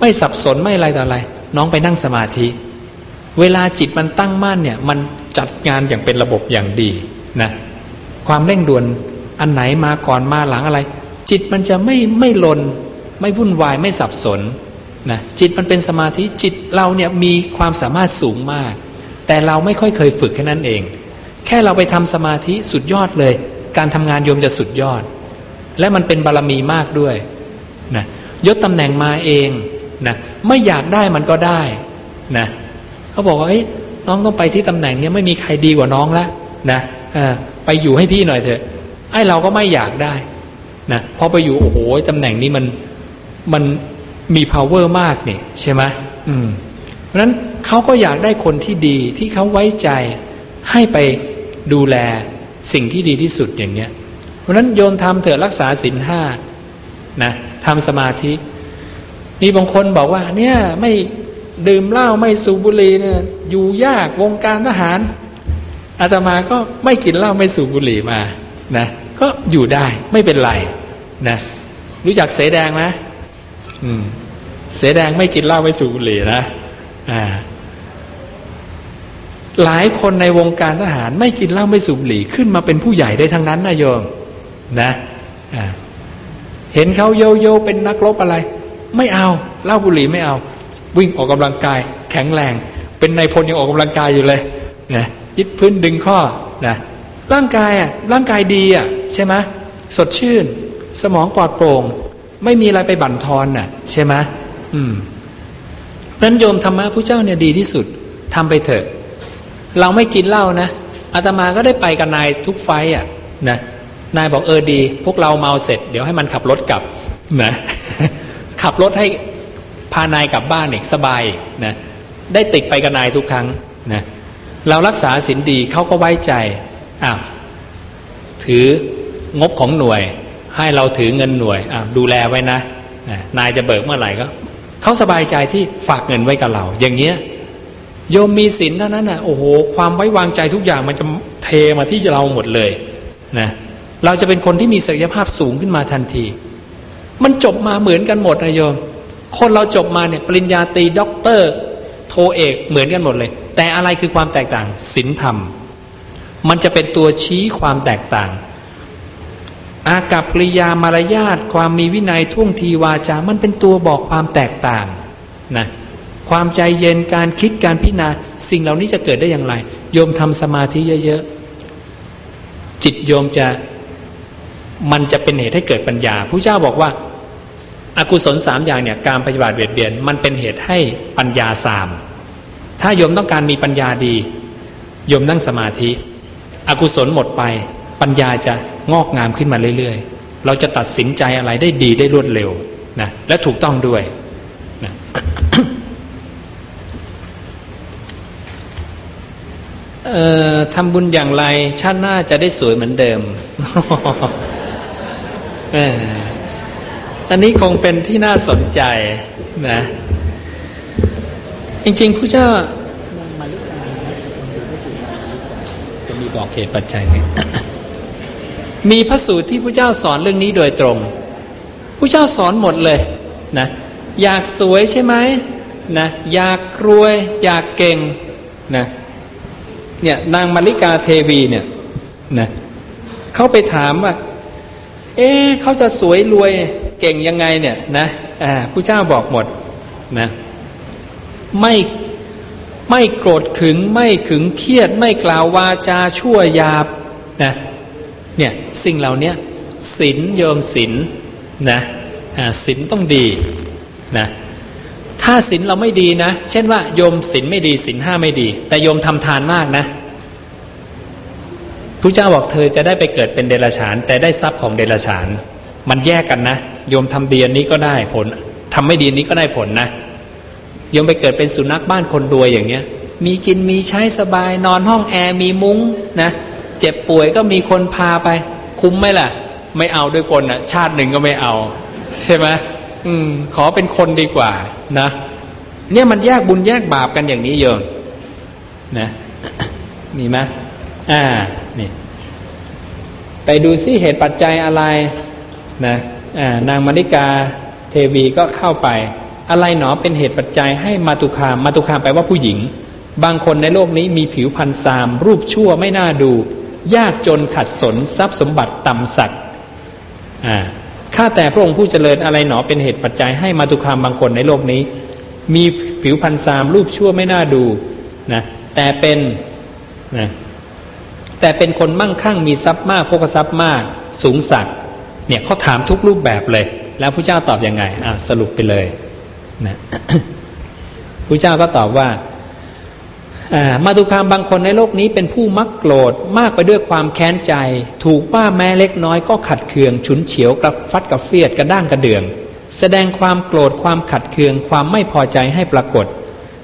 ไม่สับสนไม่อะไรต่ออะไร น้องไปนั่งสมาธิ เวลาจิตมันตั้งมั่นเนี่ย มันจัดงานอย่างเป็นระบบอย่างดีนะความเร่งด่วนอันไหนมาก่อนมาหลังอะไร จิตมันจะไม่ไม่ลน ไม่วุ่นวายไม่สับสนนะจิตมันเป็นสมาธิจิตเราเนี่ยมีความสามารถสูงมาก แต่เราไม่ค่อยเคยฝึกแค่นั้นเอง แค่เราไปทำสมาธิสุดยอดเลย การทำงานโยมจะสุดยอด และมันเป็นบารรมีมากด้วยนะยศตำแหน่งมาเองนะไม่อยากได้มันก็ได้นะเขาบอกว่าเฮ้ยน้องต้องไปที่ตำแหน่งนี้ไม่มีใครดีกว่าน้องแล้วนะไปอยู่ให้พี่หน่อยเถอะไอ้เราก็ไม่อยากได้นะพอไปอยู่โอ้โหตำแหน่งนี้มันมันมี power มากเนี่ยใช่ไหมอืมเพราะนั้นเขาก็อยากได้คนที่ดีที่เขาไว้ใจให้ไป ดูแลสิ่งที่ดีที่สุดอย่างเนี้ย เพราะนั้นโยนทำเถอะรักษาศีลห้านะทำสมาธิมีบางคนบอกว่า เนี่ยไม่ดื่มเหล้าไม่สูบบุหรี่เนี่ย อยู่ยากวงการทหารอาตมาก็ไม่กินเหล้าไม่สูบบุหรี่มานะก็อยู่ได้ไม่เป็นไรนะรู้จักเสแดงไหมอืม เสแดงไม่กินเหล้าไม่สูบบุหรี่นะอ่า หลายคนในวงการทหารไม่กินเหล้าไม่สูบบุหรี่ขึ้นมาเป็นผู้ใหญ่ได้ทั้งนั้นนะโยมนะเห็นเขาโยโย่เป็นนักรบอะไร ไม่เอาเหล้าบุหรี่ไม่เอา วิ่งออกกำลังกาย แข็งแรง เป็นนายพลยังออกกำลังกายอยู่เลยนะยึดพื้นดึงข้อนะร่างกายอะร่างกายดีอะใช่ไหมสดชื่น สมองปลอดโปร่ง ไม่มีอะไรไปบั่นทอนน่ะ ใช่ไหมอืมนั้นโยมธรรมะผู้เจ้าเนี่ยดีที่สุดทำไปเถอะ เราไม่กินเหล้านะอาตมาก็ได้ไปกับนายทุกไฟอะนะนายบอกเออดี พวกเราเมาเสร็จ เดี๋ยวให้มันขับรถกลับนะขับรถให้พานายกลับบ้านอีกสบายนะได้ติดไปกับนายทุกครั้งนะเรารักษาศีลดีเขาก็ไว้ใจอ้าวถืองบของหน่วย ให้เราถือเงินหน่วยอ้าวดูแลไว้นะนายจะเบิกเมื่อไหร่ก็เขาสบายใจที่ฝากเงินไว้กับเรา อย่างเงี้ย โยมมีศีลเท่านั้นนะโอ้โหความไว้วางใจทุกอย่างมันจะเทมาที่เราหมดเลยนะเราจะเป็นคนที่มีศักยภาพสูงขึ้นมาทันที มันจบมาเหมือนกันหมดนะโยม คนเราจบมาเนี่ยปริญญาตรีด็อกเตอร์ โทเอกเหมือนกันหมดเลย แต่อะไรคือความแตกต่างศีลธรรม มันจะเป็นตัวชี้ความแตกต่าง อากัปกิริยามารยาทความมีวินัยท่วงทีวาจา มันเป็นตัวบอกความแตกต่างนะ ความใจเย็นการคิดการพิจารณาสิ่งเหล่านี้จะเกิดได้อย่างไร โยมทำสมาธิเยอะๆ จิตโยมจะมันจะเป็นเหตุให้เกิดปัญญาผู้เจ้าบอกว่า อากุศลสามอย่างเนี่ยการปฏิบัติเบียดเบียน มันเป็นเหตุให้ปัญญาสาม ถ้าโยมต้องการมีปัญญาดีโยมนั่งสมาธิ อกุศลหมดไป ปัญญาจะงอกงามขึ้นมาเรื่อยๆ เราจะตัดสินใจอะไรได้ดีได้รวดเร็วนะและถูกต้องด้วยนะ เอ่อทำบุญอย่างไร ชาติหน้าจะได้สวยเหมือนเดิมอันนี้คงเป็นที่น่าสนใจนะ จริงๆผู้เจ้าจะมีบอกเหตุปัจจัยนี้มีพระสูตรที่ผู้เจ้าสอนเรื่องนี้โดยตรงผู้เจ้าสอนหมดเลยนะ อยากสวยใช่ไหมนะ อยากรวย อยากเก่งนะ เนี่ยนางมาริกาเทวีเนี่ยนะเขาไปถามว่า เอ๊เขาจะสวยรวยเก่งยังไงเนี่ยนะอ่าผู้เจ้าบอกหมดนะไม่ไม่โกรธขึง ไม่ขึงเครียด ไม่กล่าววาจาชั่วยาบนะเนี่ยสิ่งเหล่านี้ศีลโยมศีลนะศีลต้องดีนะ ถ้าศีลเราไม่ดีนะ เช่นว่าโยมศีลไม่ดีศีลห้าไม่ดี แต่โยมทำทานมากนะพระเจ้าบอกเธอจะได้ไปเกิดเป็นเดรัจฉาน แต่ได้ทรัพย์ของเดรัจฉาน มันแยกกันนะ โยมทำดีอันนี้ก็ได้ผลทำไม่ดีนี้ก็ได้ผลนะ โยมไปเกิดเป็นสุนัขบ้านคนรวยอย่างเงี้ย มีกินมีใช้สบายนอนห้องแอร์มีมุ้งนะ เจ็บป่วยก็มีคนพาไป คุ้มไหมล่ะ ไม่เอาด้วยคนนะชาติหนึ่งก็ไม่เอา ใช่ไหม อืม ขอเป็นคนดีกว่า นะ เนี่ยมันแยกบุญแยกบาปกันอย่างนี้โยมนะมีไหมอ่านี่ไปดูซิเหตุปัจจัยอะไร นะอ่านางมณิกาเทวีก็เข้าไป อะไรหนอเป็นเหตุปัจจัยให้มาตุคามมาตุคามแปลว่าผู้หญิง บางคนในโลกนี้มีผิวพรรณซาม รูปชั่วไม่น่าดู ยากจนขัดสนทรัพย์สมบัติต่ำสักอ่า ข้าแต่พระองค์ผู้เจริญอะไรหนอเป็นเหตุปัจจัยให้มาตุคามบางคนในโลกนี้ มีผิวพรรณซามรูปชั่วไม่น่าดูนะแต่เป็นนะแต่เป็นคนมั่งคั่งมีทรัพย์มากพกทรัพย์มาก สูงสักเนี่ยเขาถามทุกรูปแบบเลย แล้วพระเจ้าตอบยังไงอะสรุปไปเลยนะพระเจ้าก็ตอบว่า มาตุคามบางคนในโลกนี้เป็นผู้มักโกรธมากไปด้วยความแค้นใจ ถูกว่าแม้เล็กน้อยก็ขัดเคืองฉุนเฉียวกับฟัดกับเฟียดกระด้างกระเดือง แสดงความโกรธความขัดเคืองความไม่พอใจให้ปรากฏ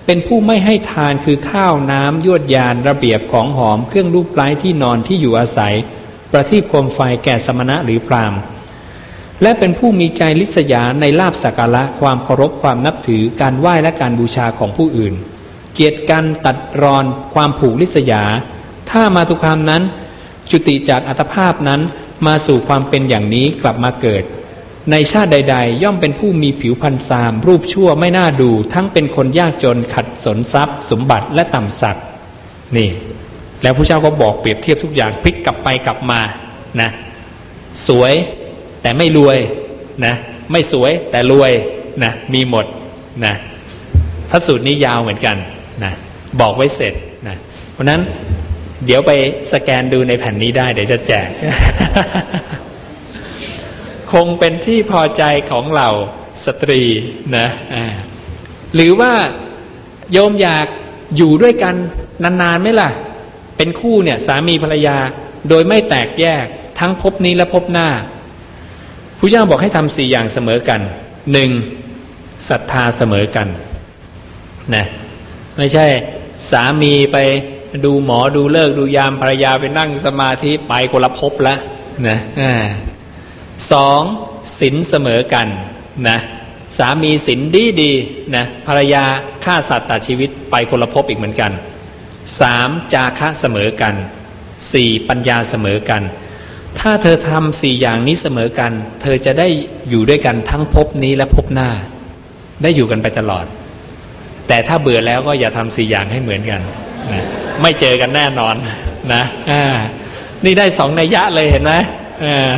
เป็นผู้ไม่ให้ทานคือข้าวน้ำยวดยานระเบียบของหอมเครื่องรูปไล้ที่นอนที่อยู่อาศัย ประทีปโคมไฟแก่สมณะหรือพรามและเป็นผู้มีใจลิษยาในลาบสักการะความเคารพความนับถือการไหว้และการบูชาของผู้อื่น เกียรติกันตัดรอนความผูกลิษยา ถ้ามาทุกคำนั้น จุติจากอัตภาพนั้นมาสู่ความเป็นอย่างนี้กลับมาเกิด ในชาติใด ๆ ย่อมเป็นผู้มีผิวพันธ์ซาม รูปชั่วไม่น่าดู ทั้งเป็นคนยากจนขัดสนทรัพย์ สมบัติและต่ำสักนี่ แล้วพระเจ้าก็บอกเปรียบเทียบทุกอย่างพลิกกลับไปกลับมานะสวยแต่ไม่รวยนะไม่สวยแต่รวยนะมีหมดนะพระสูตรนี้ยาวเหมือนกัน บอกไว้เสร็จนะเพราะนั้นเดี๋ยวไปสแกนดูในแผ่นนี้ได้ เดี๋ยวจะแจก คงเป็นที่พอใจของเราสตรีนะหรือว่าโยมอยากอยู่ด้วยกันนานๆไหมล่ะ เป็นคู่เนี่ย สามีภรรยาโดยไม่แตกแยกทั้งพบนี้และพบหน้าผู้เจ้าบอกให้ทำสี่อย่างเสมอกันหนึ่งศรัทธาเสมอกันนะไม่ใช่ สามีไปดูหมอดูเลิกดูยามภรรยาไปนั่งสมาธิไปคนละภพล้วนะสองศีลเสมอกันนะสามีศีลดีดีนะภรรยาฆ่าสัตว์ตัดชีวิตไปคนละภพอีกเหมือนกันสามจาคะเสมอกันสี่ปัญญาเสมอกัน ถ้าเธอทำสี่อย่างนี้เสมอกัน เธอจะได้อยู่ด้วยกันทั้งภพนี้และภพหน้า ได้อยู่กันไปตลอด แต่ถ้าเบื่อแล้วก็อย่าทำสี่อย่างให้เหมือนกันนะไม่เจอกันแน่นอนนะอ่านี่ได้สองนัยยะเลยเห็นไหมอ่า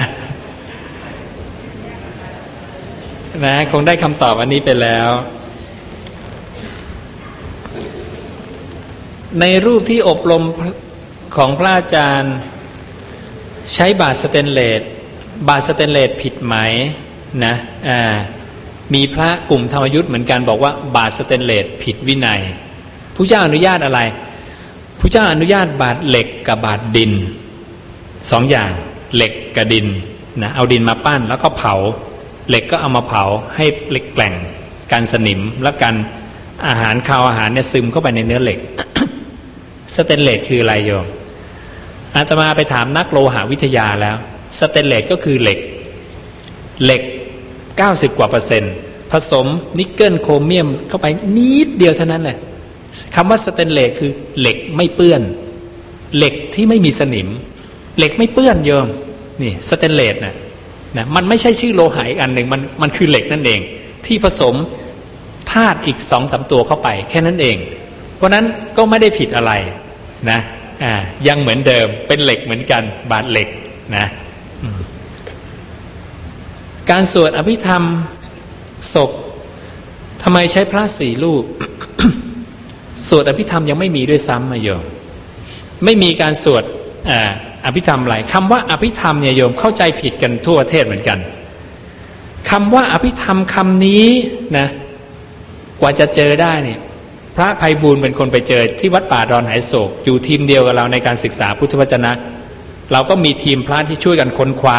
นะคงได้คำตอบอันนี้ไปแล้ว ในรูปที่อบรมของพระอาจารย์ใช้บาทสเตนเลสบาทสเตนเลสผิดไหมนะอ่า มีพระกลุ่มธรรมยุทธ์เหมือนกันบอกว่า บาทสเตนเลสผิดวินัยผู้เจ้าอนุญาตอะไรผู้เจ้าอนุญาตบาทเหล็กกับบาทดินสองอย่างเหล็กกับดินนะเอาดินมาปั้นแล้วก็เผา เหล็กก็เอามาเผาให้เหล็กแกล่งการสนิมและกันอาหารข้าวอาหารเนี่ยซึมเข้าไปในเนื้อเหล็กสเตนเลสคืออะไรโยมอาตมาไปถามนักโลหะวิทยาแล้ว สเตนเลสก็คือเหล็ก เหล็ก 90 กว่าเปอร์เซ็นต์ ผสมนิกเกิลโครเมียมเข้าไปนิดเดียวเท่านั้นแหละคำว่าสเตนเลสคือเหล็กไม่เปื้อน เหล็กที่ไม่มีสนิม เหล็กไม่เปื้อนโยมนี่สเตนเลสนะนะมันไม่ใช่ชื่อโลหะอีกอันหนึ่งมันมันคือเหล็กนั่นเอง ที่ผสมธาตุอีกสองสามตัวเข้าไป แค่นั้นเอง เพราะนั้นก็ไม่ได้ผิดอะไรนะอ่ายังเหมือนเดิมเป็นเหล็กเหมือนกัน บาตรเหล็กนะ การสวดอภิธรรมศพทำไมใช้พระสี่รูป สวดอภิธรรมยังไม่มีด้วยซ้ำมาโยม ไม่มีการสวดอภิธรรมอะไรคำว่าอภิธรรมเนี่ยโยมเข้าใจผิดกันทั่วประเทศเหมือนกันคำว่าอภิธรรมคำนี้นะ กว่าจะเจอได้เนี่ย พระภัยบูลเป็นคนไปเจอที่วัดป่าดอนหายโศก อยู่ทีมเดียวกับเราในการศึกษาพุทธวจนะ เราก็มีทีมพระที่ช่วยกันค้นคว้า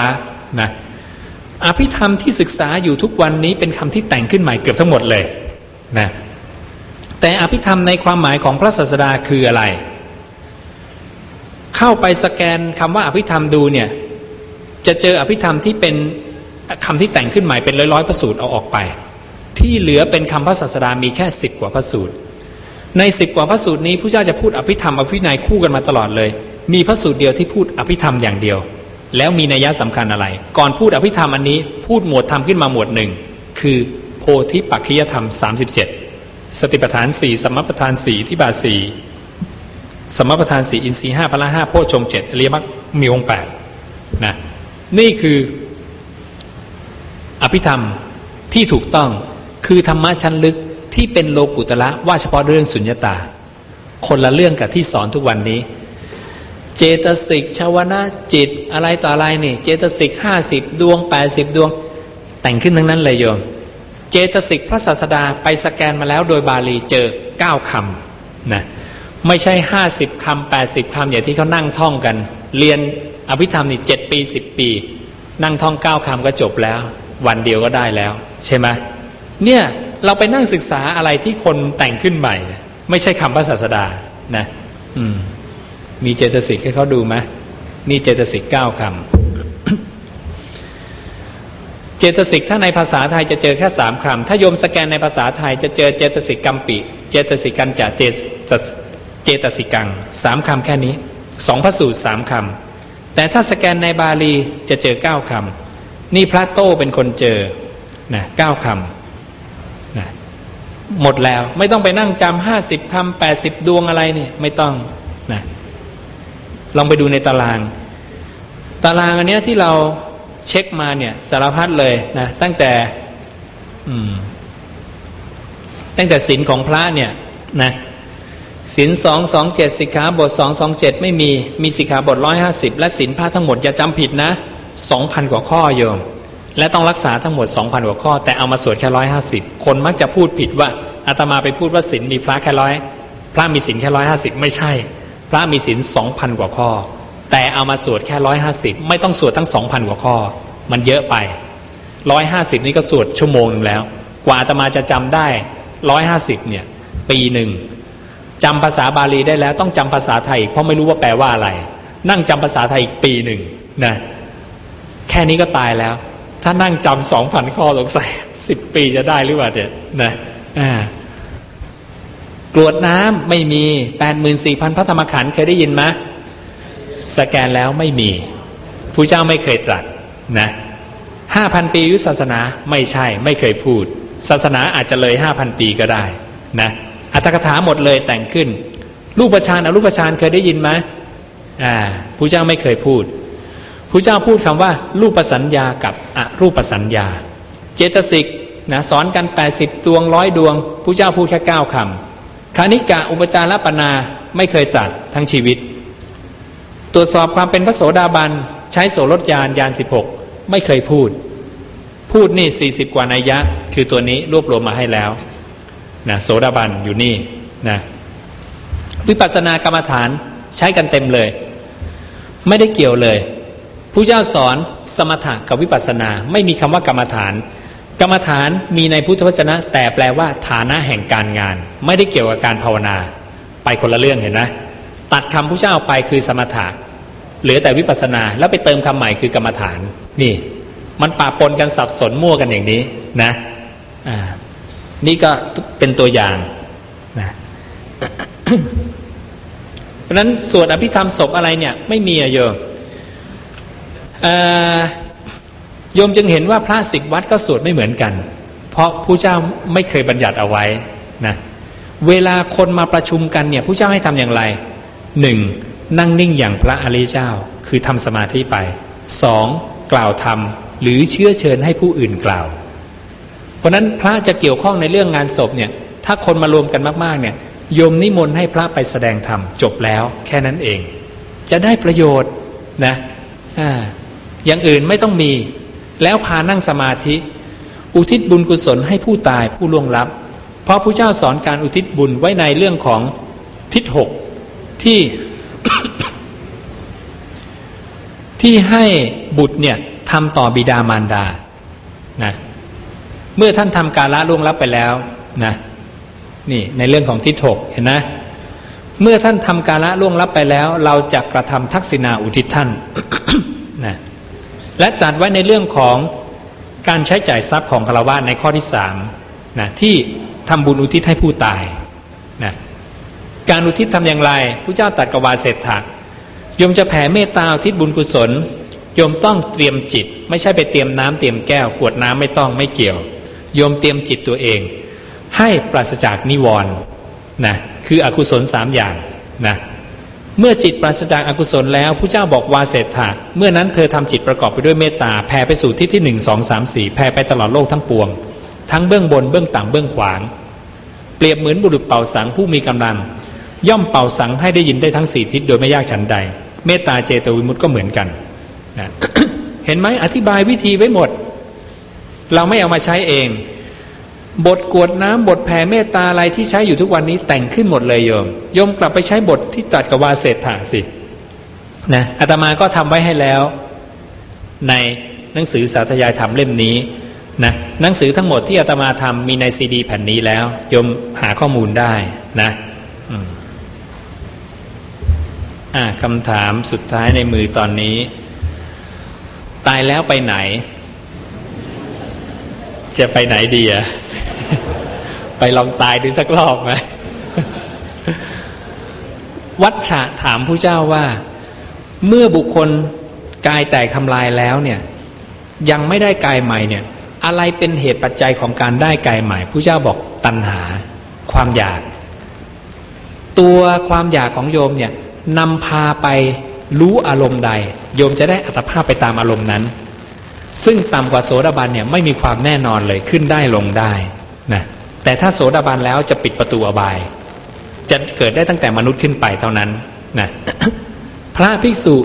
นะ อภิธรรมที่ศึกษาอยู่ทุกวันนี้เป็นคำที่แต่งขึ้นใหม่เกือบทั้งหมดเลยนะแต่อภิธรรมในความหมายของพระศาสดาคืออะไร เข้าไปสแกนคำว่าอภิธรรมดูเนี่ย จะเจออภิธรรมที่เป็นคำที่แต่งขึ้นใหม่เป็นร้อยร้อยพระสูตรเอาออกไป ที่เหลือเป็นคำพระศาสดามีแค่สิบกว่าพระสูตร ในสิบกว่าพระสูตรนี้ผู้เจ้าจะพูดอภิธรรมอภินัยคู่กันมาตลอดเลย มีพระสูตรเดียวที่พูดอภิธรรมอย่างเดียว แล้วมีนัยสำคัญอะไร ก่อนพูดอภิธรรมอันนี้ พูดหมวดธรรมขึ้นมาหมวดหนึ่งคือโพธิปัจขิยธรรมสามสิบเจ็ดสติปัฏฐานสี่สมปัฏฐานสี่ที่บาสี่สมปัฏฐานสี่อินทรีห้าพละห้าโพชงเจ็ดอริยมรรคมีองแปดนะนี่คือ อภิธรรมที่ถูกต้องคือธรรมะชั้นลึกที่เป็นโลกุตละว่าเฉพาะเรื่องสุญญตา คนละเรื่องกับที่สอนทุกวันนี้ เจตสิกชาวนะจิตอะไรต่ออะไรนี่ เจตสิกห้าสิบดวงแปดสิบดวง แต่งขึ้นทั้งนั้นเลยโยม เจตสิกพระศาสดาไปสแกนมาแล้วโดยบาลีเจอเก้าคำนะไม่ใช่ห้าสิบคำแปดสิบคำอย่างที่เขานั่งท่องกัน เรียนอภิธรรมนี่เจ็ดปีสิบปี นั่งท่องเก้าคำก็จบแล้ว วันเดียวก็ได้แล้ว ใช่ไหมเนี่ยเราไปนั่งศึกษาอะไรที่คนแต่งขึ้นใหม่ ไม่ใช่คำพระศาสดานะ อืม มีเจตสิกให้เขาดูไหมนี่เจตสิกเก้าคำเจตสิกถ้าในภาษาไทยจะเจอแค่สามคำถ้าโยมสแกนในภาษาไทยจะเจอเจตสิกกัมปิ เจตสิกกันจะเจเจตสิกังสามคำแค่นี้สองพระสูตรสามคำแต่ถ้าสแกนในบาลีจะเจอเก้าคำนี่พระโต้เป็นคนเจอนะเก้าคำนะหมดแล้วไม่ต้องไปนั่งจำห้าสิบคำแปดสิบดวงอะไรเนี่ยไม่ต้องนะ ลองไปดูในตาราง ตารางอันนี้ที่เราเช็คมาเนี่ยสารพัดเลยนะตั้งแต่ตั้งแต่ศีลของพระเนี่ยนะศีลสองสองเจ็ดสิกขาบทสองสองเจ็ดไม่มีมีสิกขาบทร้อยห้าสิบและศีลพระทั้งหมดอย่าจำผิดนะสองพันกว่าข้อโยม และต้องรักษาทั้งหมดสองพันกว่าข้อ แต่เอามาสวดแค่ร้อยห้าสิบคนมักจะพูดผิดว่าอาตมาไปพูดว่าศีลมีพระแค่ร้อยพระมีศีลแค่ร้อยห้าสิบไม่ใช่ พระมีศีลสองพันกว่าข้อ แต่เอามาสวดแค่ร้อยห้าสิบไม่ต้องสวดทั้งสองพันกว่าข้อ มันเยอะไปร้อยห้าสิบนี่ก็สวดชั่วโมงนึงแล้ว กว่าอาตมาจะจำได้ร้อยห้าสิบเนี่ย ปีหนึ่งจำภาษาบาลีได้แล้วต้องจำภาษาไทย เพราะไม่รู้ว่าแปลว่าอะไร นั่งจำภาษาไทยอีกปีหนึ่งนะแค่นี้ก็ตายแล้ว ถ้านั่งจำสองพันข้อสงสัยสิบปีจะได้หรือเปล่าเนี่ยนะอ่า รวดน้ำไม่มีแปดหมื่นสี่พันพระธรรมขันธ์เคยได้ยินไหมสแกนแล้วไม่มีผู้เจ้าไม่เคยตรัสนะห้าพันปียุทธศาสนาไม่ใช่ไม่เคยพูด ศาสนาอาจจะเลยห้าพันปีก็ได้นะอัตถกถาหมดเลยแต่งขึ้น รูปประชานอรูปประชานเคยได้ยินไหมอ่าผู้เจ้าไม่เคยพูดผู้เจ้าพูดคำว่า รูปสัญญากับอรูปสัญญา เจตสิกนะสอนกัน 80 ดวงร้อยดวงผู้เจ้าพูดแค่9คำ คานิกะอุปจารปนาไม่เคยตัดทั้งชีวิต ตรวจสอบความเป็นพระโสดาบันใช้โสรถยานยาน 16 ไม่เคยพูด พูดนี่ 40 กว่านัยยะ คือตัวนี้รวบรวมมาให้แล้วนะโสดาบันอยู่นี่นะวิปัสสนากรรมฐานใช้กันเต็มเลย ไม่ได้เกี่ยวเลยผู้เจ้าสอนสมถะกับวิปัสสนาไม่มีคำว่ากรรมฐาน กรรมฐานมีในพุทธวจนะ แต่แปลว่า ฐานะแห่งการงาน ไม่ได้เกี่ยวกับการภาวนา ไปคนละเรื่องเห็นไหมตัดคำผู้เจ้าไปคือสมถะเหลือแต่วิปัสนาแล้วไปเติมคำใหม่คือกรรมฐาน นี่ มันปะปนกันสับสนมั่วกันอย่างนี้นะอ่านี่ก็เป็นตัวอย่างนะเพราะนั้นสวดอภิธรรมศพอะไรเนี่ย ไม่มีอะโยม โยมจึงเห็นว่าพระสิบวัดก็สวดไม่เหมือนกัน เพราะผู้เจ้าไม่เคยบัญญัติเอาไว้นะเวลาคนมาประชุมกันเนี่ยผู้เจ้าให้ทำอย่างไรหนึ่งนั่งนิ่งอย่างพระอริยเจ้า คือทำสมาธิไปสองกล่าวธรรมหรือเชื้อเชิญให้ผู้อื่นกล่าว เพราะนั้นพระจะเกี่ยวข้องในเรื่องงานศพเนี่ยถ้าคนมารวมกันมากๆเนี่ยโยมนิมนต์ให้พระไปแสดงธรรมจบแล้วแค่นั้นเอง จะได้ประโยชน์นะอ่าอย่างอื่นไม่ต้องมี แล้วพานั่งสมาธิ อุทิศบุญกุศลให้ผู้ตายผู้ล่วงลับ เพราะพระเจ้าสอนการอุทิศบุญไว้ในเรื่องของทิศหกที่ที่ให้บุตรเนี่ยทำต่อบิดามารดานะเมื่อท่านทำการละล่วงลับไปแล้วนะนี่ในเรื่องของทิศหกเห็นนะเมื่อท่านทำการละล่วงลับไปแล้ว เราจะกระทำทักษิณาอุทิศท่านนะ และตัดไว้ในเรื่องของการใช้จ่ายทรัพย์ของคารวะในข้อที่สามนะที่ทำบุญอุทิศให้ผู้ตายนะการอุทิศทำอย่างไรผู้เจ้าตัดกวาเศรษฐะโยมจะแผ่เมตตาอุทิศบุญกุศลโยมต้องเตรียมจิต ไม่ใช่ไปเตรียมน้ำเตรียมแก้วกวดน้ำไม่ต้องไม่เกี่ยว โยมเตรียมจิตตัวเอง ให้ปราศจากนิวรณ์นะคืออกุศลสามอย่างนะ เมื่อจิตปราศจากอากุศลแล้วผู้เจ้าบอกวาเศรษฐะเมื่อนั้นเธอทำจิตประกอบไปด้วยเมตตาแผ่ไปสู่ที่ที่หนึ่งสองสามสี่แผ่ไปตลอดโลกทั้งปวง ทั้งเบื้องบนเบื้องต่ำเบื้องขวาง เปรียบเหมือนบุรุษเป่าสังผู้มีกำลัง ย่อมเป่าสังให้ได้ยินได้ทั้งสี่ทิศโดยไม่ยากฉันใด เมตตาเจตวิมุตต์ก็เหมือนกันนะเห็นไหมอธิบายวิธีไว้หมด เราไม่เอามาใช้เอง บทกวดน้ำบทแผ่เมตตาอะไรที่ใช้อยู่ทุกวันนี้แต่งขึ้นหมดเลยโยม โยมกลับไปใช้บทที่ตัดกับวาเศษฐาสินะอาตมาก็ทำไว้ให้แล้ว ในหนังสือสาธยายธรรมเล่มนี้นะหนังสือทั้งหมดที่อาตมาทำมีในซีดีแผ่นนี้แล้ว โยมหาข้อมูลได้นะอ่าคำถามสุดท้ายในมือตอนนี้ ตายแล้วไปไหน จะไปไหนดีอะ ไปลองตายดูสักรอบไหมวัชชะถามผู้เจ้าว่า เมื่อบุคคลกายแตกทำลายแล้วเนี่ย ยังไม่ได้กายใหม่เนี่ย อะไรเป็นเหตุปัจจัยของการได้กายใหม่ผู้เจ้าบอกตัณหา ความอยาก ตัวความอยากของโยมเนี่ยนำพาไปรู้อารมณ์ใด โยมจะได้อัตภาพไปตามอารมณ์นั้น ซึ่งต่ำกว่าโสดาบันเนี่ยไม่มีความแน่นอนเลยขึ้นได้ลงได้นะ แต่ถ้าโสดาบันแล้วจะปิดประตูอบาย จะเกิดได้ตั้งแต่มนุษย์ขึ้นไปเท่านั้นนะพระภิกษุ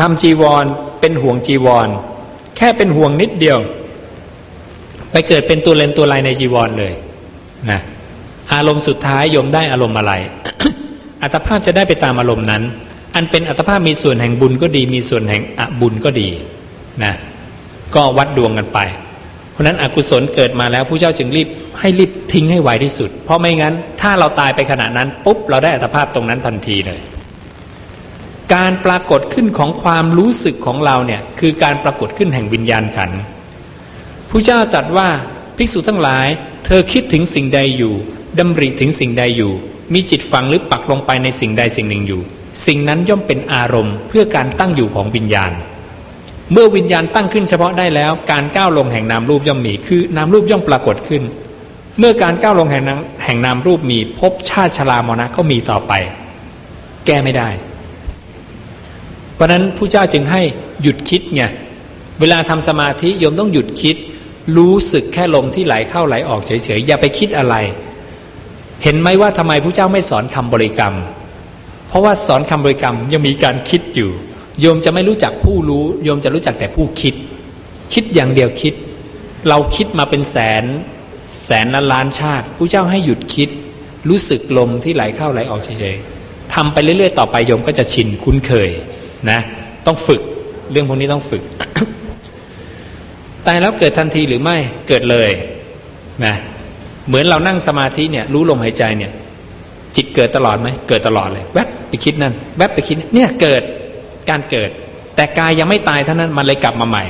ทำจีวรเป็นห่วงจีวร แค่เป็นห่วงนิดเดียว ไปเกิดเป็นตัวเลนตัวลายในจีวรเลยนะอารมณ์สุดท้ายยมได้อารมณ์อะไร อัตภาพจะได้ไปตามอารมณ์นั้น อันเป็นอัตภาพมีส่วนแห่งบุญก็ดี มีส่วนแห่งอบุญก็ดีนะก็วัดดวงกันไป ราะนั้นอกุศลเกิดมาแล้วผู้เจ้าจึงรีบให้รีบทิ้งให้ไวที่สุด เพราะไม่งั้น ถ้าเราตายไปขณะนั้น ปุ๊บ เราได้อัตภาพตรงนั้นทันทีเลย การปรากฏขึ้นของความรู้สึกของเราเนี่ยคือการปรากฏขึ้นแห่งวิญญาณขันผู้เจ้าตรัสว่าภิกษุทั้งหลาย เธอคิดถึงสิ่งใดอยู่ดำริถึงสิ่งใดอยู่ มีจิตฝังหรือปักลงไปในสิ่งใดสิ่งหนึ่งอยู่ สิ่งนั้นย่อมเป็นอารมณ์เพื่อการตั้งอยู่ของวิญญาณ เมื่อวิญญาณตั้งขึ้นเฉพาะได้แล้ว การก้าวลงแห่งนามรูปย่อมมีคือนามรูปย่อมปรากฏขึ้น เมื่อการก้าวลงแห่งนามแห่งนามรูปมีพบชาติชรามรณะก็มีต่อไป แก้ไม่ได้ เพราะนั้นผู้เจ้าจึงให้หยุดคิดไงเวลาทำสมาธิโยมต้องหยุดคิด รู้สึกแค่ลมที่ไหลเข้าไหลออกเฉยๆอย่าไปคิดอะไร เห็นไหมว่าทำไมผู้เจ้าไม่สอนคำบริกรรม เพราะว่าสอนคำบริกรรมยังมีการคิดอยู่ โยมจะไม่รู้จักผู้รู้ โยมจะรู้จักแต่ผู้คิด คิดอย่างเดียวคิด เราคิดมาเป็นแสน แสนล้านล้านชาติผู้เจ้าให้หยุดคิด รู้สึกลมที่ไหลเข้าไหลออกเฉยๆทำไปเรื่อยๆ ต่อไปโยมก็จะชินคุ้นเคยนะ ต้องฝึก เรื่องพวกนี้ต้องฝึกตายแล้วเกิดทันทีหรือไม่เกิดเลยนะเหมือนเรานั่งสมาธิเนี่ย รู้ลมหายใจเนี่ย จิตเกิดตลอดไหมเกิดตลอดเลย แวบไปคิดนั่นแวบไปคิด เนี่ยเกิด การเกิด แต่กายยังไม่ตายเท่านั้นมันเลยกลับมาใหม่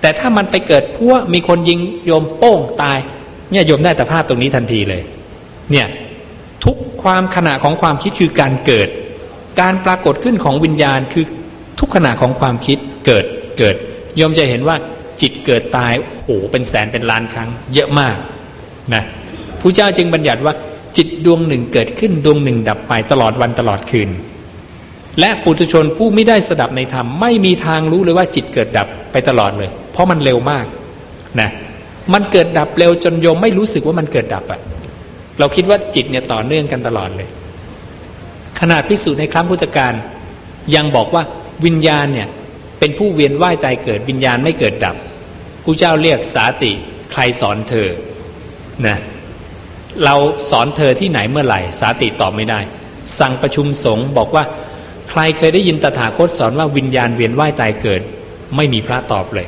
แต่ถ้ามันไปเกิดพวกมีคนยิงโยมโป้งตาย เนี่ยโยมได้แต่ภาพตรงนี้ทันทีเลย เนี่ยทุกความขณะของความคิดคือการเกิด การปรากฏขึ้นของวิญญาณคือทุกขณะของความคิดเกิดเกิดโยมจะเห็นว่าจิตเกิดตายโอ้โหเป็นแสนเป็นล้านครั้ง เยอะมากนะผู้เจ้าจึงบัญญัติว่าจิตดวงหนึ่งเกิดขึ้นดวงหนึ่งดับไปตลอดวันตลอดคืน และปุถุชนผู้ไม่ได้สดับในธรรมไม่มีทางรู้เลยว่าจิตเกิดดับไปตลอดเลย เพราะมันเร็วมากนะมันเกิดดับเร็วจนโยมไม่รู้สึกว่ามันเกิดดับอะเราคิดว่าจิตเนี่ยต่อเนื่องกันตลอดเลย ขนาดพิสูจน์ในครั้งพุทธการยังบอกว่าวิญญาณเนี่ยเป็นผู้เวียนว่ายตายเกิดวิญญาณไม่เกิดดับผู้เจ้าเรียกสาติใครสอนเธอนะเราสอนเธอที่ไหนเมื่อไหร่ สาติตอบไม่ได้ สั่งประชุมสงฆ์บอกว่า ใครเคยได้ยินตถาคตสอนว่าวิญญาณเวียนว่ายตายเกิด ไม่มีพระตอบเลย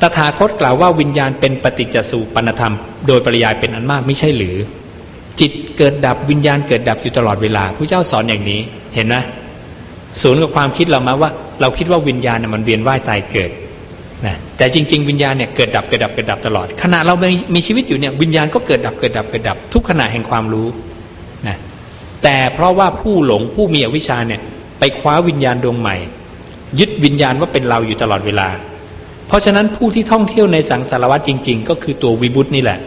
ตถาคตกล่าวว่าวิญญาณเป็นปฏิจจสุปนธรรม โดยปริยายเป็นอันมากไม่ใช่หรือ จิตเกิดดับวิญญาณเกิดดับอยู่ตลอดเวลาพระเจ้าสอนอย่างนี้เห็นนะศูนย์กับความคิดเรามาว่า เราคิดว่าวิญญาณมันเวียนว่ายตายเกิดนะแต่จริง ๆ วิญญาณเนี่ยเกิดดับเกิดดับเกิดดับตลอดขณะเรามีชีวิตอยู่เนี่ยวิญญาณก็เกิดดับเกิดดับเกิดดับ ทุกขณะแห่งความรู้นะแต่เพราะว่าผู้หลงผู้มีอวิชชาเนี่ย ไปคว้าวิญญาณดวงใหม่ ยึดวิญญาณว่าเป็นเราอยู่ตลอดเวลา เพราะฉะนั้นผู้ที่ท่องเที่ยวในสังสารวัตรจริง ๆ ก็คือตัววิบุตนี่แหละ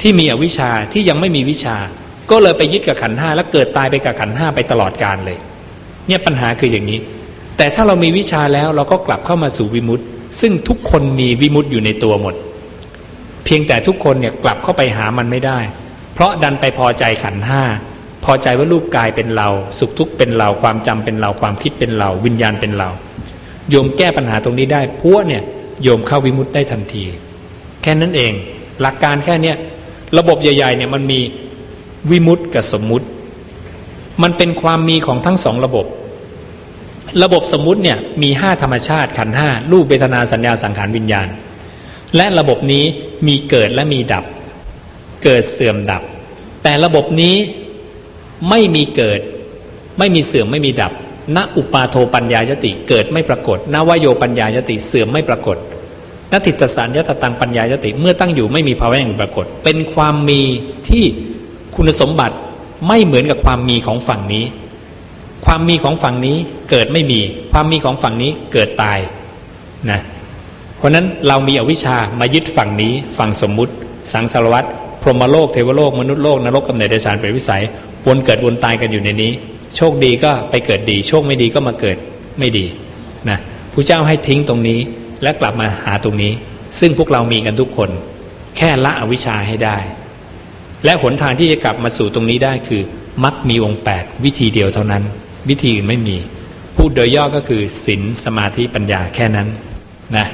ที่มีอวิชชาที่ยังไม่มีวิชา ก็เลยไปยึดกับขันห้าแล้วเกิดตายไปกับขันห้าไปตลอดกาลเลย เนี่ยปัญหาคืออย่างนี้ แต่ถ้าเรามีวิชาแล้วเราก็กลับเข้ามาสู่วิมุตติซึ่งทุกคนมีวิมุตติอยู่ในตัวหมด เพียงแต่ทุกคนเนี่ยกลับเข้าไปหามันไม่ได้ เพราะดันไปพอใจขันห้า พอใจว่ารูปกายเป็นเรา สุขทุกข์เป็นเรา ความจำเป็นเรา ความคิดเป็นเรา วิญญาณเป็นเรา โยมแก้ปัญหาตรงนี้ได้พวเนี่ยโยมเข้าวิมุตได้ทันที แค่นั้นเอง หลักการแค่เนี้ยระบบใหญ่ๆเนี่ยมันมีวิมุตกับสมมุติ มันเป็นความมีของทั้งสองระบบ ระบบสมมุติเนี่ยมีห้าธรรมชาติขันห้ารูปเวทนาสัญญาสังขารวิญญาณ และระบบนี้มีเกิดและมีดับ เกิดเสื่อมดับ แต่ระบบนี้ ไม่มีเกิด ไม่มีเสื่อมไม่มีดับณอุปาโทปัญญายติเกิดไม่ปรากฏณวโยปัญญายติเสื่อมไม่ปรากฏนติตสารยตตังปัญญายติเมื่อตั้งอยู่ไม่มีภาวะอย่างปรากฏ เป็นความมีที่คุณสมบัติไม่เหมือนกับความมีของฝั่งนี้ ความมีของฝั่งนี้เกิดไม่มี ความมีของฝั่งนี้เกิดตายนะเพราะนั้นเรามีอวิชชามายึดฝั่งนี้ ฝั่งสมมุติ สังสารวัตรพรหมโลกเทวโลกมนุษย์โลกนรกกำเนิดเดชานเป็นวิสัย วนเกิดวนตายกันอยู่ในนี้ โชคดีก็ไปเกิดดี โชคไม่ดีก็มาเกิดไม่ดีนะผู้เจ้าให้ทิ้งตรงนี้และกลับมาหาตรงนี้ ซึ่งพวกเรามีกันทุกคน แค่ละอวิชชาให้ได้ และหนทางที่จะกลับมาสู่ตรงนี้ได้คือมักมีองค์แปดวิธีเดียวเท่านั้น วิธีอื่นไม่มี พูดโดยย่อก็คือศีลสมาธิปัญญาแค่นั้นนะ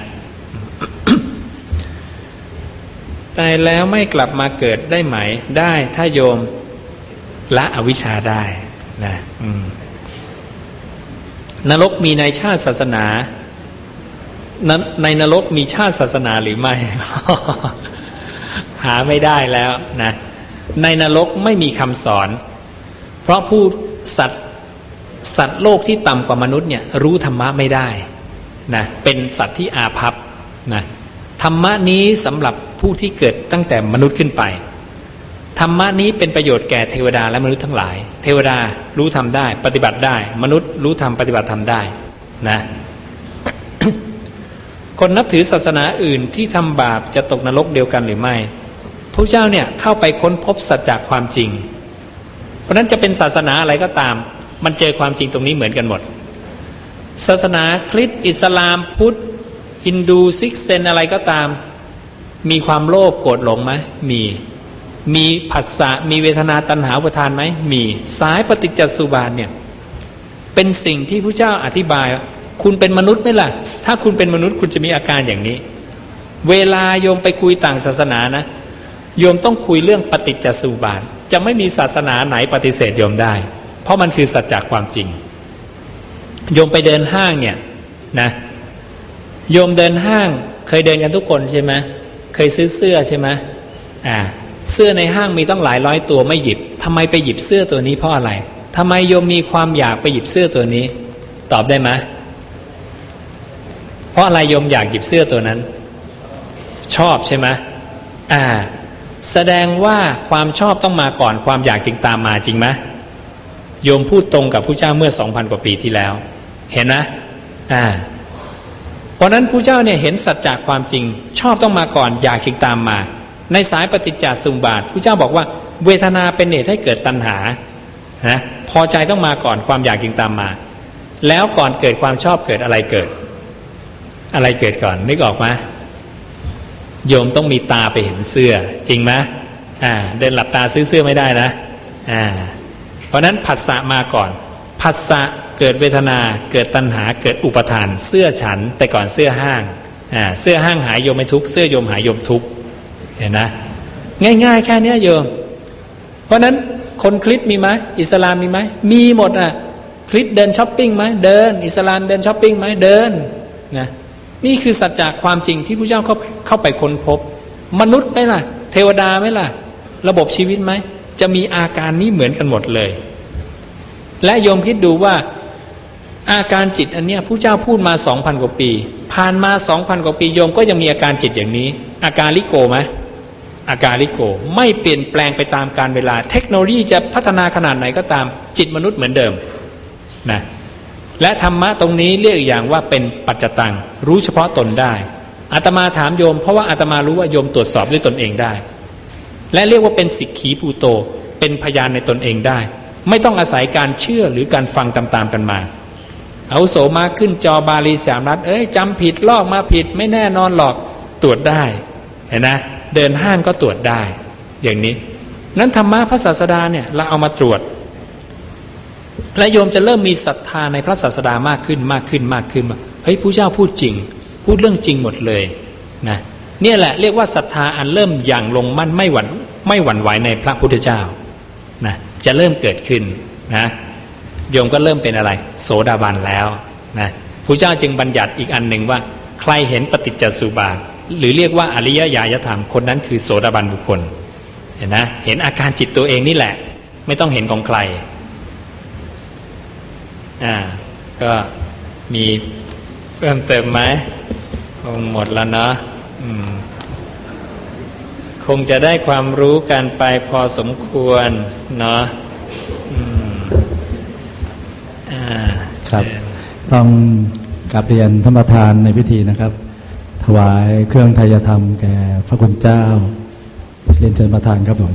ตายแล้วไม่กลับมาเกิดได้ไหมได้ถ้าโยม ละอวิชชาได้นะนรกมีในชาติศาสนานในนรกมีชาติศาสนาหรือไม่ หาไม่ได้แล้วนะในนรกไม่มีคำสอน เพราะผู้สัตว์สัตว์โลกที่ต่ำกว่ามนุษย์เนี่ย รู้ธรรมะไม่ได้นะเป็นสัตว์ที่อาภัพนะธรรมะนี้สำหรับผู้ที่เกิดตั้งแต่มนุษย์ขึ้นไป ธรรมะนี้เป็นประโยชน์แก่เทวดาและมนุษย์ทั้งหลาย เทวดารู้ทำได้ ปฏิบัติได้ มนุษย์รู้ทำปฏิบัติทำได้นะคนนับถือศาสนาอื่นที่ทำบาปจะตกนรกเดียวกันหรือไม่พระเจ้าเนี่ยเข้าไปค้นพบสัจจะความจริง เพราะนั้นจะเป็นศาสนาอะไรก็ตาม มันเจอความจริงตรงนี้เหมือนกันหมด ศาสนาคริสต์อิสลามพุทธฮินดูซิกเซนอะไรก็ตาม มีความโลภโกรธหลงไหมมี มีผัสสะมีเวทนาตัณหาประทานไหมมีสายปฏิจจสุบานเนี่ยเป็นสิ่งที่พระเจ้าอธิบาย คุณเป็นมนุษย์ไหมล่ะ ถ้าคุณเป็นมนุษย์คุณจะมีอาการอย่างนี้ เวลาโยมไปคุยต่างศาสนานะโยมต้องคุยเรื่องปฏิจจสุบานจะไม่มีศาสนาไหนปฏิเสธโยมได้ เพราะมันคือสัจจความจริง โยมไปเดินห้างเนี่ยนะโยมเดินห้าง เคยเดินกันทุกคนใช่ไหมเคยซื้อเสื้อใช่ไหมอ่า เสื้อในห้างมีต้องหลายร้อยตัวไม่หยิบทำไมไปหยิบเสื้อตัวนี้เพราะอะไรทำไมโยมมีความอยากไปหยิบเสื้อตัวนี้ ตอบได้ไหมเพราะอะไรโยมอยากหยิบเสื้อตัวนั้น ชอบใช่ไหมอ่า แสดงว่าความชอบต้องมาก่อนความอยากจึงตามมาจริงไหมโยมพูดตรงกับผู้เจ้าเมื่อสองพันกว่าปีที่แล้ว เห็นนะอ่า เพราะนั้นผู้เจ้าเนี่ยเห็นสัจจะความจริง ชอบต้องมาก่อน อยากจึงตามมา ในสายปฏิจจสมบาทผู้เจ้าบอกว่า เวทนาเป็นเหตุให้เกิดตัณหานะพอใจต้องมาก่อนความอยากจึงตามมา แล้วก่อนเกิดความชอบเกิดอะไรเกิด อะไรเกิดก่อนนึกออกไหมโยมต้องมีตาไปเห็นเสื้อ จริงไหมอ่า เดินหลับตาซื้อเสื้อไม่ได้นะอ่าเพราะนั้นผัสสะมาก่อนผัสสะเกิดเวทนาเกิดตัณหาเกิดอุปทาน เสื้อฉันแต่ก่อนเสื้อห้างอ่าเสื้อห้างหายโยมไม่ทุกเสื้อโยมหายโยมทุก เห็นนะง่าย ๆ แค่นี้โยม เพราะนั้นคนคริสมีไหมอิสลามมีไหมมีหมดอะคริสต์เดินช้อปปิ้งไหมเดิน อิสลามเดินช้อปปิ้งไหมเดินนะนี่คือสัจจะความจริงที่พระพุทธเจ้าเข้าไปค้นพบ มนุษย์ไหมล่ะ เทวดาไหมล่ะ ระบบชีวิตไหมจะมีอาการนี้เหมือนกันหมดเลย และโยมคิดดูว่าอาการจิตอันเนี้ยพุทธเจ้าพูดมาสองพันกว่าปี ผ่านมาสองพันกว่าปีโยมก็ยังมีอาการจิตอย่างนี้ อาการลิโกไหม อาการลิโก ไม่เปลี่ยนแปลงไปตามกาลเวลา เทคโนโลยีจะพัฒนาขนาดไหนก็ตามจิตมนุษย์เหมือนเดิมนะและธรรมะตรงนี้เรียกอย่างว่าเป็นปัจจตัง รู้เฉพาะตนได้อาตมาถามโยม เพราะว่าอาตมารู้ว่าโยมตรวจสอบด้วยตนเองได้ และเรียกว่าเป็นสิกขีปูโต เป็นพยานในตนเองได้ ไม่ต้องอาศัยการเชื่อหรือการฟังตามๆกันมา เอาโสมาขึ้นจอบาลีสามรัฐเอ้ยจำผิดลอกมาผิดไม่แน่นอนหรอกตรวจได้ เห็นนะ เดินห้างก็ตรวจได้ อย่างนี้ นั้นธรรมะพระศาสดาเนี่ยเราเอามาตรวจ และโยมจะเริ่มมีศรัทธาในพระศาสดามากขึ้นมากขึ้นมากขึ้นเฮ้ยผู้เจ้าพูดจริง พูดเรื่องจริงหมดเลยนะเนี่ยแหละเรียกว่าศรัทธาอันเริ่มอย่างลงมั่นไม่หวั่นไม่หวั่นไหวในพระพุทธเจ้านะจะเริ่มเกิดขึ้นนะโยมก็เริ่มเป็นอะไร โสดาบันแล้วนะพระเจ้าจึงบัญญัติอีกอันหนึ่งว่า ใครเห็นปฏิจจสุบาท หรือเรียกว่าอริยญาณธรรมคนนั้นคือโสดาบันบุคคล เห็นนะเห็นอาการจิตตัวเองนี่แหละ ไม่ต้องเห็นของใครอ่าก็มีเพิ่มเติมไหมคงหมดแล้วเนาะคงจะได้ความรู้กันไปพอสมควรเนาะครับ ต้องกลับเรียนธรรมทานในพิธีนะครับ ถวายเครื่องทายธรรมแก่พระคุณเจ้า เรียนเชิญประธานครับผม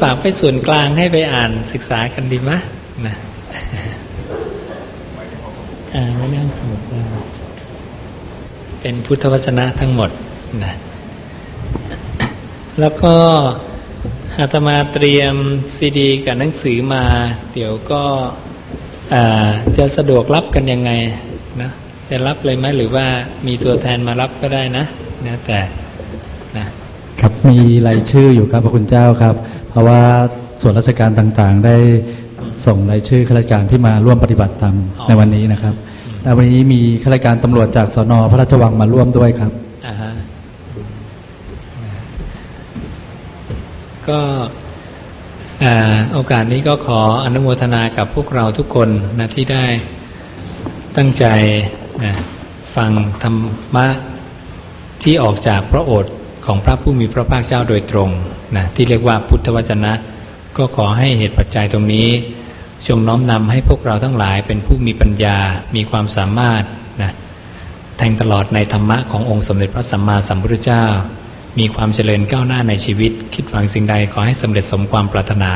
ฝากไปส่วนกลางให้ไปอ่านศึกษากันดีมะนะอ่าไม่นั่งสมุดเราเป็นพุทธวจนะทั้งหมดนะแล้วก็อาตมาเตรียมซีดี กับหนังสือมา เดี๋ยวก็จะสะดวกรับกันยังไงนะจะรับเลยไหมหรือว่ามีตัวแทนมารับก็ได้นะนะแต่นะครับมีรายชื่ออยู่ครับพระคุณเจ้าครับ ราะว่าส่วนราชการต่างๆ ได้ส่งรายชื่อข้าราชการที่มาร่วมปฏิบัติธรรมอ๋อในวันนี้นะครับและวันนี้มีข้าราชการตำรวจจากสนพระราชวังมาร่วมด้วยครับอ่าฮะก็อ่าโอกาสนี้ก็ขออนุโมทนากับพวกเราทุกคนนะที่ได้ตั้งใจนะฟังธรรมะที่ออกจากพระโอษฐ์ของพระผู้มีพระภาคเจ้าโดยตรง นะที่เรียกว่าพุทธวจนะ ก็ขอให้เหตุปัจจัยตรงนี้จงน้อมนำให้พวกเราทั้งหลายเป็นผู้มีปัญญา มีความสามารถนะแทงตลอดในธรรมะขององค์สมเด็จพระสัมมาสัมพุทธเจ้า มีความเจริญก้าวหน้าในชีวิต คิดหวังสิ่งใดขอให้สำเร็จสมความปรารถนา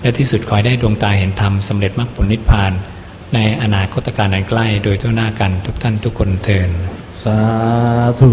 และที่สุดขอให้ได้ดวงตาเห็นธรรมสำเร็จมรรคผลนิพพาน ในอนาคตการอันใกล้ โดยทั่วหน้ากันทุกท่านทุกคนเทินสาธุ